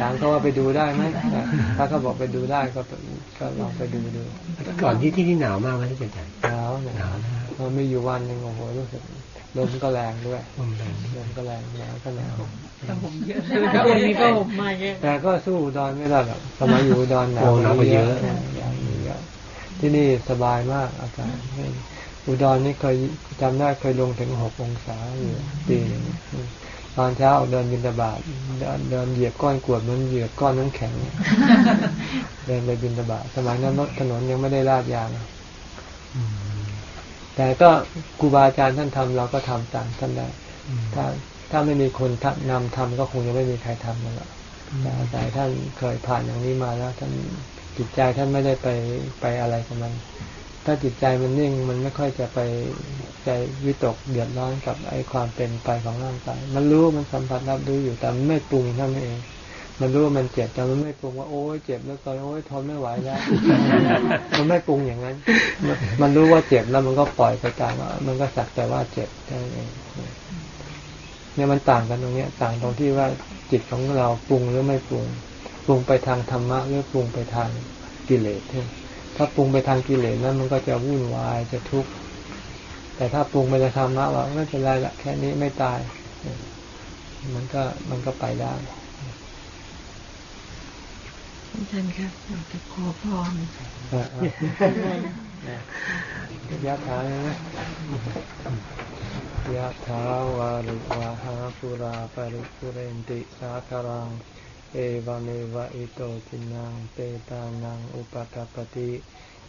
ถามเขาว่าไปดูได้ไหมถ้าเขาบอกไปดูได้ก็ไปก็ลองไปดูดูก่อนที่ที่นี่หนาวมากไหมที่อาจารย์หนาวหหนานาวนะฮะ มันมีอยู่วันหนึ่งโอ้โหรู้สึกลมก็แรงด้วยลมแรงลมก็แรงหนาวก็หนาววันนี้ก็ผมมาเยอะแต่ก็สู้อุดรไม่ได้หรอกสมัยอยู่อุดรหนาวโอ้หนาวกว่าเยอะอย่างนี้เยอะที่นี่สบายมากอากาศไม่อุดรนี่เคยจำได้เคยลงถึงหกองศาอยู่ปีหนึงตอนเช้าออกเดินบินตบาตเดินเดินเหยียบก้อนกรวดเหมันเหยียบก้อนน้ำแข็งเดินไปบินตบาตสมัยนั้นรถถนนยังไม่ได้ลาดยางอืม แต่ก็ครูบาอาจารย์ท่านทำเราก็ทำตามท่านได้อืมถ้าถ้าไม่มีคนทำนำทำก็คงยังไม่มีใครทำมันหรอกแต่อาศัยท่านเคยผ่านอย่างนี้มาแล้ว ท่านจิตใจท่านไม่ได้ไปไปอะไรกับมัน ถ้าจิตใจมันนิ่งมันไม่ค่อยจะไปใจวิตกเดือดร้อนกับไอ้ความเป็นไปของร่างกาย มันรู้มันสัมผัสรับรู้อยู่แต่มันไม่ปรุงเท่านั้นเอง มันรู้ว่ามันเจ็บแต่มันไม่ปรุงว่าโอ้ยเจ็บแล้วก็โอ้ยทนไม่ไหวแล้ว มันไม่ปรุงอย่างนั้น มันรู้ว่าเจ็บแล้วมันก็ปล่อยไปตามว่ามันก็สักแต่ว่าเจ็บแค่นั้นเองเนี่ยมันต่างกันตรงเนี้ย ต่างตรงที่ว่าจิตของเราปรุงหรือไม่ปรุง ปรุงไปทางธรรมะหรือปรุงไปทางกิเลสถ้าปรุงไปทางกิเลสนั้นมันก็จะวุ่นวายจะทุกข์แต่ถ้าปรุงไปทางธรรมะว่าไม่เป็นไรละแค่นี้ไม่ตาย มันก็มันก็ไปได้ ท่านครับอยากจะขอพรยะถาไหมยะถาวาริวาหาปุราปริปุเรนติสาคารัง เอวเมวะอิโตจินังเปตานังอุปกปติ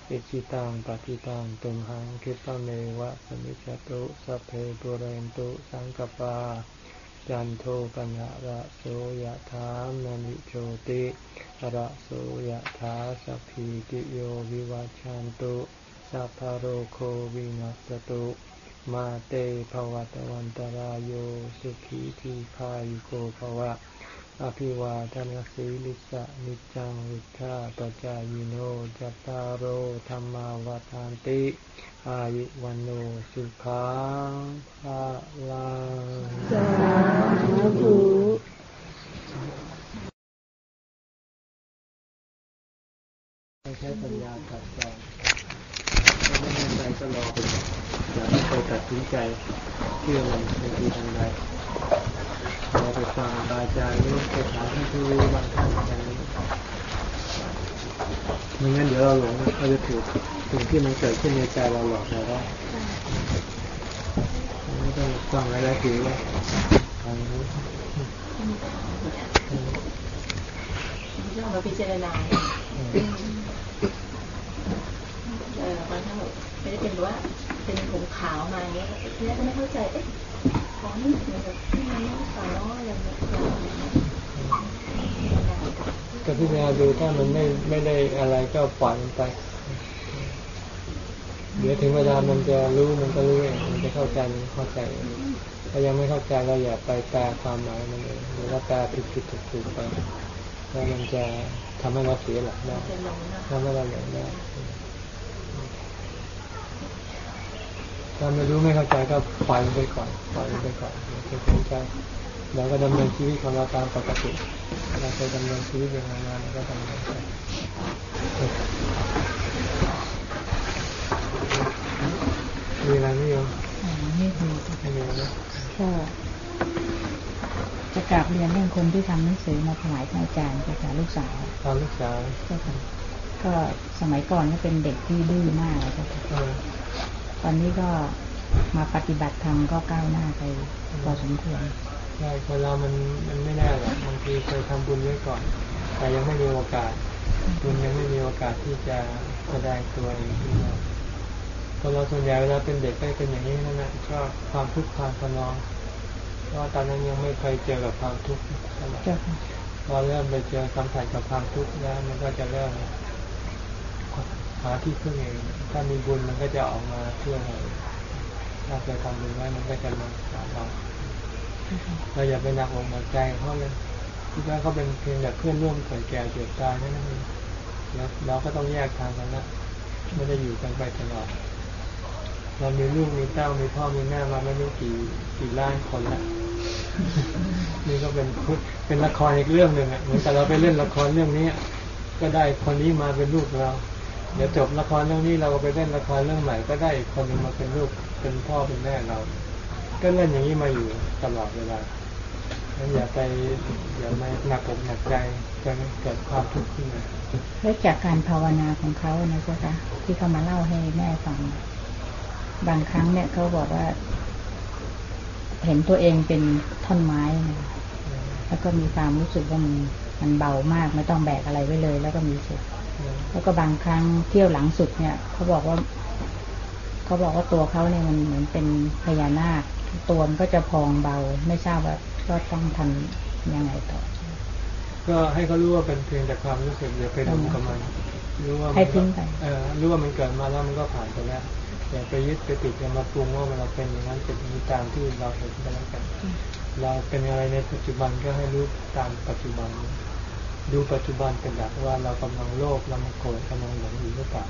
อิจิตังปฏิตังตุมหังคิปะเมวะสมิจจตุสัพเพปุเรนตุสังกปา จันโทปนะระโสยถามณิโชติระโสยถาสัพพิติโยวิวัชานตุสัพพะโรโควินัสตุมาเตภวัตวันตรายโยสุขีทีพายุโกภวะ อภิวาทนาสีลิสะนิจังวิธาปจายโนจัตตารโอธรรมาวาทานติ อายุวันโนสุขังภาลังสาธุใช้ปัญญาตัดใจถ้าไม่แน่ใจก็รอไปก่อนอย่าเพิ่งไปตัดสินใจเชื่อมันทันทีทันใด เรอไปฟังตาใจหรือไปถามท่ผู้รู้บางท่านอย่างนี้ไม่งั้นเดี๋ยวเราหลงเราจะถูกสิ่งที่มันเกิดขึ้นในใจเราหลอกเราได้ไม่ต้องฟังอะไรถือว่าฟังรู้เรามาพิจารณาเออบางท่านไม่ได้เป็นว่าเป็นผมขาวมาอย่างเงี้ยทีแรกก็ไม่เข้าใจเอ๊ะ ก็พิจารณาดูถ้ามันไม่ไม่ได้อะไรก็ปล่อยมันไป เดี๋ยวถึงเวลามันจะรู้มันก็รู้เองมันจะเข้าใจมันเข้าใจถ้ายังไม่เข้าใจเราอย่าไปแปลความหมายมันเองหรือว่าแปลผิดผิดถูกถูกไปแล้วมันจะทำให้เราเสียหลักได้ทำให้เราหลงได้ ถ้าไม่รู้ไม่เข้าใจก็ปล่อยมันไปก่อนปล่อยมันไปก่อนอย่าไปสนใจเราก็ดำเนินชีวิตของเราตามปกติเราเคยดำเนินชีวิตยังไงมาเราก็ดำเนินไปมีอะไรไม่ยอมอ๋อนี่คือไม่มีนะก็จะกลับเรียนเรื่องคนที่ทำหนังสือมาถวายท่านอาจารย์เจ้าค่ะลูกสาวตามลูกสาวเจ้าค่ะก็สมัยก่อนก็เป็นเด็กที่ดื้อมากเจ้าค่ะเออ ตอนนี้ก็มาปฏิบัติธรรมก็ก้าวหน้าไปพอสมควรใช่คนเรามันมันไม่แน่หรอกบางทีเคยทำบุญไว้ก่อน แต่ยังไม่มีโอกาสบุญยังไม่มีโอกาสที่จะแสดงตัวเองขึ้นมาคนเราส่วนใหญ่เวลาเป็นเด็กก็เป็นอย่างนี้นั่นแหละชอบความทุกข์ความทรมานเพราะว่าตอนนั้นยังไม่เคยเจอกับความทุกข์เท่าไหร่เจ้าค่ะพอเริ่มไปเจอสัมผัสกับความทุกข์แล้วมันก็จะเริ่ม หาที่พึ่งเอง ถ้ามีบุญมันก็จะออกมาเพื่อเราถ้าเคยทำบุญไว้มันก็จะมาหาเราเราอย่าไปหนักอกหนักใจเขาเลยคิดว่าเขาเป็นเพียงแต่เพื่อนร่วมเกิดแก่เจ็บตายนั่นเองแล้วเราก็ต้องแยกทางกันละไม่ได้อยู่กันไปตลอดเรามีลูกมีเต้ามีพ่อมีแม่มาไม่รู้กี่กี่ล้านคนละนี่ก็เป็นเป็นละครอีกเรื่องหนึ่งอะเหมือนกับเราไปเล่นละครเรื่องนี้ก็ได้คนนี้มาเป็นลูกเรา เดี๋ยวจบละครเรื่องนี้เราก็ไปเล่นละครเรื่องใหม่ก็ได้คนนึงมาเป็นลูกเป็นพ่อเป็นแม่เรา ก็เล่นอย่างนี้มาอยู่ตลอดเวลางั้นอย่าไปอย่ามาหนักอกหนักใจจนเกิดความทุกข์ขึ้นมาแล้วจากการภาวนาของเขานะเจ้าคะที่เขามาเล่าให้แม่ฟัง บางครั้งเนี่ยเขาบอกว่า เห็นตัวเองเป็นท่อนไม้นะแล้วก็มีความรู้สึกว่ามันมันเบามากไม่ต้องแบกอะไรไว้เลย แล้วก็มีสุข แล้วก็บางครั้งเที่ยวหลังสุดเนี่ยเขาบอกว่าเขาบอกว่าตัวเขาเนี่ยมันเหมือนเป็นพญานาคตัวมันก็จะพองเบา ไม่ทราบว่าก็ต้องทำยังไงต่อ ก็ให้เขารู้ว่าเป็นเพียงแต่ความรู้สึกอย่าไปดูกับมันรู้ว่ามันให้ทิ้งไปเออรู้ว่ามันเกิดมาแล้วมันก็ผ่านไปแล้วอย่าไปยึดไปติดอย่ามาปรุงว่ามันเราเป็นอย่างนั้นเป็นอย่างนี้ตามที่เราเห็นกันแล้วกัน เราเป็นอะไรในปัจจุบันก็ให้รู้ตามปัจจุบัน ดูปัจจุบันเป็นหลักว่าเรากำลังโลภกำลังโกรธกำลังหลงอยู่หรือเปล่า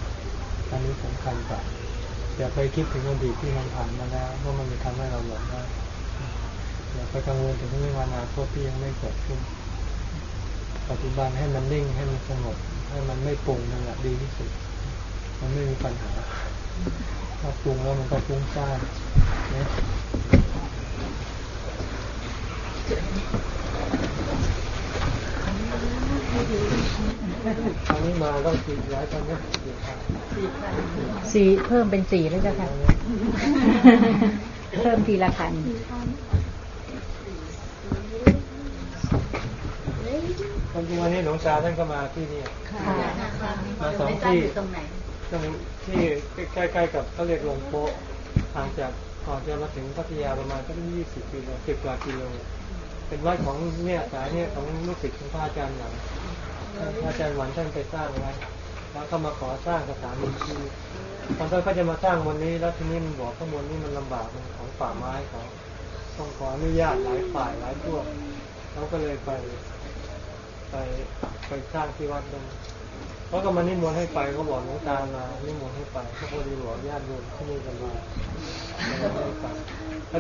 อันนี้สำคัญกว่าอย่าไปคิดถึงอดีตที่มันผ่านมาแล้วเพรามันจะทำให้เราหลงได้อย่าไปกังวลถึงเรื่องอนาคตที่ยังไม่เกิดขึ้น ปัจจุบันให้มันนิ่งให้มันสงบให้มันไม่ปรุงนั่นแหละดีที่สุด มันไม่มีปัญหาถ้าปรุงแล้วมันก็ฟุ้งซ่านนะ ครั้งนี้มาต้องสี่ร้อยตอนนี้สี่พันสี่เพิ่มเป็นสี่แล้วเจ้าค่ะ เพิ่มทีละคันตอนที่วันนี้หลวงตาท่านก็มาที่นี่ค่ะมาสองที่ตรงที่ใกล้ๆกับเขาเรียกลงโป๊ะห่างจากก่อนจะมาถึงพัทยาประมาณก็ยี่สิบกิโลสิบกว่ากิโล เป็นวัดของเนี่ยสายเนี่ยของลูกศิษย์ของพระอาจารย์หลังพระอาจารย์หวันท่านไปสร้างไว้แล้วก็มาขอสร้างสถานีที่ตอนต้นก็จะมาสร้างวันนี้ แล้วทีนี้มันบอกข้างบนนี้มันลำบากของป่าไม้เขาต้องขออนุญาตหลายฝ่ายหลายพวกเขาก็เลยไป ไปไปสร้างที่วัดนั้นเขาก็มานิมนต์ให้ไปเขาบอกหลวงตามานิมนต์ให้ไปเขาพอดีบอกญาติโยมที่นี่กันมาก็เลยให้ไป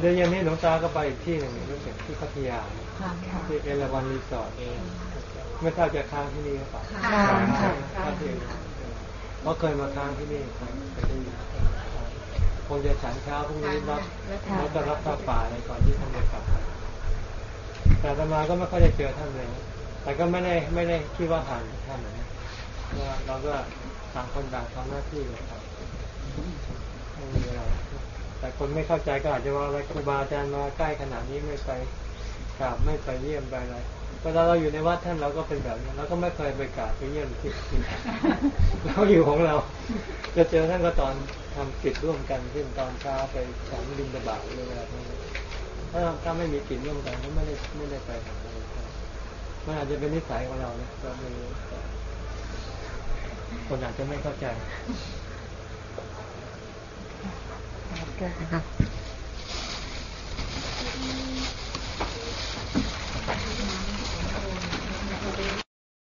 เดี๋ยวเย็นนี้หลวงตาก็ไปอีกที่หนึ่งรู้สึกที่พัทยาค่ะค่ะที่เอราวันรีสอร์ทเองไม่ทราบจะค้างที่นี่หรือเปล่าค่ะค่ะค้างที่นี่เพราะเคยมาค้างที่นี่เคยเคยได้ยินคงจะฉันเช้าพรุ่งนี้รับแล้วก็รับผ้าป่าอะไรก่อนที่ท่านจะกลับไปแต่อาตมาก็ไม่ค่อยได้เจอท่านเลย แต่ก็ไม่ได้ไม่ได้คิดว่าห่างจากท่านนะว่าเราก็ต่างคนต่างทำหน้าที่กันครับไม่มีอะไร แต่คนไม่เข้าใจก็อาจจะว่าอะไรครูบาอาจารย์มาใกล้ขนาดนี้ไม่ไปกราบไม่ไปเยี่ยมไปอะไรเวลาเราอยู่ในวัดท่านเราก็เป็นแบบนี้เราก็ไม่เคยไปกราบไปเยี่ยมที่ที่เราอยู่ของเราจะเจอท่านก็ตอนทำกิจร่วมกันเช่นตอนเช้าไปฉันบินตบาหรืออะไรพวกนี้ถ้าถ้าไม่มีกิจร่วมกันก็ไม่ได้ไม่ได้ไปทำอะไรกันมันอาจจะเป็นนิสัยของเรานะก็ไม่รู้คนอาจจะไม่เข้าใจ ก็